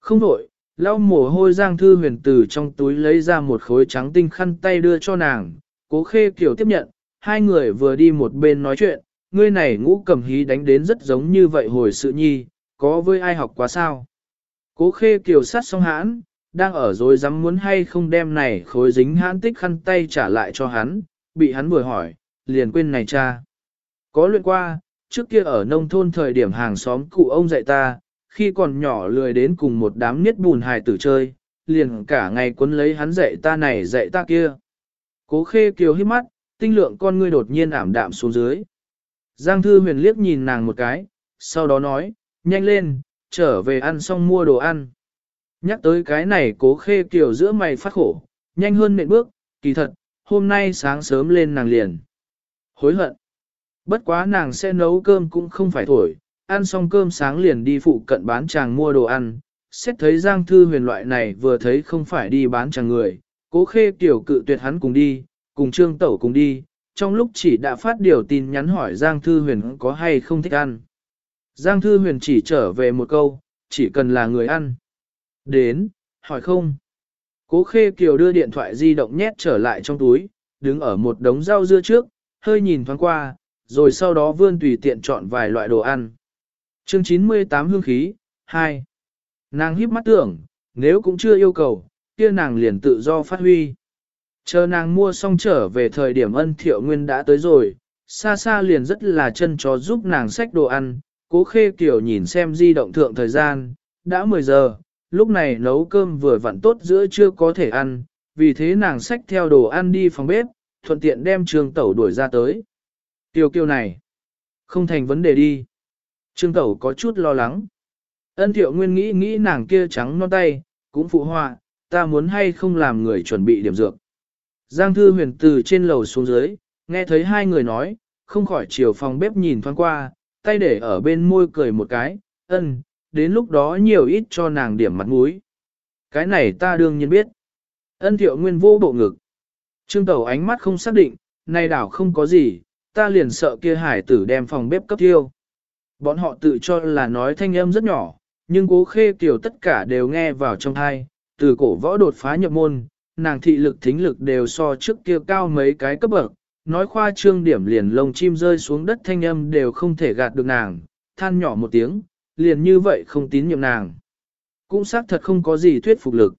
Không đổi, lau mồ hôi Giang Thư Huyền từ trong túi lấy ra một khối trắng tinh khăn tay đưa cho nàng, cố khê kiểu tiếp nhận, hai người vừa đi một bên nói chuyện, ngươi này ngũ cầm hí đánh đến rất giống như vậy hồi sự nhi, có với ai học quá sao? Cố khê kiều sát song hãn, đang ở rồi dám muốn hay không đem này khối dính hãn tích khăn tay trả lại cho hắn, bị hắn vừa hỏi, liền quên này cha. Có luyện qua, trước kia ở nông thôn thời điểm hàng xóm cụ ông dạy ta, khi còn nhỏ lười đến cùng một đám niết bùn hài tử chơi, liền cả ngày quấn lấy hắn dạy ta này dạy ta kia. Cố khê kiều hít mắt, tinh lượng con ngươi đột nhiên ảm đạm xuống dưới. Giang thư huyền liếc nhìn nàng một cái, sau đó nói, nhanh lên, trở về ăn xong mua đồ ăn. Nhắc tới cái này cố khê kiểu giữa mày phát khổ, nhanh hơn nện bước, kỳ thật, hôm nay sáng sớm lên nàng liền. Hối hận. Bất quá nàng sẽ nấu cơm cũng không phải thổi, ăn xong cơm sáng liền đi phụ cận bán chàng mua đồ ăn. Xét thấy Giang Thư huyền loại này vừa thấy không phải đi bán chàng người, cố khê kiểu cự tuyệt hắn cùng đi, cùng Trương Tẩu cùng đi, trong lúc chỉ đã phát điều tin nhắn hỏi Giang Thư huyền có hay không thích ăn. Giang Thư huyền chỉ trở về một câu, chỉ cần là người ăn. Đến, hỏi không. Cố khê kiều đưa điện thoại di động nhét trở lại trong túi, đứng ở một đống rau dưa trước, hơi nhìn thoáng qua, rồi sau đó vươn tùy tiện chọn vài loại đồ ăn. Chương 98 hương khí, 2. Nàng híp mắt tưởng, nếu cũng chưa yêu cầu, kia nàng liền tự do phát huy. Chờ nàng mua xong trở về thời điểm ân thiệu nguyên đã tới rồi, xa xa liền rất là chân chó giúp nàng xách đồ ăn, cố khê Kiều nhìn xem di động thượng thời gian, đã 10 giờ, lúc này nấu cơm vừa vặn tốt giữa chưa có thể ăn, vì thế nàng xách theo đồ ăn đi phòng bếp, thuận tiện đem trương tẩu đuổi ra tới. Kiều kiều này, không thành vấn đề đi. Trương tẩu có chút lo lắng. Ân thiệu nguyên nghĩ nghĩ nàng kia trắng non tay, cũng phụ họa, ta muốn hay không làm người chuẩn bị điểm dược. Giang thư huyền từ trên lầu xuống dưới, nghe thấy hai người nói, không khỏi chiều phòng bếp nhìn thoáng qua, tay để ở bên môi cười một cái, ân, đến lúc đó nhiều ít cho nàng điểm mặt mũi. Cái này ta đương nhiên biết. Ân thiệu nguyên vô bộ ngực. Trương tẩu ánh mắt không xác định, này đảo không có gì, ta liền sợ kia hải tử đem phòng bếp cấp tiêu. Bọn họ tự cho là nói thanh âm rất nhỏ, nhưng cố khê kiểu tất cả đều nghe vào trong thai, từ cổ võ đột phá nhập môn, nàng thị lực thính lực đều so trước kia cao mấy cái cấp bậc, nói khoa trương điểm liền lông chim rơi xuống đất thanh âm đều không thể gạt được nàng, than nhỏ một tiếng, liền như vậy không tín nhiệm nàng. Cũng xác thật không có gì thuyết phục lực.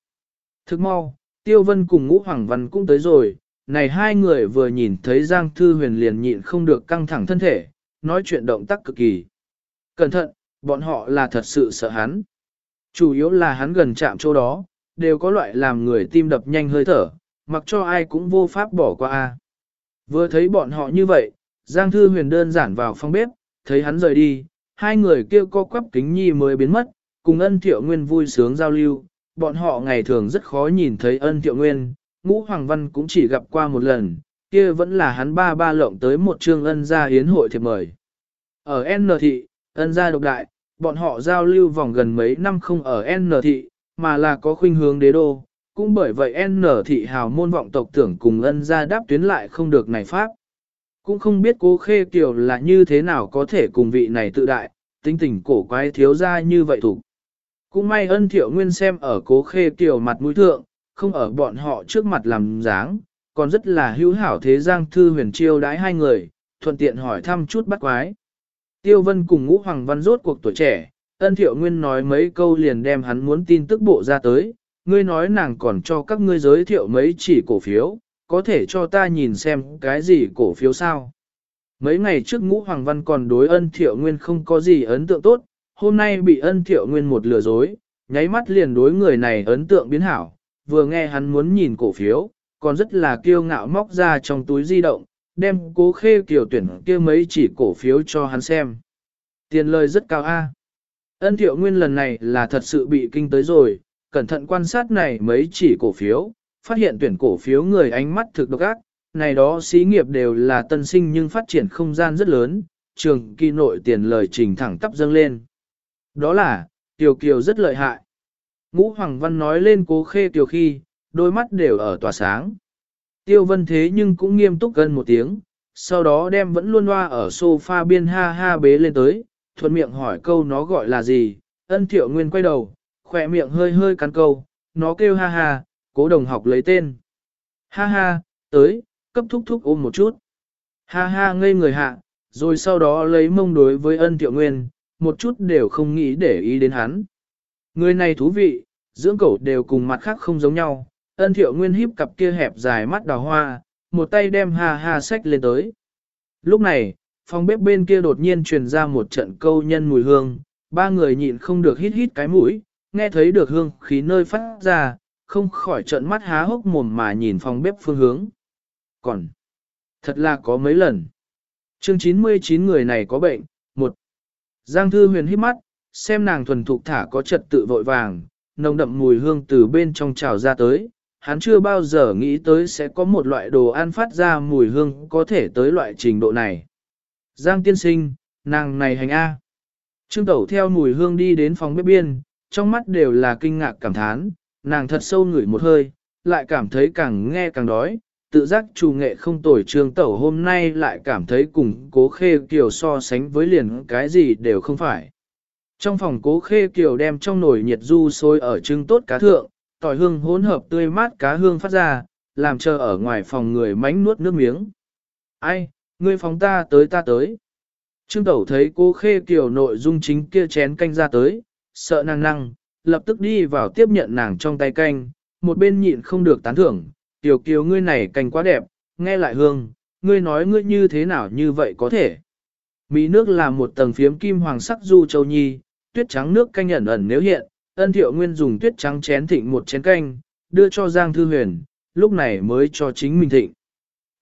Thức mau, Tiêu Vân cùng Ngũ Hoàng Văn cũng tới rồi, này hai người vừa nhìn thấy Giang Thư Huyền liền nhịn không được căng thẳng thân thể, nói chuyện động tác cực kỳ. Cẩn thận, bọn họ là thật sự sợ hắn. Chủ yếu là hắn gần chạm chỗ đó, đều có loại làm người tim đập nhanh hơi thở, mặc cho ai cũng vô pháp bỏ qua. a. Vừa thấy bọn họ như vậy, Giang Thư Huyền đơn giản vào phòng bếp, thấy hắn rời đi, hai người kia co quắp kính nhi mới biến mất, cùng ân thiệu nguyên vui sướng giao lưu. Bọn họ ngày thường rất khó nhìn thấy ân thiệu nguyên, ngũ hoàng văn cũng chỉ gặp qua một lần, kia vẫn là hắn ba ba lộng tới một trương ân gia hiến hội thiệp mời. Ở N thị, ân gia độc đại, bọn họ giao lưu vòng gần mấy năm không ở N thị, mà là có khuynh hướng đế đô, cũng bởi vậy N thị hào môn vọng tộc tưởng cùng ân gia đáp tuyến lại không được này pháp. Cũng không biết cố khê kiều là như thế nào có thể cùng vị này tự đại, tính tình cổ quái thiếu ra như vậy thủ. Cũng may ân thiệu nguyên xem ở cố khê kiều mặt mũi thượng, không ở bọn họ trước mặt làm dáng, còn rất là hữu hảo thế giang thư huyền chiêu đái hai người, thuận tiện hỏi thăm chút bắt quái. Tiêu vân cùng ngũ hoàng văn rốt cuộc tuổi trẻ, ân thiệu nguyên nói mấy câu liền đem hắn muốn tin tức bộ ra tới, ngươi nói nàng còn cho các ngươi giới thiệu mấy chỉ cổ phiếu, có thể cho ta nhìn xem cái gì cổ phiếu sao. Mấy ngày trước ngũ hoàng văn còn đối ân thiệu nguyên không có gì ấn tượng tốt, hôm nay bị ân thiệu nguyên một lừa dối, nháy mắt liền đối người này ấn tượng biến hảo, vừa nghe hắn muốn nhìn cổ phiếu, còn rất là kiêu ngạo móc ra trong túi di động, đem cố khê kiểu tuyển kia mấy chỉ cổ phiếu cho hắn xem. Tiền lời rất cao a. Ân thiệu nguyên lần này là thật sự bị kinh tới rồi, cẩn thận quan sát này mấy chỉ cổ phiếu, phát hiện tuyển cổ phiếu người ánh mắt thực độc ác, này đó xí nghiệp đều là tân sinh nhưng phát triển không gian rất lớn, trường kỳ nội tiền lời trình thẳng tắp dâng lên. Đó là, Tiểu Kiều rất lợi hại. Ngũ Hoàng Văn nói lên cố khê Tiểu khi, đôi mắt đều ở tỏa sáng. Tiêu vân thế nhưng cũng nghiêm túc gần một tiếng, sau đó đem vẫn luôn loa ở sofa biên ha ha bế lên tới, thuận miệng hỏi câu nó gọi là gì, ân thiệu nguyên quay đầu, khỏe miệng hơi hơi cắn câu, nó kêu ha ha, cố đồng học lấy tên. Ha ha, tới, cấp thúc thúc ôm một chút. Ha ha ngây người hạ, rồi sau đó lấy mông đối với ân tiệu nguyên, một chút đều không nghĩ để ý đến hắn. Người này thú vị, dưỡng cẩu đều cùng mặt khác không giống nhau, ân thiệu nguyên híp cặp kia hẹp dài mắt đào hoa, một tay đem ha ha sách lên tới. Lúc này, phòng bếp bên kia đột nhiên truyền ra một trận câu nhân mùi hương, ba người nhịn không được hít hít cái mũi, nghe thấy được hương khí nơi phát ra, không khỏi trợn mắt há hốc mồm mà nhìn phòng bếp phương hướng. Còn, thật là có mấy lần. Chương 99 người này có bệnh, một Giang Thư Huyền hít mắt, xem nàng thuần thục thả có trật tự vội vàng, nồng đậm mùi hương từ bên trong trào ra tới, hắn chưa bao giờ nghĩ tới sẽ có một loại đồ ăn phát ra mùi hương có thể tới loại trình độ này. Giang tiên sinh, nàng này hành A. Trương Tẩu theo mùi hương đi đến phòng bếp biên, trong mắt đều là kinh ngạc cảm thán, nàng thật sâu ngửi một hơi, lại cảm thấy càng nghe càng đói, tự giác chủ nghệ không tồi Trương Tẩu hôm nay lại cảm thấy cùng cố khê kiều so sánh với liền cái gì đều không phải. Trong phòng cố khê kiều đem trong nồi nhiệt du sôi ở trưng tốt cá thượng, tỏi hương hỗn hợp tươi mát cá hương phát ra, làm chờ ở ngoài phòng người mánh nuốt nước miếng. Ai, ngươi phóng ta tới ta tới. Trương Tẩu thấy cô khê kiểu nội dung chính kia chén canh ra tới, sợ nàng năng, lập tức đi vào tiếp nhận nàng trong tay canh, một bên nhịn không được tán thưởng, tiểu kiều ngươi này canh quá đẹp, nghe lại hương, ngươi nói ngươi như thế nào như vậy có thể. Mỹ nước là một tầng phiếm kim hoàng sắc du châu nhi, tuyết trắng nước canh ẩn ẩn nếu hiện, ân thiệu nguyên dùng tuyết trắng chén thịnh một chén canh, đưa cho Giang Thư Huyền, lúc này mới cho chính mình thịnh.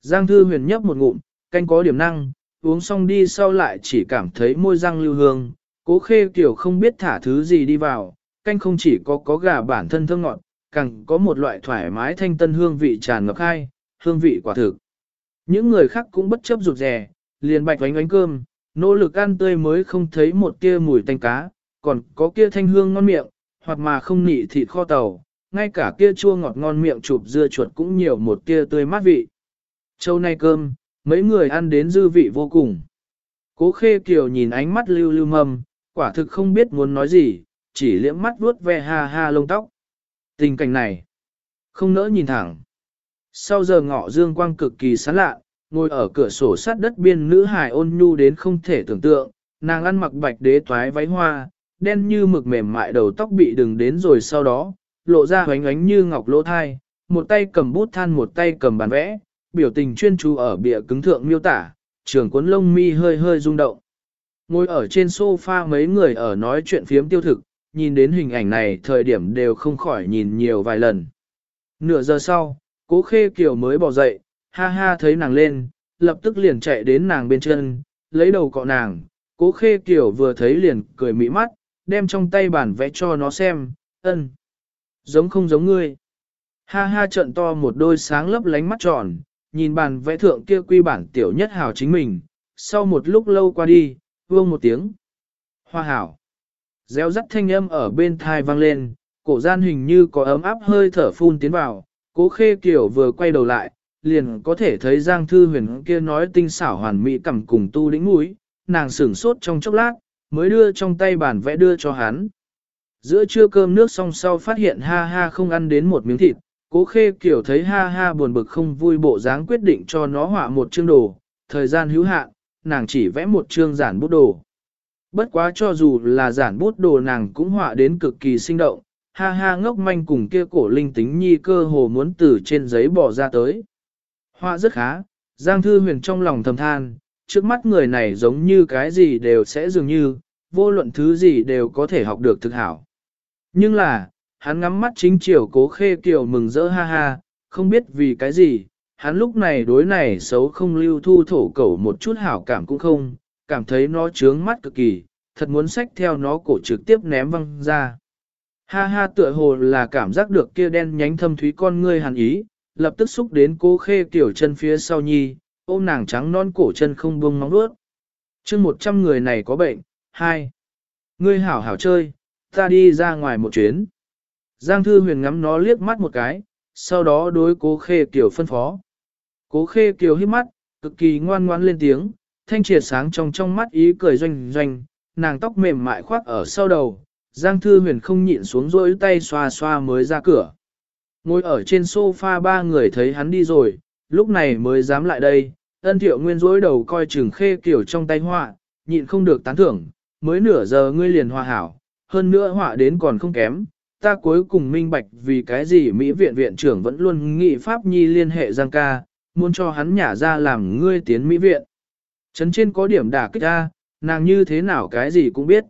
Giang Thư Huyền nhấp một ngụm, canh có điểm năng, uống xong đi sau lại chỉ cảm thấy môi răng lưu hương, cố khê kiểu không biết thả thứ gì đi vào, canh không chỉ có có gà bản thân thơm ngọt, càng có một loại thoải mái thanh tân hương vị tràn ngập hai, hương vị quả thực. Những người khác cũng bất chấp rụt rè, liền bạch oánh oánh cơm, nỗ lực ăn tươi mới không thấy một tia mùi tanh cá, còn có kia thanh hương ngon miệng, hoặc mà không nị thịt kho tàu, ngay cả kia chua ngọt ngon miệng chụp dưa chuột cũng nhiều một tia tươi mát vị. Châu nay cơm, mấy người ăn đến dư vị vô cùng. Cố khê kiều nhìn ánh mắt lưu lưu mầm, quả thực không biết muốn nói gì, chỉ liễm mắt vuốt ve ha ha lông tóc. Tình cảnh này, không nỡ nhìn thẳng. Sau giờ ngọ dương quang cực kỳ sáng lạ, ngồi ở cửa sổ sát đất biên nữ hài ôn nhu đến không thể tưởng tượng, nàng ăn mặc bạch đế toái váy hoa, đen như mực mềm mại đầu tóc bị đừng đến rồi sau đó, lộ ra hoánh ánh như ngọc lỗ thai, một tay cầm bút than một tay cầm bàn vẽ, biểu tình chuyên chú ở bìa cứng thượng miêu tả, trường cuốn lông mi hơi hơi rung động. Ngồi ở trên sofa mấy người ở nói chuyện phiếm tiêu thực, nhìn đến hình ảnh này thời điểm đều không khỏi nhìn nhiều vài lần. Nửa giờ sau, cố khê kiều mới bỏ dậy, ha ha thấy nàng lên, lập tức liền chạy đến nàng bên chân, lấy đầu cọ nàng, cố khê kiều vừa thấy liền cười mỹ mắt, đem trong tay bản vẽ cho nó xem, ân. Giống không giống ngươi. Ha ha trợn to một đôi sáng lấp lánh mắt tròn, nhìn bản vẽ thượng kia quy bản tiểu nhất hảo chính mình, sau một lúc lâu qua đi, vương một tiếng. Hoa hảo. Gieo rắt thanh âm ở bên thai vang lên, cổ gian hình như có ấm áp hơi thở phun tiến vào, cố khê kiểu vừa quay đầu lại, liền có thể thấy Giang Thư Huyền kia nói tinh xảo hoàn mỹ cầm cùng tu đĩnh mũi, nàng sửng sốt trong chốc lát, mới đưa trong tay bản vẽ đưa cho hắn. Giữa trưa cơm nước xong sau phát hiện ha ha không ăn đến một miếng thịt, cố khê kiểu thấy ha ha buồn bực không vui bộ dáng quyết định cho nó họa một chương đồ, thời gian hữu hạn, nàng chỉ vẽ một chương giản bút đồ. Bất quá cho dù là giản bút đồ nàng cũng họa đến cực kỳ sinh động, ha ha ngốc manh cùng kia cổ linh tính nhi cơ hồ muốn từ trên giấy bỏ ra tới. Họa rất khá, Giang Thư Huyền trong lòng thầm than, trước mắt người này giống như cái gì đều sẽ dường như, vô luận thứ gì đều có thể học được thực hảo. Nhưng là, hắn ngắm mắt chính chiều cố khê kiều mừng rỡ ha ha, không biết vì cái gì, hắn lúc này đối này xấu không lưu thu thổ cẩu một chút hảo cảm cũng không, cảm thấy nó trướng mắt cực kỳ, thật muốn xách theo nó cổ trực tiếp ném văng ra. Ha ha tựa hồ là cảm giác được kia đen nhánh thâm thúy con ngươi hàn ý, lập tức xúc đến cố khê tiểu chân phía sau nhi, ôm nàng trắng non cổ chân không buông móng đuốt. chương một trăm người này có bệnh, hai. Ngươi hảo hảo chơi, ta đi ra ngoài một chuyến. Giang Thư Huyền ngắm nó liếc mắt một cái, sau đó đối cố khê kiều phân phó. Cố khê kiều hít mắt, cực kỳ ngoan ngoãn lên tiếng, thanh triệt sáng trong trong mắt ý cười doanh doanh, nàng tóc mềm mại khoác ở sau đầu, Giang Thư Huyền không nhịn xuống rỗi tay xoa xoa mới ra cửa. Ngồi ở trên sofa ba người thấy hắn đi rồi, lúc này mới dám lại đây, ân thiệu nguyên rỗi đầu coi chừng khê kiểu trong tay họa, nhịn không được tán thưởng, mới nửa giờ ngươi liền hòa hảo, hơn nữa họa đến còn không kém. Ta cuối cùng minh bạch vì cái gì Mỹ viện viện trưởng vẫn luôn nghị Pháp Nhi liên hệ Giang ca, muốn cho hắn nhả ra làm ngươi tiến Mỹ viện. Trấn trên có điểm đả kích ra, nàng như thế nào cái gì cũng biết.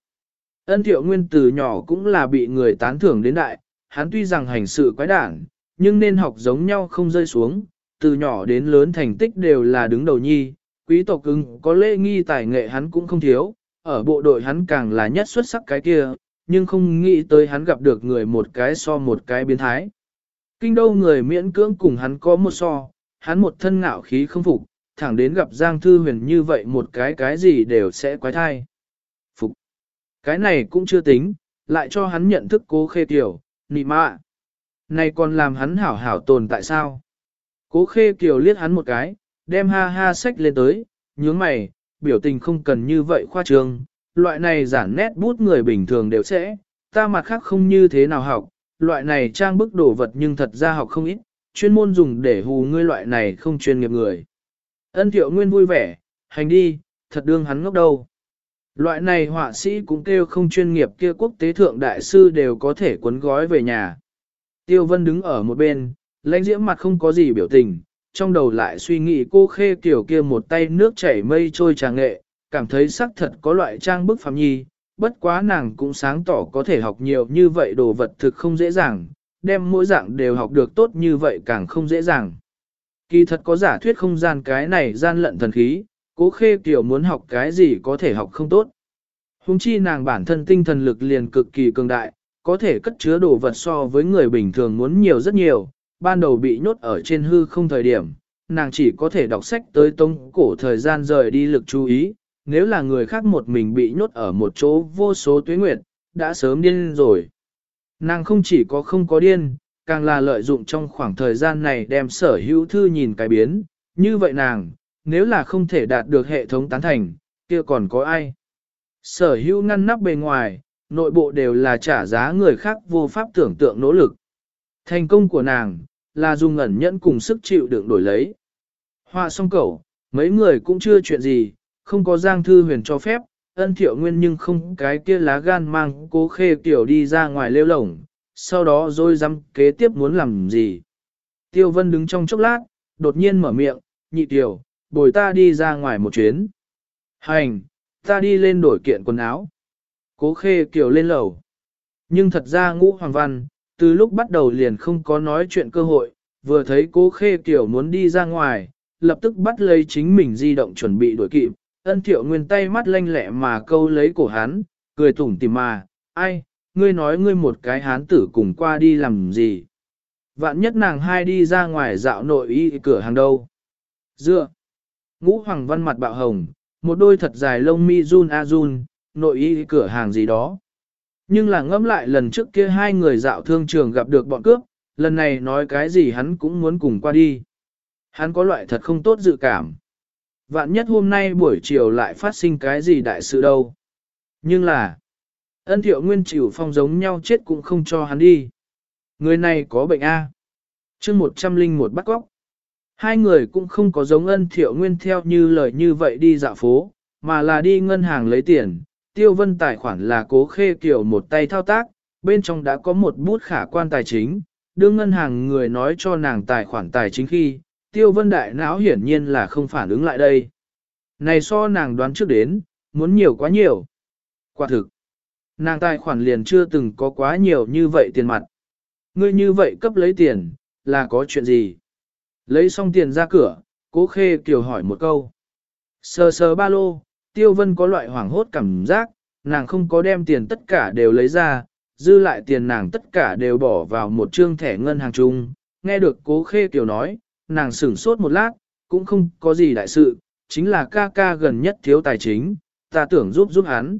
Ân thiệu nguyên từ nhỏ cũng là bị người tán thưởng đến đại, hắn tuy rằng hành sự quái đản, nhưng nên học giống nhau không rơi xuống, từ nhỏ đến lớn thành tích đều là đứng đầu nhi, quý tộc cưng có lễ nghi tài nghệ hắn cũng không thiếu, ở bộ đội hắn càng là nhất xuất sắc cái kia, nhưng không nghĩ tới hắn gặp được người một cái so một cái biến thái. Kinh đâu người miễn cưỡng cùng hắn có một so, hắn một thân ngạo khí không phục, thẳng đến gặp Giang Thư Huyền như vậy một cái cái gì đều sẽ quái thai. Phục. Cái này cũng chưa tính, lại cho hắn nhận thức cố khê tiểu, nị mạ. Này còn làm hắn hảo hảo tồn tại sao? Cố khê kiều liếc hắn một cái, đem ha ha sách lên tới, nhướng mày, biểu tình không cần như vậy khoa trương, loại này giản nét bút người bình thường đều sẽ, ta mặt khác không như thế nào học, loại này trang bức đồ vật nhưng thật ra học không ít, chuyên môn dùng để hù ngươi loại này không chuyên nghiệp người. Ân thiệu nguyên vui vẻ, hành đi, thật đương hắn ngốc đâu. Loại này họa sĩ cũng kêu không chuyên nghiệp kia quốc tế thượng đại sư đều có thể cuốn gói về nhà. Tiêu vân đứng ở một bên, lãnh diễm mặt không có gì biểu tình, trong đầu lại suy nghĩ cô khê kiểu kia một tay nước chảy mây trôi trà nghệ, cảm thấy sắc thật có loại trang bức phạm nhi, bất quá nàng cũng sáng tỏ có thể học nhiều như vậy đồ vật thực không dễ dàng, đem mỗi dạng đều học được tốt như vậy càng không dễ dàng. Kỳ thật có giả thuyết không gian cái này gian lận thần khí, cố khê kiểu muốn học cái gì có thể học không tốt. Hùng chi nàng bản thân tinh thần lực liền cực kỳ cường đại, có thể cất chứa đồ vật so với người bình thường muốn nhiều rất nhiều, ban đầu bị nhốt ở trên hư không thời điểm, nàng chỉ có thể đọc sách tới tông cổ thời gian rời đi lực chú ý, nếu là người khác một mình bị nhốt ở một chỗ vô số tuế nguyệt, đã sớm điên rồi. Nàng không chỉ có không có điên, càng là lợi dụng trong khoảng thời gian này đem sở hữu thư nhìn cái biến, như vậy nàng, nếu là không thể đạt được hệ thống tán thành, kia còn có ai? Sở hữu ngăn nắp bề ngoài, nội bộ đều là trả giá người khác vô pháp tưởng tượng nỗ lực. Thành công của nàng, là dùng ẩn nhẫn cùng sức chịu đựng đổi lấy. Họa xong cẩu, mấy người cũng chưa chuyện gì, không có giang thư huyền cho phép, ân thiệu nguyên nhưng không cái kia lá gan mang cố khê tiểu đi ra ngoài lêu lổng, sau đó rồi dám kế tiếp muốn làm gì. Tiêu vân đứng trong chốc lát, đột nhiên mở miệng, nhị tiểu, bồi ta đi ra ngoài một chuyến. Hành, ta đi lên đổi kiện quần áo. Cố khê kiểu lên lầu. Nhưng thật ra ngũ hoàng văn, từ lúc bắt đầu liền không có nói chuyện cơ hội, vừa thấy cố khê kiểu muốn đi ra ngoài, lập tức bắt lấy chính mình di động chuẩn bị đuổi kịp, ân thiệu nguyên tay mắt lanh lẹ mà câu lấy cổ hắn, cười tủm tìm mà, ai, ngươi nói ngươi một cái hán tử cùng qua đi làm gì. Vạn nhất nàng hai đi ra ngoài dạo nội y cửa hàng đâu. Dựa. Ngũ hoàng văn mặt bạo hồng, một đôi thật dài lông mi run a run, nội y cửa hàng gì đó. Nhưng là ngẫm lại lần trước kia hai người dạo thương trường gặp được bọn cướp, lần này nói cái gì hắn cũng muốn cùng qua đi. Hắn có loại thật không tốt dự cảm. Vạn nhất hôm nay buổi chiều lại phát sinh cái gì đại sự đâu. Nhưng là, ân thiệu nguyên chịu phong giống nhau chết cũng không cho hắn đi. Người này có bệnh A. chương một trăm linh một bắt góc. Hai người cũng không có giống ân thiệu nguyên theo như lời như vậy đi dạo phố, mà là đi ngân hàng lấy tiền. Tiêu vân tài khoản là cố khê kiểu một tay thao tác, bên trong đã có một bút khả quan tài chính. đưa ngân hàng người nói cho nàng tài khoản tài chính khi, tiêu vân đại não hiển nhiên là không phản ứng lại đây. Này so nàng đoán trước đến, muốn nhiều quá nhiều. Quả thực, nàng tài khoản liền chưa từng có quá nhiều như vậy tiền mặt. Ngươi như vậy cấp lấy tiền, là có chuyện gì? Lấy xong tiền ra cửa, cố khê kiều hỏi một câu. Sờ sờ ba lô, tiêu vân có loại hoảng hốt cảm giác, nàng không có đem tiền tất cả đều lấy ra, dư lại tiền nàng tất cả đều bỏ vào một trương thẻ ngân hàng chung. Nghe được cố khê kiều nói, nàng sửng sốt một lát, cũng không có gì đại sự, chính là ca ca gần nhất thiếu tài chính, ta tưởng giúp giúp hắn.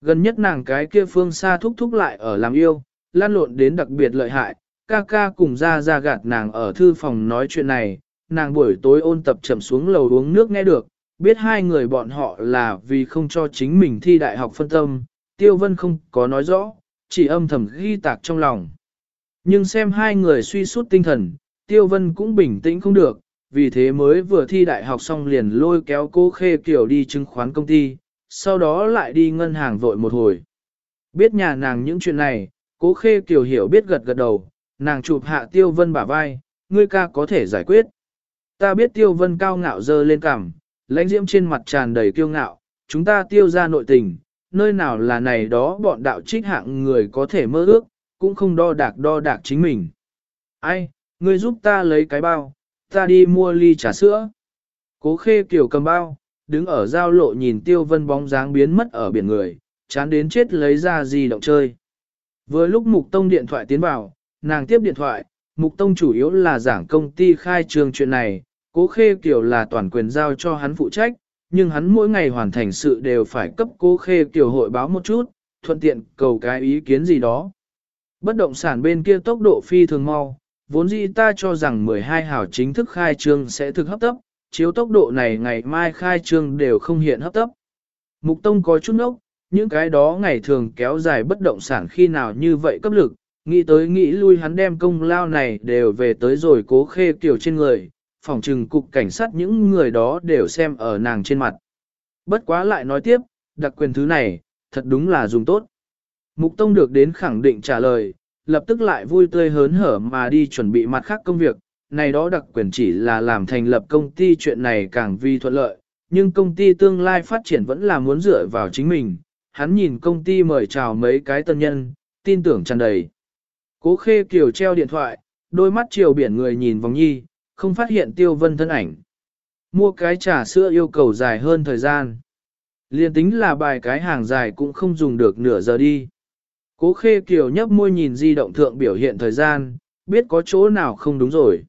Gần nhất nàng cái kia phương xa thúc thúc lại ở làm yêu, lan lộn đến đặc biệt lợi hại, ca ca cùng ra ra gạt nàng ở thư phòng nói chuyện này, nàng buổi tối ôn tập chậm xuống lầu uống nước nghe được, biết hai người bọn họ là vì không cho chính mình thi đại học phân tâm, Tiêu Vân không có nói rõ, chỉ âm thầm ghi tạc trong lòng. Nhưng xem hai người suy sút tinh thần, Tiêu Vân cũng bình tĩnh không được, vì thế mới vừa thi đại học xong liền lôi kéo cô Khê Kiều đi chứng khoán công ty, sau đó lại đi ngân hàng vội một hồi. Biết nhà nàng những chuyện này, cố Khê Kiều hiểu biết gật gật đầu, nàng chụp hạ Tiêu Vân bả vai, ngươi ca có thể giải quyết. Ta biết Tiêu Vân cao ngạo dơ lên cằm, lãnh diễm trên mặt tràn đầy kiêu ngạo, chúng ta tiêu ra nội tình, nơi nào là này đó bọn đạo trích hạng người có thể mơ ước, cũng không đo đạc đo đạc chính mình. Ai, ngươi giúp ta lấy cái bao, ta đi mua ly trà sữa. Cố khê kiểu cầm bao, đứng ở giao lộ nhìn tiêu vân bóng dáng biến mất ở biển người, chán đến chết lấy ra gì động chơi. Vừa lúc mục tông điện thoại tiến vào, nàng tiếp điện thoại, mục tông chủ yếu là giảng công ty khai trường chuyện này, cố khê kiểu là toàn quyền giao cho hắn phụ trách, nhưng hắn mỗi ngày hoàn thành sự đều phải cấp cố khê kiểu hội báo một chút, thuận tiện cầu cái ý kiến gì đó. Bất động sản bên kia tốc độ phi thường mau, vốn dĩ ta cho rằng 12 hảo chính thức khai trương sẽ thực hấp tấp, chiếu tốc độ này ngày mai khai trương đều không hiện hấp tấp. Mục Tông có chút nốc, những cái đó ngày thường kéo dài bất động sản khi nào như vậy cấp lực, nghĩ tới nghĩ lui hắn đem công lao này đều về tới rồi cố khê kiểu trên người, phòng trừng cục cảnh sát những người đó đều xem ở nàng trên mặt. Bất quá lại nói tiếp, đặc quyền thứ này, thật đúng là dùng tốt. Mục Tông được đến khẳng định trả lời, lập tức lại vui tươi hớn hở mà đi chuẩn bị mặt khác công việc, này đó đặc quyền chỉ là làm thành lập công ty chuyện này càng vi thuận lợi, nhưng công ty tương lai phát triển vẫn là muốn dựa vào chính mình. Hắn nhìn công ty mời chào mấy cái tân nhân, tin tưởng tràn đầy. Cố khê kiều treo điện thoại, đôi mắt chiều biển người nhìn vòng nhi, không phát hiện tiêu vân thân ảnh. Mua cái trà sữa yêu cầu dài hơn thời gian. Liên tính là bài cái hàng dài cũng không dùng được nửa giờ đi. Cố khê kiều nhấp môi nhìn di động thượng biểu hiện thời gian, biết có chỗ nào không đúng rồi.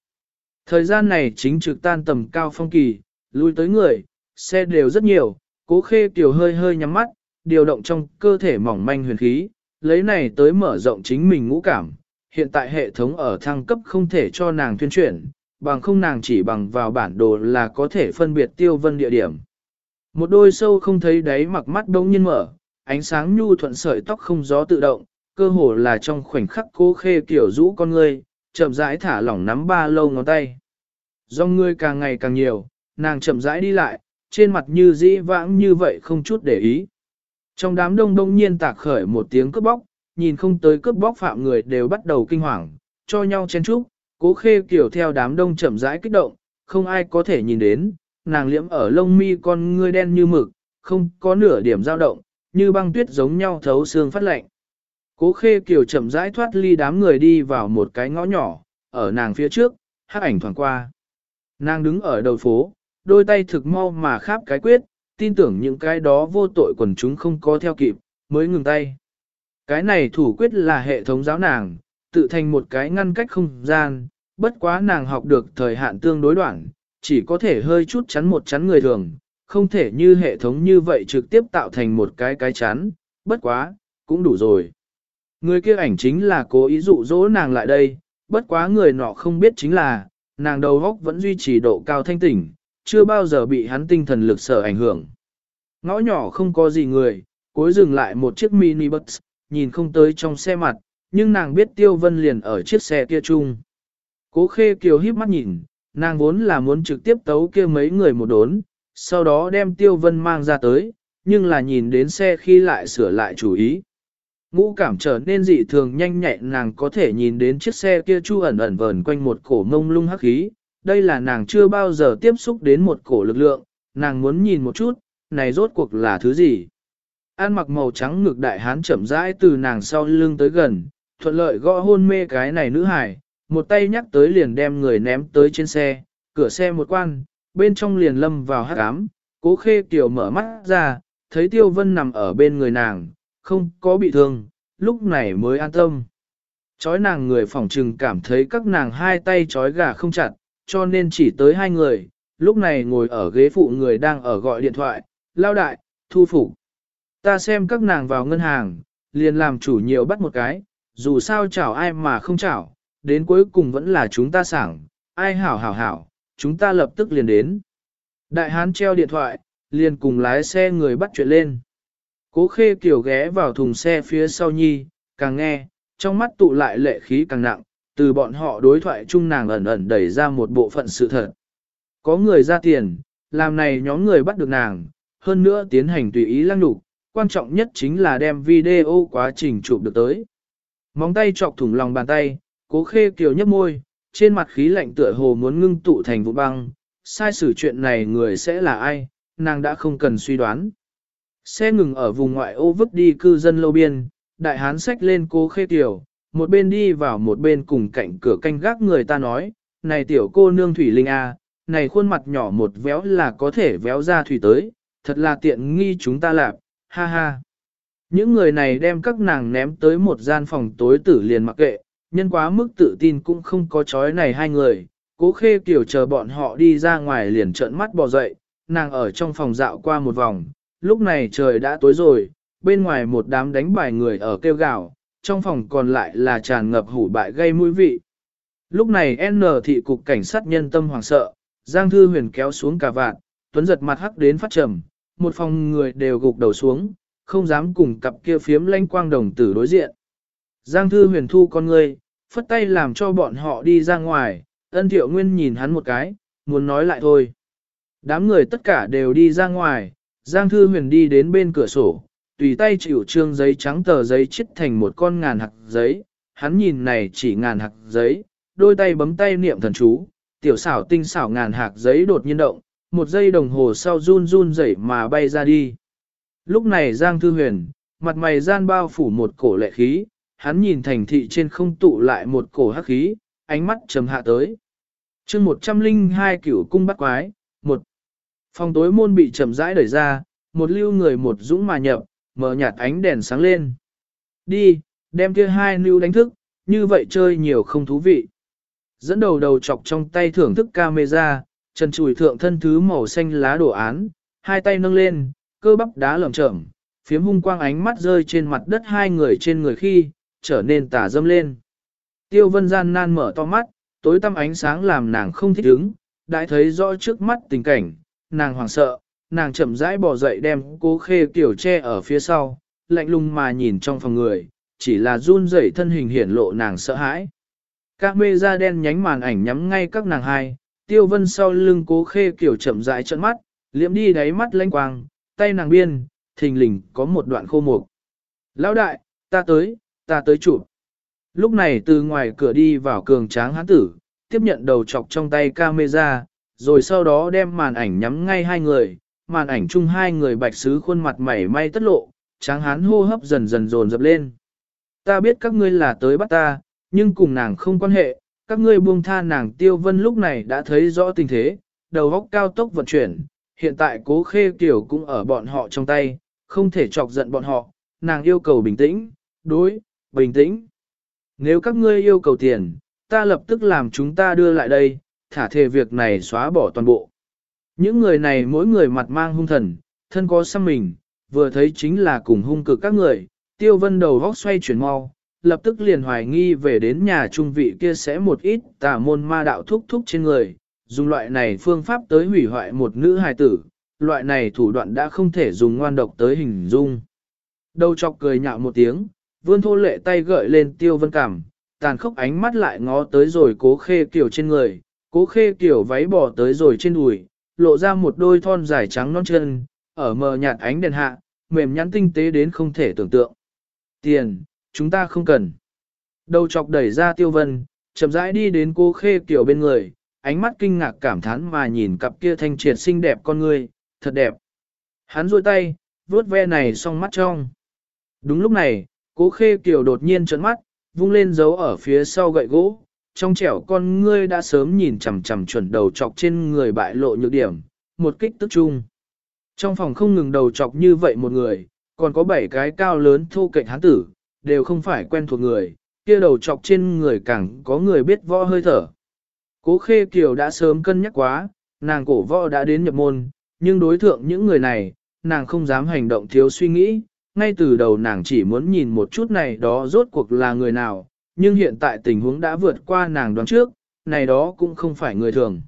Thời gian này chính trực tan tầm cao phong kỳ, lui tới người, xe đều rất nhiều, cố khê kiều hơi hơi nhắm mắt, điều động trong cơ thể mỏng manh huyền khí, lấy này tới mở rộng chính mình ngũ cảm. Hiện tại hệ thống ở thăng cấp không thể cho nàng tuyên truyền, bằng không nàng chỉ bằng vào bản đồ là có thể phân biệt tiêu vân địa điểm. Một đôi sâu không thấy đáy mặc mắt đông nhiên mở, ánh sáng nhu thuận sợi tóc không gió tự động, cơ hồ là trong khoảnh khắc cố khê kiểu rũ con ngươi, chậm rãi thả lỏng nắm ba lâu ngón tay. Do ngươi càng ngày càng nhiều, nàng chậm rãi đi lại, trên mặt như dĩ vãng như vậy không chút để ý. Trong đám đông đông nhiên tạc khởi một tiếng cướp bóc, nhìn không tới cướp bóc phạm người đều bắt đầu kinh hoàng, cho nhau chen chúc, cố khê kiểu theo đám đông chậm rãi kích động, không ai có thể nhìn đến, nàng liễm ở lông mi con ngươi đen như mực, không có nửa điểm dao động, như băng tuyết giống nhau thấu xương phát lạnh. Cố khê kiều chậm rãi thoát ly đám người đi vào một cái ngõ nhỏ, ở nàng phía trước, hắc ảnh thoảng qua. Nàng đứng ở đầu phố, đôi tay thực mau mà kháp cái quyết, tin tưởng những cái đó vô tội quần chúng không có theo kịp, mới ngừng tay. Cái này thủ quyết là hệ thống giáo nàng, tự thành một cái ngăn cách không gian, bất quá nàng học được thời hạn tương đối đoạn, chỉ có thể hơi chút chắn một chắn người thường, không thể như hệ thống như vậy trực tiếp tạo thành một cái cái chắn, bất quá, cũng đủ rồi. Người kia ảnh chính là cố ý dụ dỗ nàng lại đây, bất quá người nọ không biết chính là, nàng đầu góc vẫn duy trì độ cao thanh tỉnh, chưa bao giờ bị hắn tinh thần lực sở ảnh hưởng. Ngõ nhỏ không có gì người, cuối dừng lại một chiếc mini bus, nhìn không tới trong xe mặt, nhưng nàng biết Tiêu Vân liền ở chiếc xe kia chung. Cố khê kiều híp mắt nhìn, nàng vốn là muốn trực tiếp tấu kia mấy người một đốn, sau đó đem Tiêu Vân mang ra tới, nhưng là nhìn đến xe khi lại sửa lại chủ ý. Ngũ cảm trở nên dị thường nhanh nhẹn nàng có thể nhìn đến chiếc xe kia chu ẩn ẩn vờn quanh một cổ mông lung hắc khí. Đây là nàng chưa bao giờ tiếp xúc đến một cổ lực lượng, nàng muốn nhìn một chút, này rốt cuộc là thứ gì. An mặc màu trắng ngực đại hán chậm rãi từ nàng sau lưng tới gần, thuận lợi gõ hôn mê cái này nữ hải, một tay nhắc tới liền đem người ném tới trên xe, cửa xe một quan, bên trong liền lâm vào hát ám, cố khê kiểu mở mắt ra, thấy tiêu vân nằm ở bên người nàng, không có bị thương, lúc này mới an tâm. Chói nàng người phỏng trừng cảm thấy các nàng hai tay chói gà không chặt, cho nên chỉ tới hai người, lúc này ngồi ở ghế phụ người đang ở gọi điện thoại, lao đại, thu phục. Ta xem các nàng vào ngân hàng, liền làm chủ nhiều bắt một cái, dù sao chảo ai mà không chảo, đến cuối cùng vẫn là chúng ta sảng, ai hảo hảo hảo, chúng ta lập tức liền đến. Đại hán treo điện thoại, liền cùng lái xe người bắt chuyện lên. Cố khê kiểu ghé vào thùng xe phía sau nhi, càng nghe, trong mắt tụ lại lệ khí càng nặng, từ bọn họ đối thoại chung nàng ẩn ẩn đẩy ra một bộ phận sự thật. Có người ra tiền, làm này nhóm người bắt được nàng, hơn nữa tiến hành tùy ý lăng đục, quan trọng nhất chính là đem video quá trình chụp được tới. Móng tay chọc thủng lòng bàn tay, cố khê kiều nhấp môi, trên mặt khí lạnh tựa hồ muốn ngưng tụ thành vụ băng, sai xử chuyện này người sẽ là ai, nàng đã không cần suy đoán. Xe ngừng ở vùng ngoại ô vứt đi cư dân lâu biên, đại hán sách lên cô khê tiểu, một bên đi vào một bên cùng cạnh cửa canh gác người ta nói, này tiểu cô nương thủy linh a, này khuôn mặt nhỏ một véo là có thể véo ra thủy tới, thật là tiện nghi chúng ta lạp, ha ha. Những người này đem các nàng ném tới một gian phòng tối tử liền mặc kệ, nhân quá mức tự tin cũng không có chói này hai người, cố khê kiểu chờ bọn họ đi ra ngoài liền trợn mắt bò dậy, nàng ở trong phòng dạo qua một vòng, lúc này trời đã tối rồi, bên ngoài một đám đánh bài người ở kêu gào, trong phòng còn lại là tràn ngập hủ bại gây mũi vị. Lúc này N thị cục cảnh sát nhân tâm hoảng sợ, Giang Thư Huyền kéo xuống cả vạn, Tuấn giật mặt hắc đến phát trầm, một phòng người đều gục đầu xuống, không dám cùng cặp kia phiếm lanh quang đồng tử đối diện. Giang Thư Huyền thu con ngươi phất tay làm cho bọn họ đi ra ngoài, ân thiệu nguyên nhìn hắn một cái, muốn nói lại thôi. Đám người tất cả đều đi ra ngoài, Giang Thư Huyền đi đến bên cửa sổ, tùy tay chịu trương giấy trắng tờ giấy chít thành một con ngàn hạt giấy, hắn nhìn này chỉ ngàn hạt giấy, đôi tay bấm tay niệm thần chú, tiểu xảo tinh xảo ngàn hạt giấy đột nhiên động, một giây đồng hồ sau run run rẩy mà bay ra đi. Lúc này Giang Thư Huyền, mặt mày gian bao phủ một cổ lệ khí, hắn nhìn thành thị trên không tụ lại một cổ hắc khí, ánh mắt trầm hạ tới. chương 102 cửu cung bắt quái, một Phòng tối môn bị chậm rãi đẩy ra, một lưu người một dũng mà nhập, mở nhạt ánh đèn sáng lên. Đi, đem kia hai lưu đánh thức, như vậy chơi nhiều không thú vị. Dẫn đầu đầu chọc trong tay thưởng thức camera, chân chùi thượng thân thứ màu xanh lá đồ án, hai tay nâng lên, cơ bắp đá lởm chởm, phiếm hung quang ánh mắt rơi trên mặt đất hai người trên người khi, trở nên tà dâm lên. Tiêu vân gian nan mở to mắt, tối tăm ánh sáng làm nàng không thích ứng, đã thấy rõ trước mắt tình cảnh, nàng hoảng sợ, nàng chậm rãi bỏ dậy đem cố khê kiểu che ở phía sau, lạnh lùng mà nhìn trong phòng người, chỉ là run rẩy thân hình hiển lộ nàng sợ hãi. Các mê da đen nhánh màn ảnh nhắm ngay các nàng hai, tiêu vân sau lưng cố khê kiểu chậm rãi trận mắt, liễm đi đáy mắt lanh quang, tay nàng biên, thình lình có một đoạn khô mục. Lão đại, ta tới, ta tới chụp. Lúc này từ ngoài cửa đi vào cường tráng hán tử, tiếp nhận đầu chọc trong tay camera, rồi sau đó đem màn ảnh nhắm ngay hai người, màn ảnh chung hai người bạch sứ khuôn mặt mảy may tất lộ, tráng hán hô hấp dần dần dồn dập lên. Ta biết các ngươi là tới bắt ta, nhưng cùng nàng không quan hệ, các ngươi buông tha nàng tiêu vân lúc này đã thấy rõ tình thế, đầu góc cao tốc vận chuyển, hiện tại cố khê kiểu cũng ở bọn họ trong tay, không thể chọc giận bọn họ, nàng yêu cầu bình tĩnh, đối, bình tĩnh. Nếu các ngươi yêu cầu tiền, ta lập tức làm chúng ta đưa lại đây, thả thề việc này xóa bỏ toàn bộ. Những người này mỗi người mặt mang hung thần, thân có xăm mình, vừa thấy chính là cùng hung cực các người, tiêu vân đầu vóc xoay chuyển mau, lập tức liền hoài nghi về đến nhà trung vị kia sẽ một ít tà môn ma đạo thúc thúc trên người, dùng loại này phương pháp tới hủy hoại một nữ hài tử, loại này thủ đoạn đã không thể dùng ngoan độc tới hình dung. Đầu chọc cười nhạo một tiếng, vươn thô lệ tay gợi lên tiêu vân cảm, tàn khốc ánh mắt lại ngó tới rồi cố khê kiểu trên người, cố khê kiểu váy bỏ tới rồi trên đùi, lộ ra một đôi thon dài trắng non chân, ở mờ nhạt ánh đèn hạ, mềm nhắn tinh tế đến không thể tưởng tượng. Tiền, chúng ta không cần. Đầu chọc đẩy ra tiêu vân, chậm rãi đi đến cố khê kiểu bên người, ánh mắt kinh ngạc cảm thán mà nhìn cặp kia thanh triệt xinh đẹp con người, thật đẹp. Hắn duỗi tay, vuốt ve này song mắt trong. Đúng lúc này, cố khê kiều đột nhiên trợn mắt, vung lên dấu ở phía sau gậy gỗ, trong trẻo con ngươi đã sớm nhìn chằm chằm chuẩn đầu chọc trên người bại lộ nhược điểm, một kích tức chung. Trong phòng không ngừng đầu chọc như vậy một người, còn có bảy cái cao lớn thô kệch hán tử, đều không phải quen thuộc người, kia đầu chọc trên người càng có người biết võ hơi thở. Cố Khê Kiều đã sớm cân nhắc quá, nàng cổ võ đã đến nhập môn, nhưng đối thượng những người này, nàng không dám hành động thiếu suy nghĩ, ngay từ đầu nàng chỉ muốn nhìn một chút này đó rốt cuộc là người nào, nhưng hiện tại tình huống đã vượt qua nàng đoán trước, này đó cũng không phải người thường.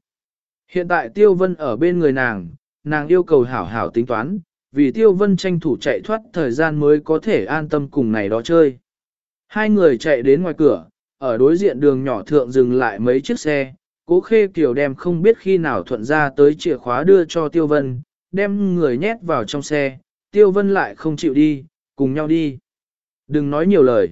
Hiện tại Tiêu Vân ở bên người nàng, nàng yêu cầu hảo hảo tính toán, vì Tiêu Vân tranh thủ chạy thoát thời gian mới có thể an tâm cùng này đó chơi. Hai người chạy đến ngoài cửa, ở đối diện đường nhỏ thượng dừng lại mấy chiếc xe, cố khê kiều đem không biết khi nào thuận ra tới chìa khóa đưa cho Tiêu Vân, đem người nhét vào trong xe, Tiêu Vân lại không chịu đi, cùng nhau đi. Đừng nói nhiều lời.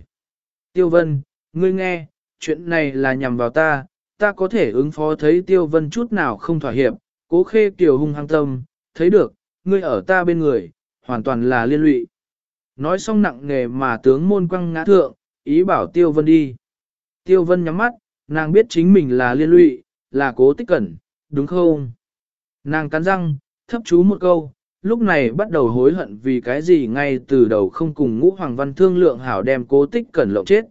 Tiêu Vân, ngươi nghe, chuyện này là nhằm vào ta, ta có thể ứng phó thấy Tiêu Vân chút nào không thỏa hiệp, cố khê kiều hung hăng tâm, thấy được, ngươi ở ta bên người, hoàn toàn là liên lụy. Nói xong nặng nề mà tướng môn quăng ngã thượng, ý bảo Tiêu Vân đi. Tiêu Vân nhắm mắt, nàng biết chính mình là liên lụy, là cố tích cẩn, đúng không? Nàng cắn răng, thấp chú một câu, lúc này bắt đầu hối hận vì cái gì ngay từ đầu không cùng ngũ hoàng văn thương lượng hảo đem cố tích cẩn lộng chết.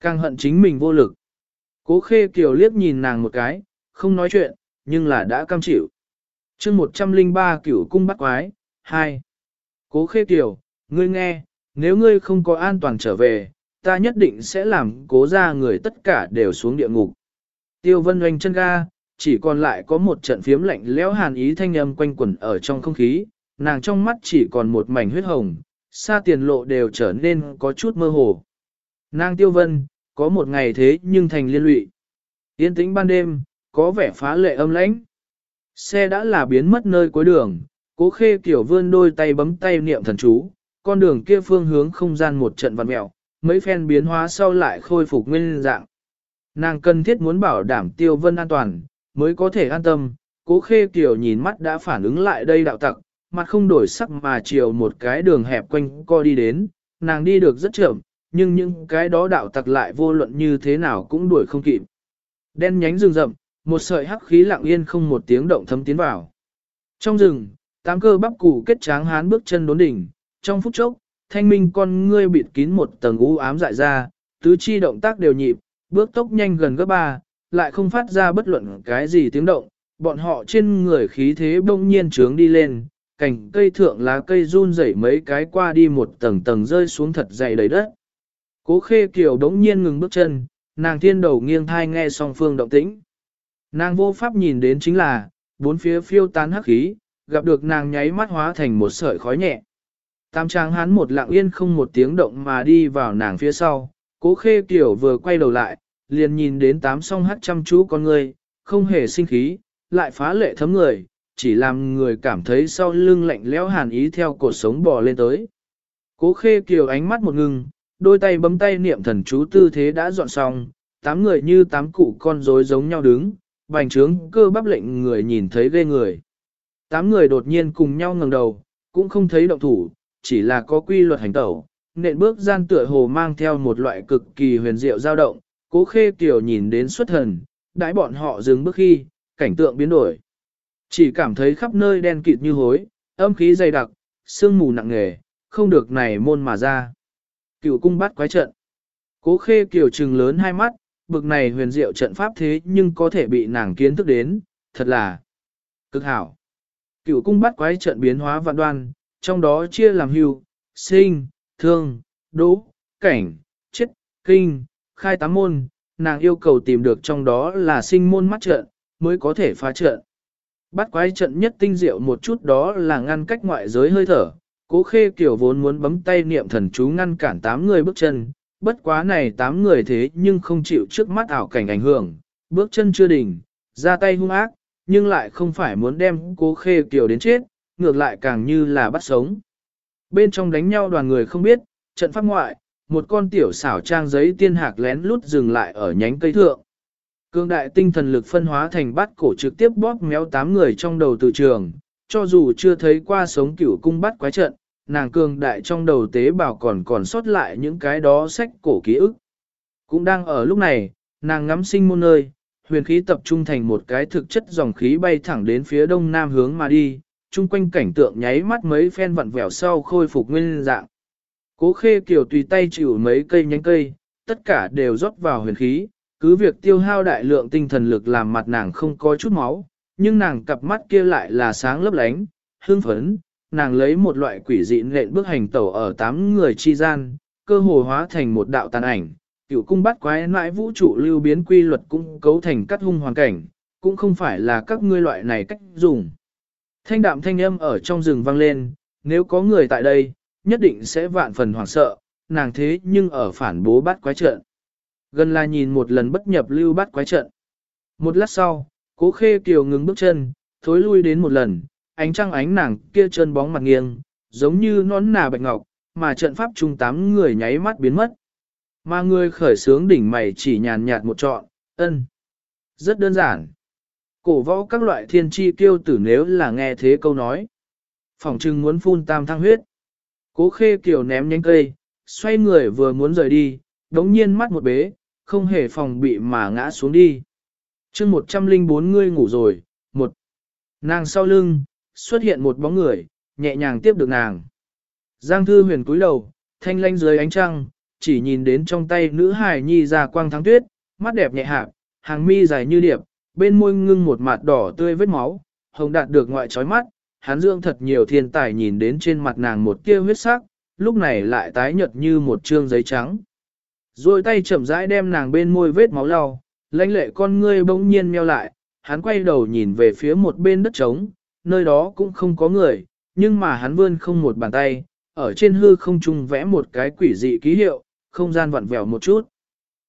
Càng hận chính mình vô lực. Cố khê kiều liếc nhìn nàng một cái, không nói chuyện, nhưng là đã cam chịu. chương 103 cửu cung bắt quái, 2. Cố khê kiều, ngươi nghe, nếu ngươi không có an toàn trở về, ta nhất định sẽ làm cố ra người tất cả đều xuống địa ngục. Tiêu vân oanh chân ga, chỉ còn lại có một trận phiếm lạnh lẽo hàn ý thanh âm quanh quẩn ở trong không khí, nàng trong mắt chỉ còn một mảnh huyết hồng, xa tiền lộ đều trở nên có chút mơ hồ. Nàng tiêu vân, có một ngày thế nhưng thành liên lụy. Yên tĩnh ban đêm, có vẻ phá lệ âm lãnh. Xe đã là biến mất nơi cuối đường, cố khê kiểu vươn đôi tay bấm tay niệm thần chú, con đường kia phương hướng không gian một trận vặn mẹo, mấy phen biến hóa sau lại khôi phục nguyên dạng. Nàng cần thiết muốn bảo đảm tiêu vân an toàn, mới có thể an tâm, cố khê kiểu nhìn mắt đã phản ứng lại đây đạo tặc, mặt không đổi sắc mà chiều một cái đường hẹp quanh co đi đến, nàng đi được rất chậm, nhưng những cái đó đạo tặc lại vô luận như thế nào cũng đuổi không kịp. Đen nhánh rừng rậm, một sợi hắc khí lặng yên không một tiếng động thấm tiến vào. Trong rừng, tám cơ bắp củ kết tráng hán bước chân đốn đỉnh, trong phút chốc, thanh minh con ngươi bịt kín một tầng u ám dại ra, tứ chi động tác đều nhịp, bước tốc nhanh gần gấp ba, lại không phát ra bất luận cái gì tiếng động, bọn họ trên người khí thế bỗng nhiên trướng đi lên, cành cây thượng lá cây run rẩy mấy cái qua đi một tầng tầng rơi xuống thật dày đầy đất. Cố khê kiều đống nhiên ngừng bước chân, nàng thiên đầu nghiêng thai nghe song phương động tĩnh. Nàng vô pháp nhìn đến chính là, bốn phía phiêu tán hắc khí, gặp được nàng nháy mắt hóa thành một sợi khói nhẹ. Tam trang hắn một lặng yên không một tiếng động mà đi vào nàng phía sau, cố khê kiều vừa quay đầu lại, liền nhìn đến tám song hắt chăm chú con người, không hề sinh khí, lại phá lệ thấm người, chỉ làm người cảm thấy sau lưng lạnh lẽo hàn ý theo cột sống bò lên tới. Cố khê kiều ánh mắt một ngưng đôi tay bấm tay niệm thần chú tư thế đã dọn xong, tám người như tám cụ con rối giống nhau đứng, bành trướng cơ bắp lệnh người nhìn thấy ghê người. Tám người đột nhiên cùng nhau ngẩng đầu, cũng không thấy động thủ, chỉ là có quy luật hành tẩu, nện bước gian tựa hồ mang theo một loại cực kỳ huyền diệu dao động, cố khê kiều nhìn đến xuất thần, đãi bọn họ dừng bước khi, cảnh tượng biến đổi. Chỉ cảm thấy khắp nơi đen kịt như hối, âm khí dày đặc, sương mù nặng nề, không được này môn mà ra. Cựu cung bắt quái trận. Cố khê kiều trừng lớn hai mắt, bực này huyền diệu trận pháp thế nhưng có thể bị nàng kiến thức đến, thật là cực hảo. Cựu cung bắt quái trận biến hóa vạn đoan, trong đó chia làm hưu, sinh, thương, đỗ, cảnh, chết, kinh, khai tám môn, nàng yêu cầu tìm được trong đó là sinh môn mắt trận, mới có thể phá trận. Bắt quái trận nhất tinh diệu một chút đó là ngăn cách ngoại giới hơi thở, cố khê kiểu vốn muốn bấm tay niệm thần chú ngăn cản tám người bước chân, bất quá này tám người thế nhưng không chịu trước mắt ảo cảnh ảnh hưởng, bước chân chưa đỉnh, ra tay hung ác, nhưng lại không phải muốn đem cố khê kiểu đến chết, ngược lại càng như là bắt sống. Bên trong đánh nhau đoàn người không biết, trận pháp ngoại, một con tiểu xảo trang giấy tiên hạc lén lút dừng lại ở nhánh cây thượng. Cương đại tinh thần lực phân hóa thành bát cổ trực tiếp bóp méo tám người trong đầu từ trường, cho dù chưa thấy qua sống cửu cung bắt quái trận, nàng cương đại trong đầu tế bào còn còn sót lại những cái đó sách cổ ký ức. Cũng đang ở lúc này, nàng ngắm sinh môn nơi, huyền khí tập trung thành một cái thực chất dòng khí bay thẳng đến phía đông nam hướng mà đi, chung quanh cảnh tượng nháy mắt mấy phen vặn vẹo sau khôi phục nguyên dạng. Cố khê kiều tùy tay chịu mấy cây nhánh cây, tất cả đều rót vào huyền khí, cứ việc tiêu hao đại lượng tinh thần lực làm mặt nàng không có chút máu, nhưng nàng cặp mắt kia lại là sáng lấp lánh, hương phấn, nàng lấy một loại quỷ dị nện bước hành tẩu ở tám người chi gian, cơ hồ hóa thành một đạo tàn ảnh. Cựu cung bắt quái nãi vũ trụ lưu biến quy luật cũng cấu thành cắt hung hoàn cảnh, cũng không phải là các ngươi loại này cách dùng. Thanh đạm thanh âm ở trong rừng vang lên, nếu có người tại đây, nhất định sẽ vạn phần hoảng sợ, nàng thế nhưng ở phản bố bắt quái trợn. Gần là nhìn một lần bất nhập lưu bắt quái trận. Một lát sau, cố khê kiều ngừng bước chân, thối lui đến một lần, ánh trăng ánh nàng kia chân bóng mặt nghiêng, giống như nón nà bạch ngọc, mà trận pháp trung tám người nháy mắt biến mất. Mà người khởi sướng đỉnh mày chỉ nhàn nhạt một trọn, ân. Rất đơn giản. Cổ võ các loại thiên chi kiêu tử nếu là nghe thế câu nói. phỏng trưng muốn phun tam thăng huyết. Cố khê kiều ném nhánh cây, xoay người vừa muốn rời đi, đống nhiên mắt một bế, không hề phòng bị mà ngã xuống đi. chương 104 ngươi ngủ rồi, một. Nàng sau lưng, xuất hiện một bóng người, nhẹ nhàng tiếp được nàng. Giang thư huyền cúi đầu, thanh lanh dưới ánh trăng, chỉ nhìn đến trong tay nữ hài nhi ra quang thắng tuyết, mắt đẹp nhẹ hạp, hàng mi dài như điệp, bên môi ngưng một mặt đỏ tươi vết máu, hồng đạt được ngoại trói mắt, hắn dưỡng thật nhiều thiên tài nhìn đến trên mặt nàng một tia huyết sắc, lúc này lại tái nhợt như một trương giấy trắng. Rồi tay chậm rãi đem nàng bên môi vết máu lau, lãnh lệ con ngươi bỗng nhiên meo lại, hắn quay đầu nhìn về phía một bên đất trống, nơi đó cũng không có người, nhưng mà hắn vươn không một bàn tay, ở trên hư không trung vẽ một cái quỷ dị ký hiệu, không gian vặn vẹo một chút.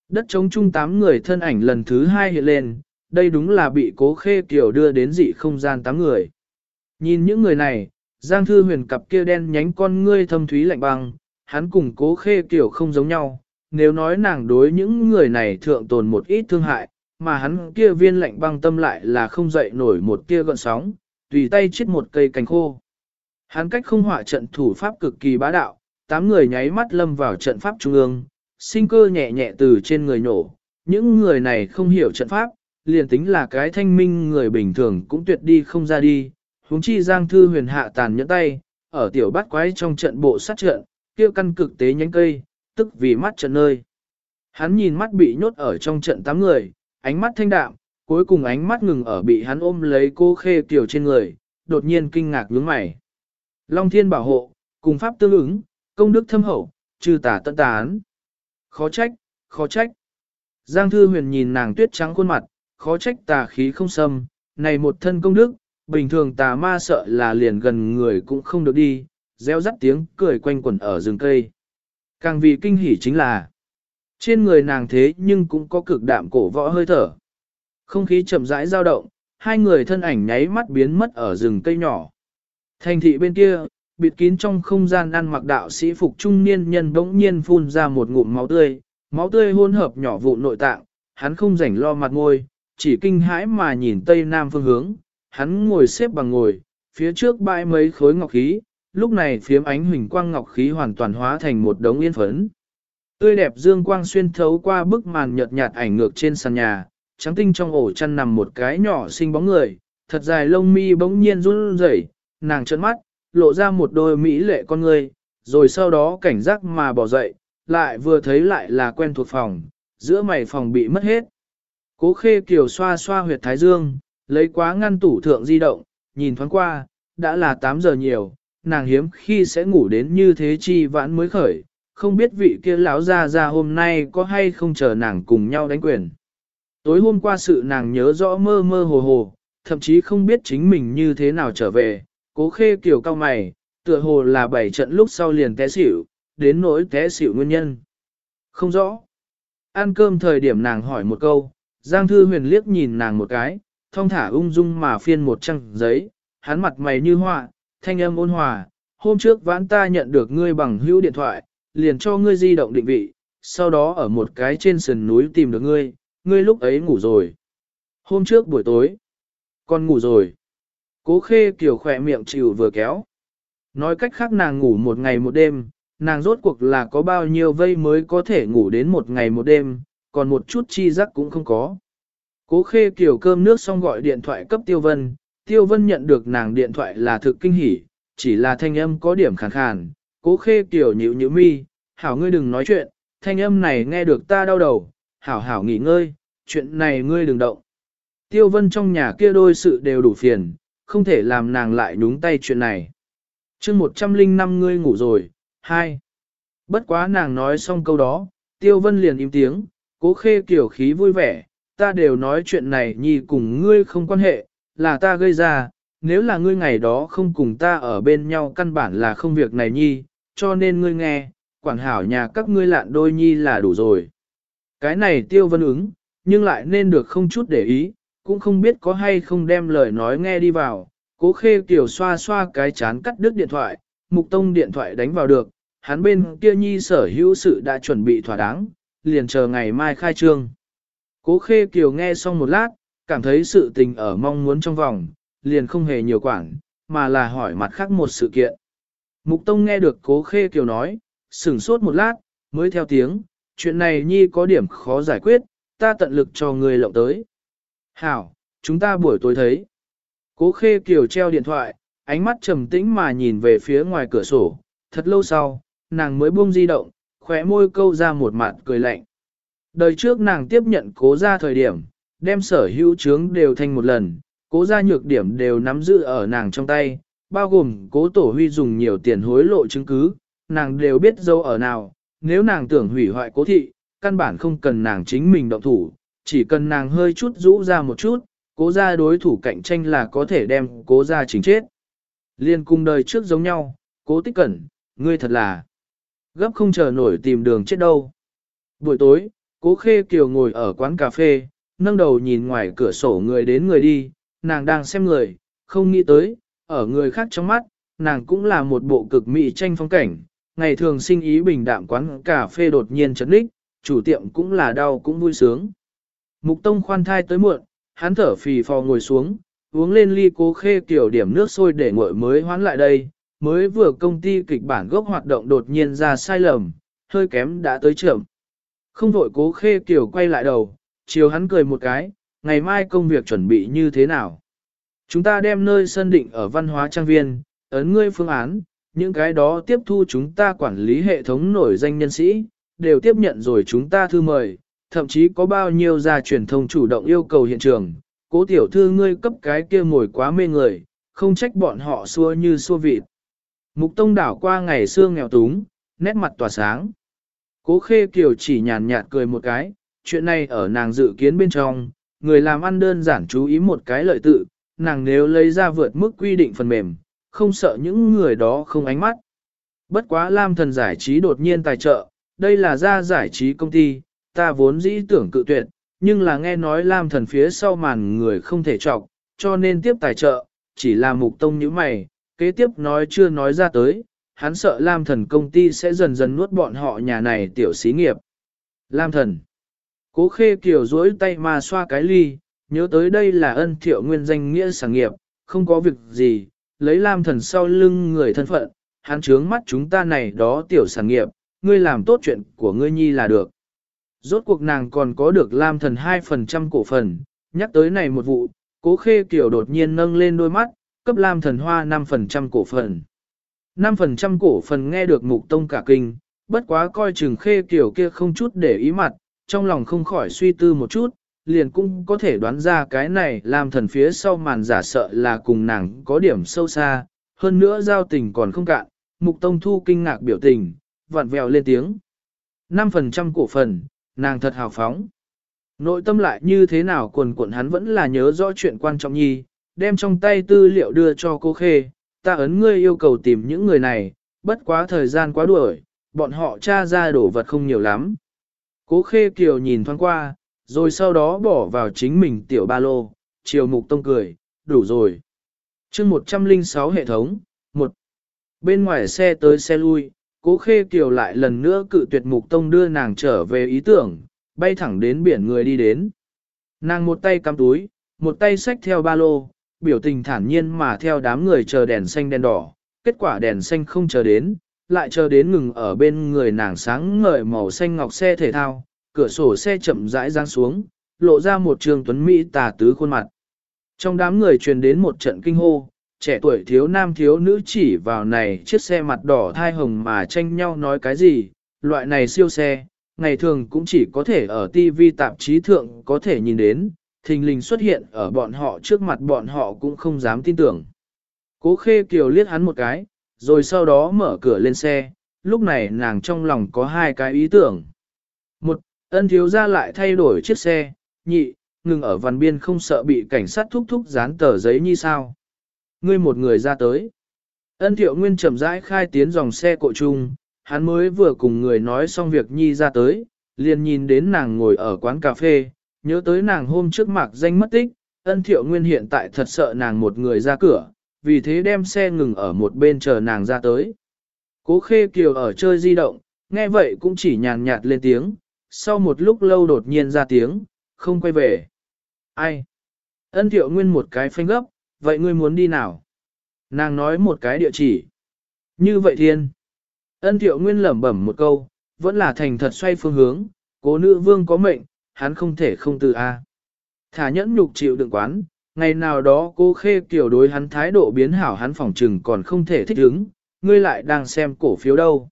Đất trống chung tám người thân ảnh lần thứ hai hiện lên, đây đúng là bị cố khê kiểu đưa đến dị không gian tám người. Nhìn những người này, Giang Thư Huyền cặp kia đen nhánh con ngươi thâm thúy lạnh băng, hắn cùng cố khê kiểu không giống nhau, nếu nói nàng đối những người này thượng tồn một ít thương hại, mà hắn kia viên lạnh băng tâm lại là không dậy nổi một kia gọn sóng, tùy tay chết một cây cành khô. Hắn cách không hỏa trận thủ pháp cực kỳ bá đạo, tám người nháy mắt lâm vào trận pháp trung ương, sinh cơ nhẹ nhẹ từ trên người nổ. Những người này không hiểu trận pháp, liền tính là cái thanh minh người bình thường cũng tuyệt đi không ra đi. Huống chi Giang Thư huyền hạ tàn nhẫn tay, ở tiểu bát quái trong trận bộ sát trận, kia căn cực tế nhánh cây, tức vì mắt trận nơi. Hắn nhìn mắt bị nhốt ở trong trận tám người, ánh mắt thanh đạm, cuối cùng ánh mắt ngừng ở bị hắn ôm lấy cô khê tiểu trên người, đột nhiên kinh ngạc nhướng mày. Long thiên bảo hộ, cùng pháp tương ứng, công đức thâm hậu, trừ tả tận tán. Khó trách, khó trách. Giang thư huyền nhìn nàng tuyết trắng khuôn mặt, khó trách tà khí không xâm, này một thân công đức, bình thường tà ma sợ là liền gần người cũng không được đi, reo rắt tiếng cười quanh quẩn ở rừng cây. Càng vì kinh hỉ chính là, trên người nàng thế nhưng cũng có cực đạm cổ võ hơi thở. Không khí chậm rãi dao động, hai người thân ảnh nháy mắt biến mất ở rừng cây nhỏ. Thành thị bên kia, bịt kín trong không gian ăn mặc đạo sĩ phục trung niên nhân bỗng nhiên phun ra một ngụm máu tươi, máu tươi hôn hợp nhỏ vụ nội tạng, hắn không rảnh lo mặt ngôi, chỉ kinh hãi mà nhìn tây nam phương hướng, hắn ngồi xếp bằng ngồi, phía trước bãi mấy khối ngọc khí, lúc này phiếm ánh huỳnh quang ngọc khí hoàn toàn hóa thành một đống yên phấn. Tươi đẹp dương quang xuyên thấu qua bức màn nhợt nhạt ảnh ngược trên sàn nhà, trắng tinh trong ổ chăn nằm một cái nhỏ xinh bóng người, thật dài lông mi bỗng nhiên run rẩy, nàng trợn mắt, lộ ra một đôi mỹ lệ con người, rồi sau đó cảnh giác mà bỏ dậy, lại vừa thấy lại là quen thuộc phòng, giữa mày phòng bị mất hết. Cố khê kiều xoa xoa huyệt thái dương, lấy quá ngăn tủ thượng di động, nhìn thoáng qua, đã là 8 giờ nhiều, nàng hiếm khi sẽ ngủ đến như thế chi vãn mới khởi, không biết vị kia lão ra ra hôm nay có hay không chờ nàng cùng nhau đánh quyền. Tối hôm qua sự nàng nhớ rõ mơ mơ hồ hồ, thậm chí không biết chính mình như thế nào trở về, cố khê kiểu cao mày, tựa hồ là bảy trận lúc sau liền té xỉu, đến nỗi té xỉu nguyên nhân. Không rõ. Ăn cơm thời điểm nàng hỏi một câu, Giang Thư Huyền liếc nhìn nàng một cái, thong thả ung dung mà phiên một trang giấy, hắn mặt mày như họa, thanh âm ôn hòa, hôm trước vãn ta nhận được ngươi bằng hữu điện thoại, liền cho ngươi di động định vị, sau đó ở một cái trên sườn núi tìm được ngươi, ngươi lúc ấy ngủ rồi. Hôm trước buổi tối, con ngủ rồi. Cố khê kiểu khỏe miệng chịu vừa kéo. Nói cách khác nàng ngủ một ngày một đêm, nàng rốt cuộc là có bao nhiêu vây mới có thể ngủ đến một ngày một đêm, còn một chút chi giác cũng không có. Cố khê kiểu cơm nước xong gọi điện thoại cấp Tiêu Vân, Tiêu Vân nhận được nàng điện thoại là thực kinh hỉ, chỉ là thanh âm có điểm khàn khàn, cố khê kiểu nhịu nhịu mi, hảo ngươi đừng nói chuyện, thanh âm này nghe được ta đau đầu, hảo hảo nghỉ ngơi, chuyện này ngươi đừng động. Tiêu Vân trong nhà kia đôi sự đều đủ phiền, không thể làm nàng lại nhúng tay chuyện này. chương 105 ngươi ngủ rồi, hai. Bất quá nàng nói xong câu đó, tiêu vân liền im tiếng, cố khê kiểu khí vui vẻ, ta đều nói chuyện này nhi cùng ngươi không quan hệ, là ta gây ra, nếu là ngươi ngày đó không cùng ta ở bên nhau căn bản là không việc này nhi, cho nên ngươi nghe, quản hảo nhà các ngươi lạn đôi nhi là đủ rồi. Cái này tiêu vân ứng, nhưng lại nên được không chút để ý, cũng không biết có hay không đem lời nói nghe đi vào. Cố khê kiểu xoa xoa cái chán cắt đứt điện thoại, mục tông điện thoại đánh vào được, hắn bên kia nhi sở hữu sự đã chuẩn bị thỏa đáng, liền chờ ngày mai khai trương. Cố khê kiều nghe xong một lát, cảm thấy sự tình ở mong muốn trong vòng, liền không hề nhiều quản, mà là hỏi mặt khác một sự kiện. Mục Tông nghe được cố khê kiều nói, sửng sốt một lát, mới theo tiếng, chuyện này nhi có điểm khó giải quyết, ta tận lực cho người lộng tới. Hảo, chúng ta buổi tối thấy. Cố khê kiều treo điện thoại, ánh mắt trầm tĩnh mà nhìn về phía ngoài cửa sổ, thật lâu sau, nàng mới buông di động, khóe môi câu ra một mặt cười lạnh. Đời trước nàng tiếp nhận cố ra thời điểm, đem sở hữu trướng đều thành một lần, cố ra nhược điểm đều nắm giữ ở nàng trong tay, bao gồm cố tổ huy dùng nhiều tiền hối lộ chứng cứ, nàng đều biết dâu ở nào, nếu nàng tưởng hủy hoại cố thị, căn bản không cần nàng chính mình động thủ, chỉ cần nàng hơi chút rũ ra một chút, cố ra đối thủ cạnh tranh là có thể đem cố ra chính chết. Liên cung đời trước giống nhau, cố tích cẩn, ngươi thật là gấp không chờ nổi tìm đường chết đâu. Buổi tối, cố khê kiều ngồi ở quán cà phê, nâng đầu nhìn ngoài cửa sổ người đến người đi, nàng đang xem người, không nghĩ tới, ở người khác trong mắt, nàng cũng là một bộ cực mỹ tranh phong cảnh, ngày thường sinh ý bình đạm quán cà phê đột nhiên chấn đích, chủ tiệm cũng là đau cũng vui sướng. Mục Tông khoan thai tới muộn, hắn thở phì phò ngồi xuống, uống lên ly cố khê kiểu điểm nước sôi để nguội mới hoán lại đây, mới vừa công ty kịch bản gốc hoạt động đột nhiên ra sai lầm, hơi kém đã tới trưởng. Không vội cố khê kiểu quay lại đầu, chiều hắn cười một cái, ngày mai công việc chuẩn bị như thế nào. Chúng ta đem nơi sân định ở văn hóa trang viên, ấn ngươi phương án, những cái đó tiếp thu chúng ta quản lý hệ thống nổi danh nhân sĩ, đều tiếp nhận rồi chúng ta thư mời, thậm chí có bao nhiêu gia truyền thông chủ động yêu cầu hiện trường, cố tiểu thư ngươi cấp cái kia ngồi quá mê người, không trách bọn họ xua như xua vịt. Mục tông đảo qua ngày xưa nghèo túng, nét mặt tỏa sáng. Cố khê kiều chỉ nhàn nhạt cười một cái, chuyện này ở nàng dự kiến bên trong, người làm ăn đơn giản chú ý một cái lợi tự, nàng nếu lấy ra vượt mức quy định phần mềm, không sợ những người đó không ánh mắt. Bất quá Lam thần giải trí đột nhiên tài trợ, đây là ra giải trí công ty, ta vốn dĩ tưởng cự tuyệt, nhưng là nghe nói Lam thần phía sau màn người không thể trọc, cho nên tiếp tài trợ, chỉ là mục tông như mày, kế tiếp nói chưa nói ra tới, hắn sợ Lam thần công ty sẽ dần dần nuốt bọn họ nhà này tiểu xí nghiệp. Lam thần. Cố khê kiều duỗi tay mà xoa cái ly, nhớ tới đây là ân thiệu nguyên danh nghĩa sản nghiệp, không có việc gì, lấy Lam thần sau lưng người thân phận, hắn trướng mắt chúng ta này đó tiểu sản nghiệp, ngươi làm tốt chuyện của ngươi nhi là được. Rốt cuộc nàng còn có được Lam thần 2% cổ phần, nhắc tới này một vụ, cố khê kiểu đột nhiên nâng lên đôi mắt, cấp Lam thần hoa 5% cổ phần. 5% cổ phần nghe được mục tông cả kinh, bất quá coi chừng khê kiểu kia không chút để ý mặt, trong lòng không khỏi suy tư một chút, liền cũng có thể đoán ra cái này làm thần phía sau màn giả sợ là cùng nàng có điểm sâu xa, hơn nữa giao tình còn không cạn, mục tông thu kinh ngạc biểu tình, vặn vẹo lên tiếng. 5% cổ phần, nàng thật hào phóng. Nội tâm lại như thế nào quần quần hắn vẫn là nhớ rõ chuyện quan trọng nhi, đem trong tay tư liệu đưa cho cô Khê, ta ấn ngươi yêu cầu tìm những người này, bất quá thời gian quá đuổi, bọn họ tra ra đổ vật không nhiều lắm. Cố Khê Kiều nhìn thoáng qua, rồi sau đó bỏ vào chính mình tiểu ba lô, chiều mục tông cười, đủ rồi. chương 106 hệ thống, một Bên ngoài xe tới xe lui, cố khê kiều lại lần nữa cự tuyệt mục tông đưa nàng trở về ý tưởng, bay thẳng đến biển người đi đến. Nàng một tay cắm túi, một tay xách theo ba lô, biểu tình thản nhiên mà theo đám người chờ đèn xanh đèn đỏ, kết quả đèn xanh không chờ đến, lại chờ đến ngừng ở bên người nàng sáng ngời màu xanh ngọc xe thể thao, cửa sổ xe chậm rãi giáng xuống, lộ ra một trường tuấn Mỹ tà tứ khuôn mặt. Trong đám người truyền đến một trận kinh hô, trẻ tuổi thiếu nam thiếu nữ chỉ vào này chiếc xe mặt đỏ thai hồng mà tranh nhau nói cái gì, loại này siêu xe, ngày thường cũng chỉ có thể ở TV tạp chí thượng có thể nhìn đến, thình lình xuất hiện ở bọn họ trước mặt bọn họ cũng không dám tin tưởng. Cố khê kiều liếc hắn một cái, rồi sau đó mở cửa lên xe, lúc này nàng trong lòng có hai cái ý tưởng. Một, ân thiếu ra lại thay đổi chiếc xe, nhị, ngừng ở văn biên không sợ bị cảnh sát thúc thúc dán tờ giấy như sao. Ngươi một người ra tới. Ân thiệu nguyên chậm rãi khai tiến dòng xe cộ chung, hắn mới vừa cùng người nói xong việc nhi ra tới, liền nhìn đến nàng ngồi ở quán cà phê, nhớ tới nàng hôm trước mặc danh mất tích, ân thiệu nguyên hiện tại thật sợ nàng một người ra cửa, vì thế đem xe ngừng ở một bên chờ nàng ra tới. Cố khê kiều ở chơi di động, nghe vậy cũng chỉ nhàn nhạt lên tiếng, sau một lúc lâu đột nhiên ra tiếng, không quay về. Ai? Ân thiệu nguyên một cái phanh gấp, vậy ngươi muốn đi nào? Nàng nói một cái địa chỉ. Như vậy thiên. Ân thiệu nguyên lẩm bẩm một câu, vẫn là thành thật xoay phương hướng, cố nữ vương có mệnh, hắn không thể không từ A. Thả nhẫn nhục chịu đựng quán, ngày nào đó cô khê kiểu đối hắn thái độ biến hảo hắn phỏng trừng còn không thể thích ứng, ngươi lại đang xem cổ phiếu đâu.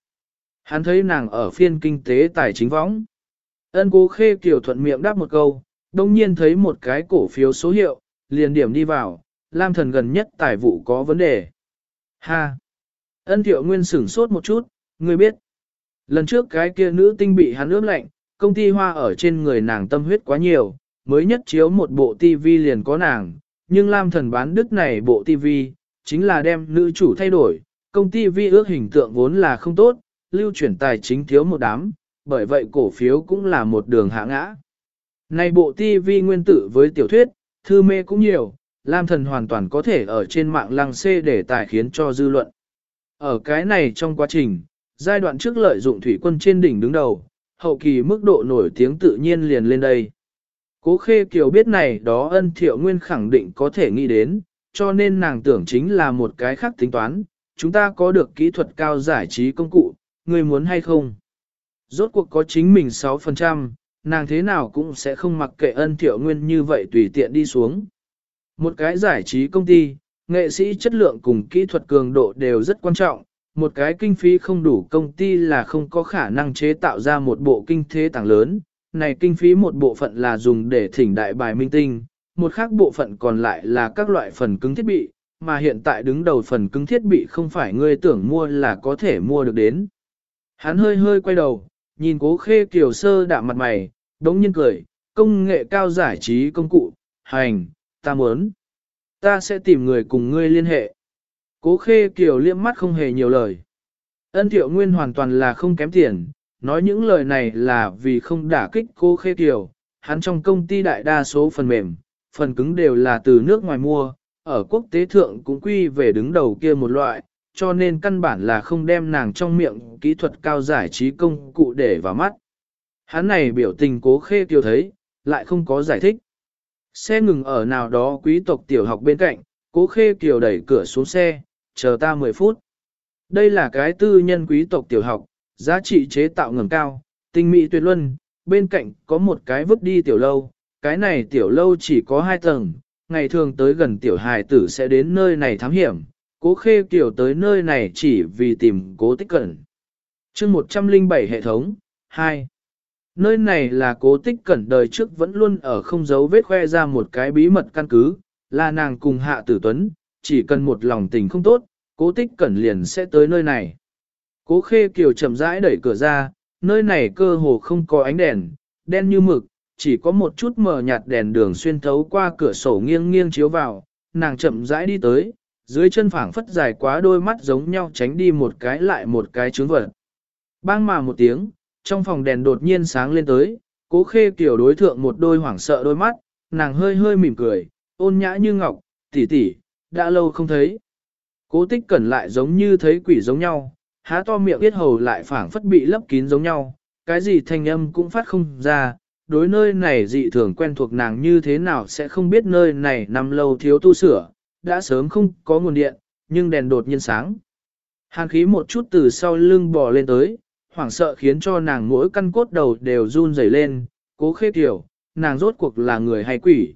Hắn thấy nàng ở phiên kinh tế tài chính võng. Ân cố khê kiểu thuận miệng đáp một câu, đồng nhiên thấy một cái cổ phiếu số hiệu, liền điểm đi vào, Lam thần gần nhất tài vụ có vấn đề. Ha! Ân thiệu nguyên sửng sốt một chút, ngươi biết. Lần trước cái kia nữ tinh bị hắn ướp lạnh, công ty hoa ở trên người nàng tâm huyết quá nhiều, mới nhất chiếu một bộ TV liền có nàng, nhưng Lam thần bán đứt này bộ TV, chính là đem nữ chủ thay đổi, công ty vi ước hình tượng vốn là không tốt, lưu chuyển tài chính thiếu một đám, bởi vậy cổ phiếu cũng là một đường hạ ngã. Này bộ TV nguyên tử với tiểu thuyết, thư mê cũng nhiều, Lam thần hoàn toàn có thể ở trên mạng lăng xê để tài khiến cho dư luận. Ở cái này trong quá trình, giai đoạn trước lợi dụng thủy quân trên đỉnh đứng đầu, hậu kỳ mức độ nổi tiếng tự nhiên liền lên đây. Cố khê kiều biết này đó ân thiệu nguyên khẳng định có thể nghĩ đến, cho nên nàng tưởng chính là một cái khác tính toán, chúng ta có được kỹ thuật cao giải trí công cụ, người muốn hay không. Rốt cuộc có chính mình 6%, nàng thế nào cũng sẽ không mặc kệ ân thiệu nguyên như vậy tùy tiện đi xuống. Một cái giải trí công ty, nghệ sĩ chất lượng cùng kỹ thuật cường độ đều rất quan trọng, một cái kinh phí không đủ công ty là không có khả năng chế tạo ra một bộ kinh thế tàng lớn, này kinh phí một bộ phận là dùng để thỉnh đại bài minh tinh, một khác bộ phận còn lại là các loại phần cứng thiết bị, mà hiện tại đứng đầu phần cứng thiết bị không phải ngươi tưởng mua là có thể mua được đến. Hắn hơi hơi quay đầu, nhìn cố khê kiều sơ đạm mặt mày, đống nhiên cười, công nghệ cao giải trí công cụ, hành, ta muốn. Ta sẽ tìm người cùng ngươi liên hệ. Cố khê kiều liếc mắt không hề nhiều lời. Ân thiệu nguyên hoàn toàn là không kém tiền, nói những lời này là vì không đả kích cố khê kiều. Hắn trong công ty đại đa số phần mềm, phần cứng đều là từ nước ngoài mua, ở quốc tế thượng cũng quy về đứng đầu kia một loại, cho nên căn bản là không đem nàng trong miệng kỹ thuật cao giải trí công cụ để vào mắt. Hắn này biểu tình cố khê kiều thấy, lại không có giải thích. Xe ngừng ở nào đó quý tộc tiểu học bên cạnh, cố khê kiều đẩy cửa xuống xe, chờ ta 10 phút. Đây là cái tư nhân quý tộc tiểu học, giá trị chế tạo ngầm cao, tinh mỹ tuyệt luân, bên cạnh có một cái vứt đi tiểu lâu, cái này tiểu lâu chỉ có hai tầng, ngày thường tới gần tiểu hài tử sẽ đến nơi này thám hiểm, cố khê kiểu tới nơi này chỉ vì tìm cố tích cẩn. chương 107 hệ thống, 2. Nơi này là cố tích cẩn đời trước vẫn luôn ở không giấu vết khoe ra một cái bí mật căn cứ, là nàng cùng hạ tử tuấn, chỉ cần một lòng tình không tốt, cố tích cẩn liền sẽ tới nơi này. Cố khê kiều chậm rãi đẩy cửa ra, nơi này cơ hồ không có ánh đèn, đen như mực, chỉ có một chút mờ nhạt đèn đường xuyên thấu qua cửa sổ nghiêng nghiêng chiếu vào, nàng chậm rãi đi tới, dưới chân phảng phất dài quá đôi mắt giống nhau tránh đi một cái lại một cái trướng vật. Bang mà một tiếng, trong phòng đèn đột nhiên sáng lên tới, cố khê kiểu đối thượng một đôi hoảng sợ đôi mắt, nàng hơi hơi mỉm cười, ôn nhã như ngọc, tỷ tỷ, đã lâu không thấy. Cố tích cẩn lại giống như thấy quỷ giống nhau, há to miệng biết hầu lại phảng phất bị lấp kín giống nhau, cái gì thanh âm cũng phát không ra, đối nơi này dị thường quen thuộc nàng như thế nào sẽ không biết nơi này nằm lâu thiếu tu sửa, đã sớm không có nguồn điện, nhưng đèn đột nhiên sáng. Hàn khí một chút từ sau lưng bò lên tới, hoảng sợ khiến cho nàng mỗi căn cốt đầu đều run rẩy lên, cố khê tiểu, nàng rốt cuộc là người hay quỷ.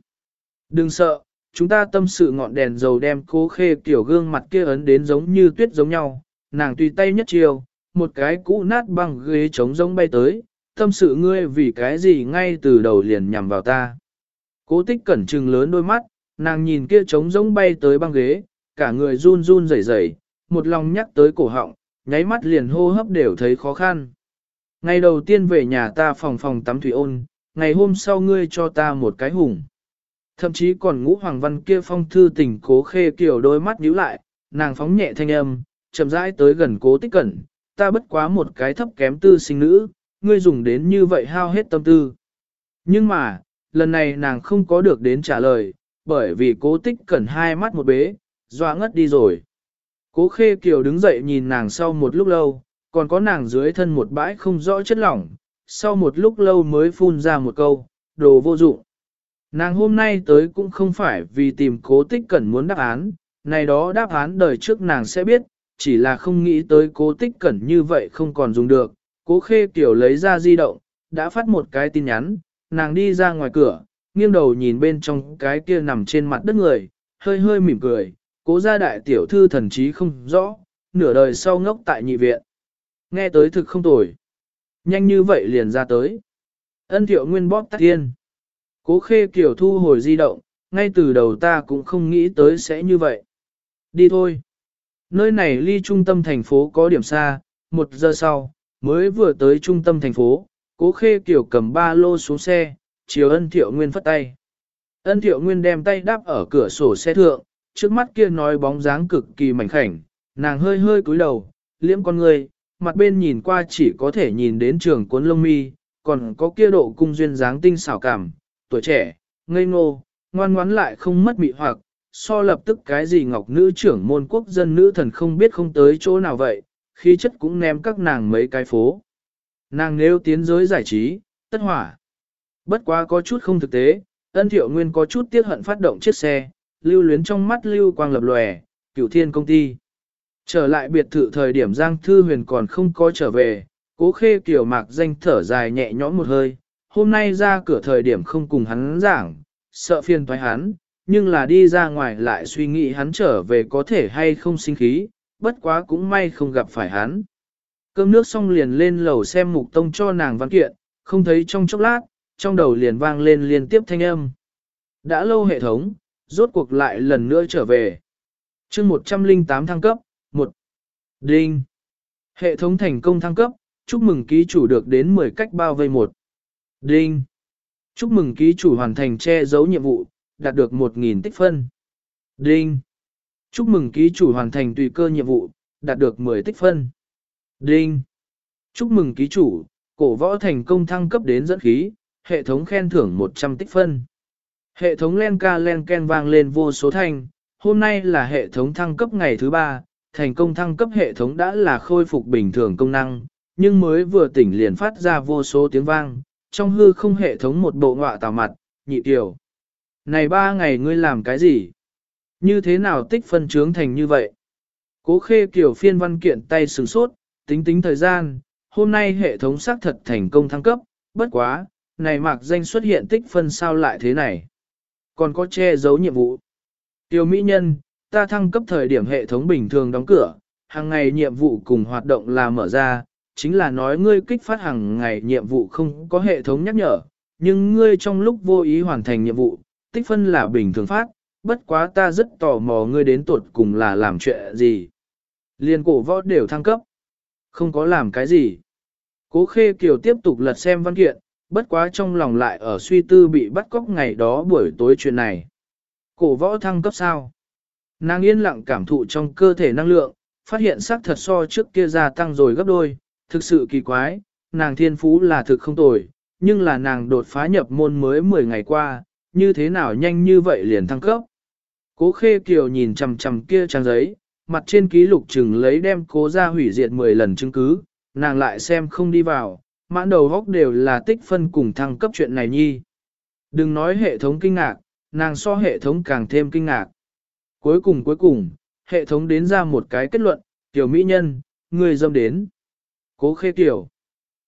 Đừng sợ, chúng ta tâm sự ngọn đèn dầu đem cố khê tiểu gương mặt kia ấn đến giống như tuyết giống nhau, nàng tùy tay nhất chiều, một cái cũ nát bằng ghế trống rỗng bay tới, tâm sự ngươi vì cái gì ngay từ đầu liền nhằm vào ta. Cố tích cẩn trừng lớn đôi mắt, nàng nhìn kia trống rỗng bay tới băng ghế, cả người run run rẩy rẩy, một lòng nhắc tới cổ họng, nháy mắt liền hô hấp đều thấy khó khăn. Ngày đầu tiên về nhà ta phòng phòng tắm thủy ôn, ngày hôm sau ngươi cho ta một cái hùng. Thậm chí còn ngũ hoàng văn kia phong thư tình cố khê kiểu đôi mắt nhíu lại, nàng phóng nhẹ thanh âm, chậm rãi tới gần cố tích cẩn, ta bất quá một cái thấp kém tư sinh nữ, ngươi dùng đến như vậy hao hết tâm tư. Nhưng mà, lần này nàng không có được đến trả lời, bởi vì cố tích cẩn hai mắt một bế, doa ngất đi rồi. Cố khê kiều đứng dậy nhìn nàng sau một lúc lâu, còn có nàng dưới thân một bãi không rõ chất lỏng, sau một lúc lâu mới phun ra một câu, đồ vô dụng. Nàng hôm nay tới cũng không phải vì tìm cố tích cẩn muốn đáp án, này đó đáp án đời trước nàng sẽ biết, chỉ là không nghĩ tới cố tích cẩn như vậy không còn dùng được. Cố khê kiểu lấy ra di động, đã phát một cái tin nhắn, nàng đi ra ngoài cửa, nghiêng đầu nhìn bên trong cái kia nằm trên mặt đất người, hơi hơi mỉm cười, cố gia đại tiểu thư thần trí không rõ, nửa đời sau ngốc tại nhị viện. Nghe tới thực không tồi. Nhanh như vậy liền ra tới. Ân thiệu nguyên bóp tắt tiên. Cố khê kiểu thu hồi di động, ngay từ đầu ta cũng không nghĩ tới sẽ như vậy. Đi thôi. Nơi này ly trung tâm thành phố có điểm xa, một giờ sau, mới vừa tới trung tâm thành phố, cố khê kiểu cầm ba lô xuống xe, chiều ân thiệu nguyên phất tay. Ân thiệu nguyên đem tay đáp ở cửa sổ xe thượng, trước mắt kia nói bóng dáng cực kỳ mảnh khảnh, nàng hơi hơi cúi đầu, liễm con người, mặt bên nhìn qua chỉ có thể nhìn đến trường cuốn lông mi, còn có kia độ cung duyên dáng tinh xảo cảm, tuổi trẻ, ngây ngô, ngoan ngoãn lại không mất mị hoặc, so lập tức cái gì ngọc nữ trưởng môn quốc dân nữ thần không biết không tới chỗ nào vậy, khí chất cũng ném các nàng mấy cái phố. Nàng nếu tiến giới giải trí, tất hỏa. Bất quá có chút không thực tế, ân thiệu nguyên có chút tiếc hận phát động chiếc xe, lưu luyến trong mắt lưu quang lập lòe, cửu thiên công ty. Trở lại biệt thự thời điểm Giang Thư Huyền còn không có trở về, cố khê kiểu mạc danh thở dài nhẹ nhõm một hơi, hôm nay ra cửa thời điểm không cùng hắn giảng, sợ phiền toái hắn, nhưng là đi ra ngoài lại suy nghĩ hắn trở về có thể hay không sinh khí, bất quá cũng may không gặp phải hắn. Cơm nước xong liền lên lầu xem mục tông cho nàng văn kiện, không thấy trong chốc lát, trong đầu liền vang lên liên tiếp thanh âm. Đã lâu hệ thống, rốt cuộc lại lần nữa trở về. chương 108 thăng cấp, 1. Đinh. Hệ thống thành công thăng cấp, chúc mừng ký chủ được đến 10 cách bao vây một. Đinh. Chúc mừng ký chủ hoàn thành che giấu nhiệm vụ, đạt được 1.000 tích phân. Đinh. Chúc mừng ký chủ hoàn thành tùy cơ nhiệm vụ, đạt được 10 tích phân. Đinh. Chúc mừng ký chủ, cổ võ thành công thăng cấp đến dẫn khí, hệ thống khen thưởng 100 tích phân. Hệ thống len ca len ken vang lên vô số thanh, hôm nay là hệ thống thăng cấp ngày thứ ba, thành công thăng cấp hệ thống đã là khôi phục bình thường công năng, nhưng mới vừa tỉnh liền phát ra vô số tiếng vang, trong hư không hệ thống một bộ ngọa tào mặt, nhị tiểu. Này ba ngày ngươi làm cái gì? Như thế nào tích phân trướng thành như vậy? Cố khê kiểu phiên văn kiện tay sừng sốt, tính tính thời gian, hôm nay hệ thống xác thật thành công thăng cấp, bất quá, này mạc danh xuất hiện tích phân sao lại thế này? Còn có che giấu nhiệm vụ. Tiểu mỹ nhân, ta thăng cấp thời điểm hệ thống bình thường đóng cửa, hàng ngày nhiệm vụ cùng hoạt động là mở ra, chính là nói ngươi kích phát hàng ngày nhiệm vụ không có hệ thống nhắc nhở, nhưng ngươi trong lúc vô ý hoàn thành nhiệm vụ, tích phân là bình thường phát, bất quá ta rất tò mò ngươi đến tuột cùng là làm chuyện gì. Liên cổ võ đều thăng cấp, không có làm cái gì. Cố khê kiều tiếp tục lật xem văn kiện, bất quá trong lòng lại ở suy tư bị bắt cóc ngày đó buổi tối chuyện này. Cổ võ thăng cấp sao? Nàng yên lặng cảm thụ trong cơ thể năng lượng, phát hiện sắc thật so trước kia gia tăng rồi gấp đôi, thực sự kỳ quái, nàng thiên phú là thực không tồi, nhưng là nàng đột phá nhập môn mới 10 ngày qua, như thế nào nhanh như vậy liền thăng cấp. Cố khê kiều nhìn chằm chằm kia trang giấy, mặt trên ký lục chừng lấy đem cố ra hủy diệt 10 lần chứng cứ, nàng lại xem không đi vào, mãn đầu góc đều là tích phân cùng thăng cấp chuyện này nhi. Đừng nói hệ thống kinh ngạc, nàng so hệ thống càng thêm kinh ngạc. Cuối cùng cuối cùng, hệ thống đến ra một cái kết luận, tiểu mỹ nhân, người dâm đến. Cố khê tiểu.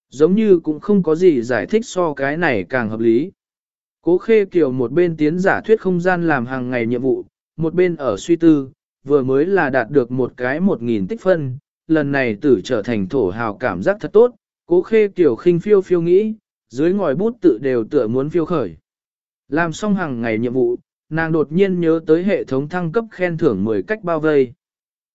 Giống như cũng không có gì giải thích so cái này càng hợp lý. Cố khê kiểu một bên tiến giả thuyết không gian làm hàng ngày nhiệm vụ, một bên ở suy tư, vừa mới là đạt được một cái một nghìn tích phân, lần này tử trở thành thổ hào cảm giác thật tốt, cố khê kiểu khinh phiêu phiêu nghĩ, dưới ngòi bút tự đều tựa muốn phiêu khởi. Làm xong hàng ngày nhiệm vụ, nàng đột nhiên nhớ tới hệ thống thăng cấp khen thưởng 10 cách bao vây.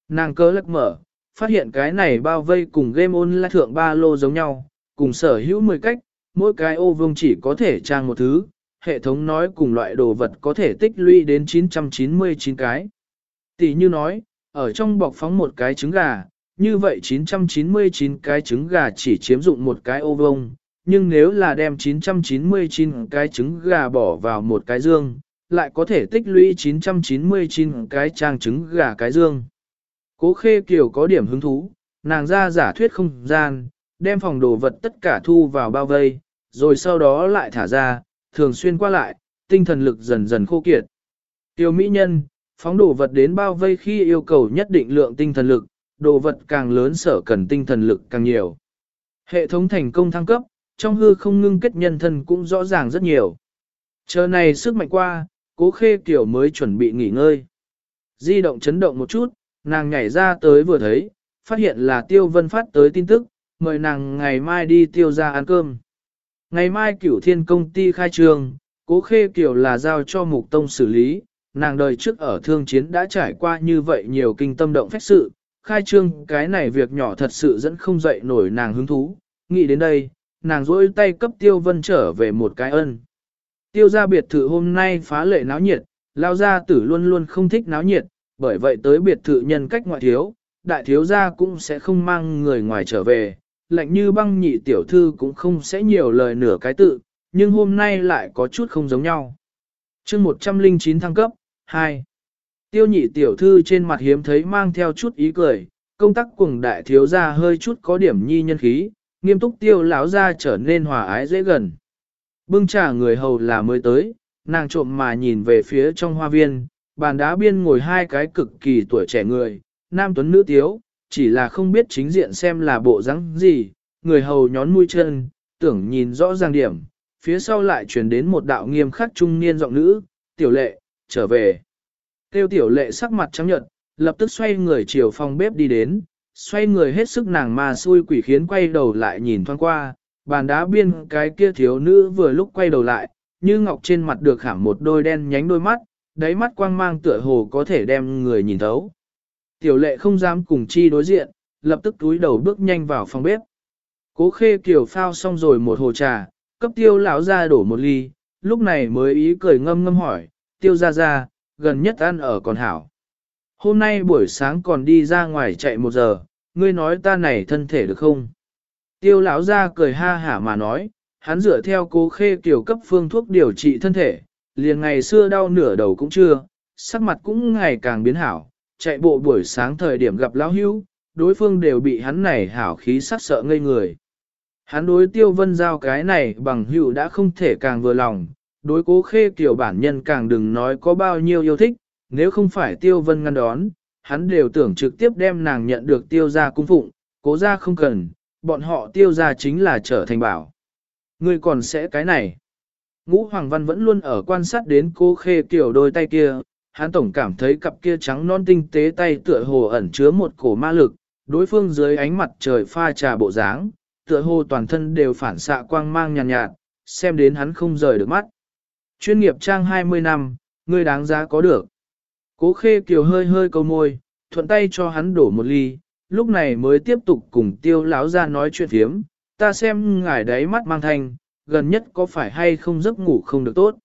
Nàng cớ lắc mở, phát hiện cái này bao vây cùng game online thượng ba lô giống nhau, cùng sở hữu 10 cách, mỗi cái ô vương chỉ có thể trang một thứ, hệ thống nói cùng loại đồ vật có thể tích lũy đến 999 cái. Tỷ như nói, ở trong bọc phóng một cái trứng gà, như vậy 999 cái trứng gà chỉ chiếm dụng một cái ô vông, nhưng nếu là đem 999 cái trứng gà bỏ vào một cái dương, lại có thể tích lũy 999 cái trang trứng gà cái dương. Cố khê kiều có điểm hứng thú, nàng ra giả thuyết không gian, đem phòng đồ vật tất cả thu vào bao vây, rồi sau đó lại thả ra, thường xuyên qua lại, tinh thần lực dần dần khô kiệt. Tiêu mỹ nhân, phóng đồ vật đến bao vây khi yêu cầu nhất định lượng tinh thần lực, đồ vật càng lớn sở cần tinh thần lực càng nhiều. Hệ thống thành công thăng cấp, trong hư không ngưng kết nhân thân cũng rõ ràng rất nhiều. Chờ này sức mạnh qua, cố khê kiểu mới chuẩn bị nghỉ ngơi. Di động chấn động một chút, nàng nhảy ra tới vừa thấy, phát hiện là tiêu vân phát tới tin tức, mời nàng ngày mai đi tiêu ra ăn cơm. Ngày mai cửu thiên công ty khai trương, cố khê kiểu là giao cho mục tông xử lý, nàng đời trước ở thương chiến đã trải qua như vậy nhiều kinh tâm động phách sự, khai trương cái này việc nhỏ thật sự dẫn không dậy nổi nàng hứng thú, nghĩ đến đây, nàng rỗi tay cấp tiêu vân trở về một cái ân. Tiêu gia biệt thự hôm nay phá lệ náo nhiệt, lao gia tử luôn luôn không thích náo nhiệt, bởi vậy tới biệt thự nhân cách ngoại thiếu, đại thiếu gia cũng sẽ không mang người ngoài trở về, lạnh như băng nhị tiểu thư cũng không sẽ nhiều lời nửa cái tự, nhưng hôm nay lại có chút không giống nhau. chương 109 thăng cấp, 2. Tiêu nhị tiểu thư trên mặt hiếm thấy mang theo chút ý cười, công tác cùng đại thiếu gia hơi chút có điểm nhi nhân khí, nghiêm túc tiêu lão ra trở nên hòa ái dễ gần. Bưng trà người hầu là mới tới, nàng trộm mà nhìn về phía trong hoa viên, bàn đá biên ngồi hai cái cực kỳ tuổi trẻ người, nam tuấn nữ tiếu, chỉ là không biết chính diện xem là bộ dáng gì, người hầu nhón mũi chân, tưởng nhìn rõ ràng điểm, phía sau lại truyền đến một đạo nghiêm khắc trung niên giọng nữ, tiểu lệ, trở về. Tiêu tiểu lệ sắc mặt trắng nhợt, lập tức xoay người chiều phòng bếp đi đến, xoay người hết sức nàng mà xui quỷ khiến quay đầu lại nhìn thoáng qua, bàn đá biên cái kia thiếu nữ vừa lúc quay đầu lại, như ngọc trên mặt được khảm một đôi đen nhánh đôi mắt, đáy mắt quang mang tựa hồ có thể đem người nhìn thấu. Tiểu lệ không dám cùng chi đối diện, lập tức túi đầu bước nhanh vào phòng bếp. Cố khê kiểu phao xong rồi một hồ trà, cấp tiêu lão ra đổ một ly, lúc này mới ý cười ngâm ngâm hỏi, tiêu ra ra, gần nhất ăn ở còn hảo. Hôm nay buổi sáng còn đi ra ngoài chạy một giờ, ngươi nói ta này thân thể được không? Tiêu lão ra cười ha hả mà nói, hắn dựa theo cố khê kiểu cấp phương thuốc điều trị thân thể, liền ngày xưa đau nửa đầu cũng chưa, sắc mặt cũng ngày càng biến hảo, chạy bộ buổi sáng thời điểm gặp lão hưu đối phương đều bị hắn này hảo khí sắc sợ ngây người. Hắn đối tiêu vân giao cái này bằng hữu đã không thể càng vừa lòng, đối cố khê kiểu bản nhân càng đừng nói có bao nhiêu yêu thích, nếu không phải tiêu vân ngăn đón, hắn đều tưởng trực tiếp đem nàng nhận được tiêu gia cung phụng, cố gia không cần, bọn họ tiêu gia chính là trở thành bảo. Ngươi còn sẽ cái này. Ngũ Hoàng Văn vẫn luôn ở quan sát đến cố khê kiểu đôi tay kia, hắn tổng cảm thấy cặp kia trắng non tinh tế tay tựa hồ ẩn chứa một cổ ma lực, đối phương dưới ánh mặt trời pha trà bộ dáng, tựa hồ toàn thân đều phản xạ quang mang nhàn nhạt, nhạt, xem đến hắn không rời được mắt. Chuyên nghiệp trang 20 năm, ngươi đáng giá có được. Cố khê kiều hơi hơi câu môi, thuận tay cho hắn đổ một ly, lúc này mới tiếp tục cùng tiêu lão ra nói chuyện thiếm, ta xem ngài đáy mắt mang thanh, gần nhất có phải hay không giấc ngủ không được tốt.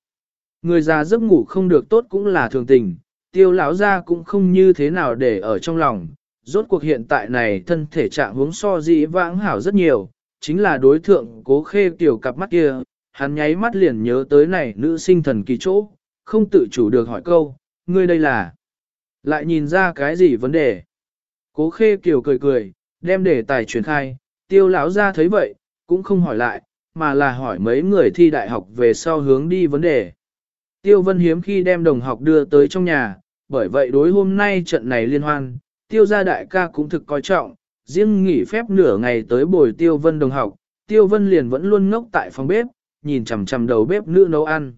Người già giấc ngủ không được tốt cũng là thường tình, tiêu lão ra cũng không như thế nào để ở trong lòng, rốt cuộc hiện tại này thân thể trạng hướng so dĩ vãng hảo rất nhiều, chính là đối thượng cố khê tiểu cặp mắt kia, hắn nháy mắt liền nhớ tới này nữ sinh thần kỳ chỗ, không tự chủ được hỏi câu, ngươi đây là, lại nhìn ra cái gì vấn đề. Cố khê kiều cười cười, đem đề tài truyền khai, tiêu lão ra thấy vậy, cũng không hỏi lại, mà là hỏi mấy người thi đại học về sau hướng đi vấn đề. Tiêu vân hiếm khi đem đồng học đưa tới trong nhà, bởi vậy đối hôm nay trận này liên hoan, tiêu gia đại ca cũng thực coi trọng, riêng nghỉ phép nửa ngày tới bồi tiêu vân đồng học, tiêu vân liền vẫn luôn ngốc tại phòng bếp, nhìn chằm chằm đầu bếp nữ nấu ăn.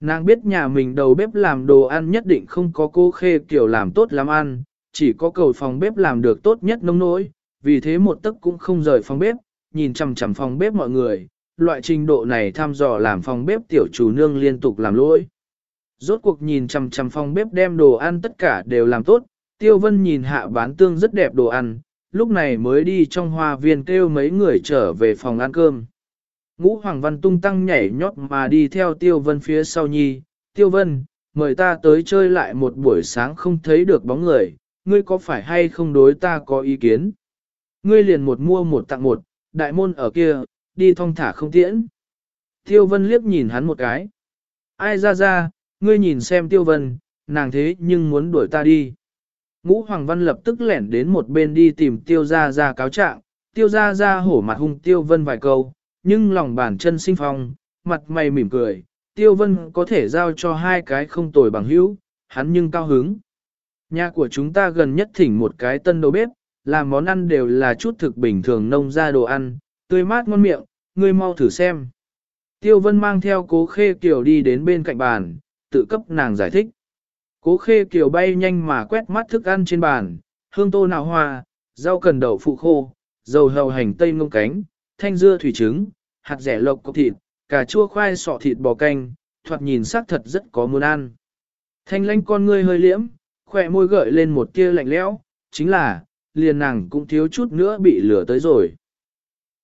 Nàng biết nhà mình đầu bếp làm đồ ăn nhất định không có cô khê kiểu làm tốt làm ăn, chỉ có cầu phòng bếp làm được tốt nhất nông nỗi, vì thế một tấc cũng không rời phòng bếp, nhìn chằm chằm phòng bếp mọi người, loại trình độ này thăm dò làm phòng bếp tiểu chủ nương liên tục làm lỗi. Rốt cuộc nhìn chằm chằm phòng bếp đem đồ ăn tất cả đều làm tốt, Tiêu Vân nhìn hạ bán tương rất đẹp đồ ăn, lúc này mới đi trong hoa viên kêu mấy người trở về phòng ăn cơm. Ngũ Hoàng Văn tung tăng nhảy nhót mà đi theo Tiêu Vân phía sau nhi. Tiêu Vân, mời ta tới chơi lại một buổi sáng không thấy được bóng người, ngươi có phải hay không đối ta có ý kiến? Ngươi liền một mua một tặng một, đại môn ở kia, đi thong thả không tiễn. Tiêu Vân liếc nhìn hắn một cái. Ai ra ra, ngươi nhìn xem Tiêu Vân, nàng thế nhưng muốn đuổi ta đi. Ngũ Hoàng Văn lập tức lẻn đến một bên đi tìm Tiêu Gia Gia cáo trạng, Tiêu Gia Gia hổ mặt hung Tiêu Vân vài câu, nhưng lòng bàn chân sinh phong, mặt mày mỉm cười, Tiêu Vân có thể giao cho hai cái không tồi bằng hữu, hắn nhưng cao hứng. Nhà của chúng ta gần nhất thỉnh một cái tân đầu bếp, làm món ăn đều là chút thực bình thường nông ra đồ ăn, tươi mát ngon miệng, ngươi mau thử xem. Tiêu Vân mang theo cố khê kiều đi đến bên cạnh bàn, tự cấp nàng giải thích. Cố khê kiều bay nhanh mà quét mắt thức ăn trên bàn, hương tô nào hoa, rau cần đậu phụ khô, dầu hầu hành tây ngông cánh, thanh dưa thủy trứng, hạt rẻ lộc cốc thịt, cà chua khoai sọ thịt bò canh, thoạt nhìn sắc thật rất có muốn ăn. Thanh lanh con ngươi hơi liễm, khỏe môi gợi lên một tia lạnh lẽo, chính là, liền nàng cũng thiếu chút nữa bị lửa tới rồi.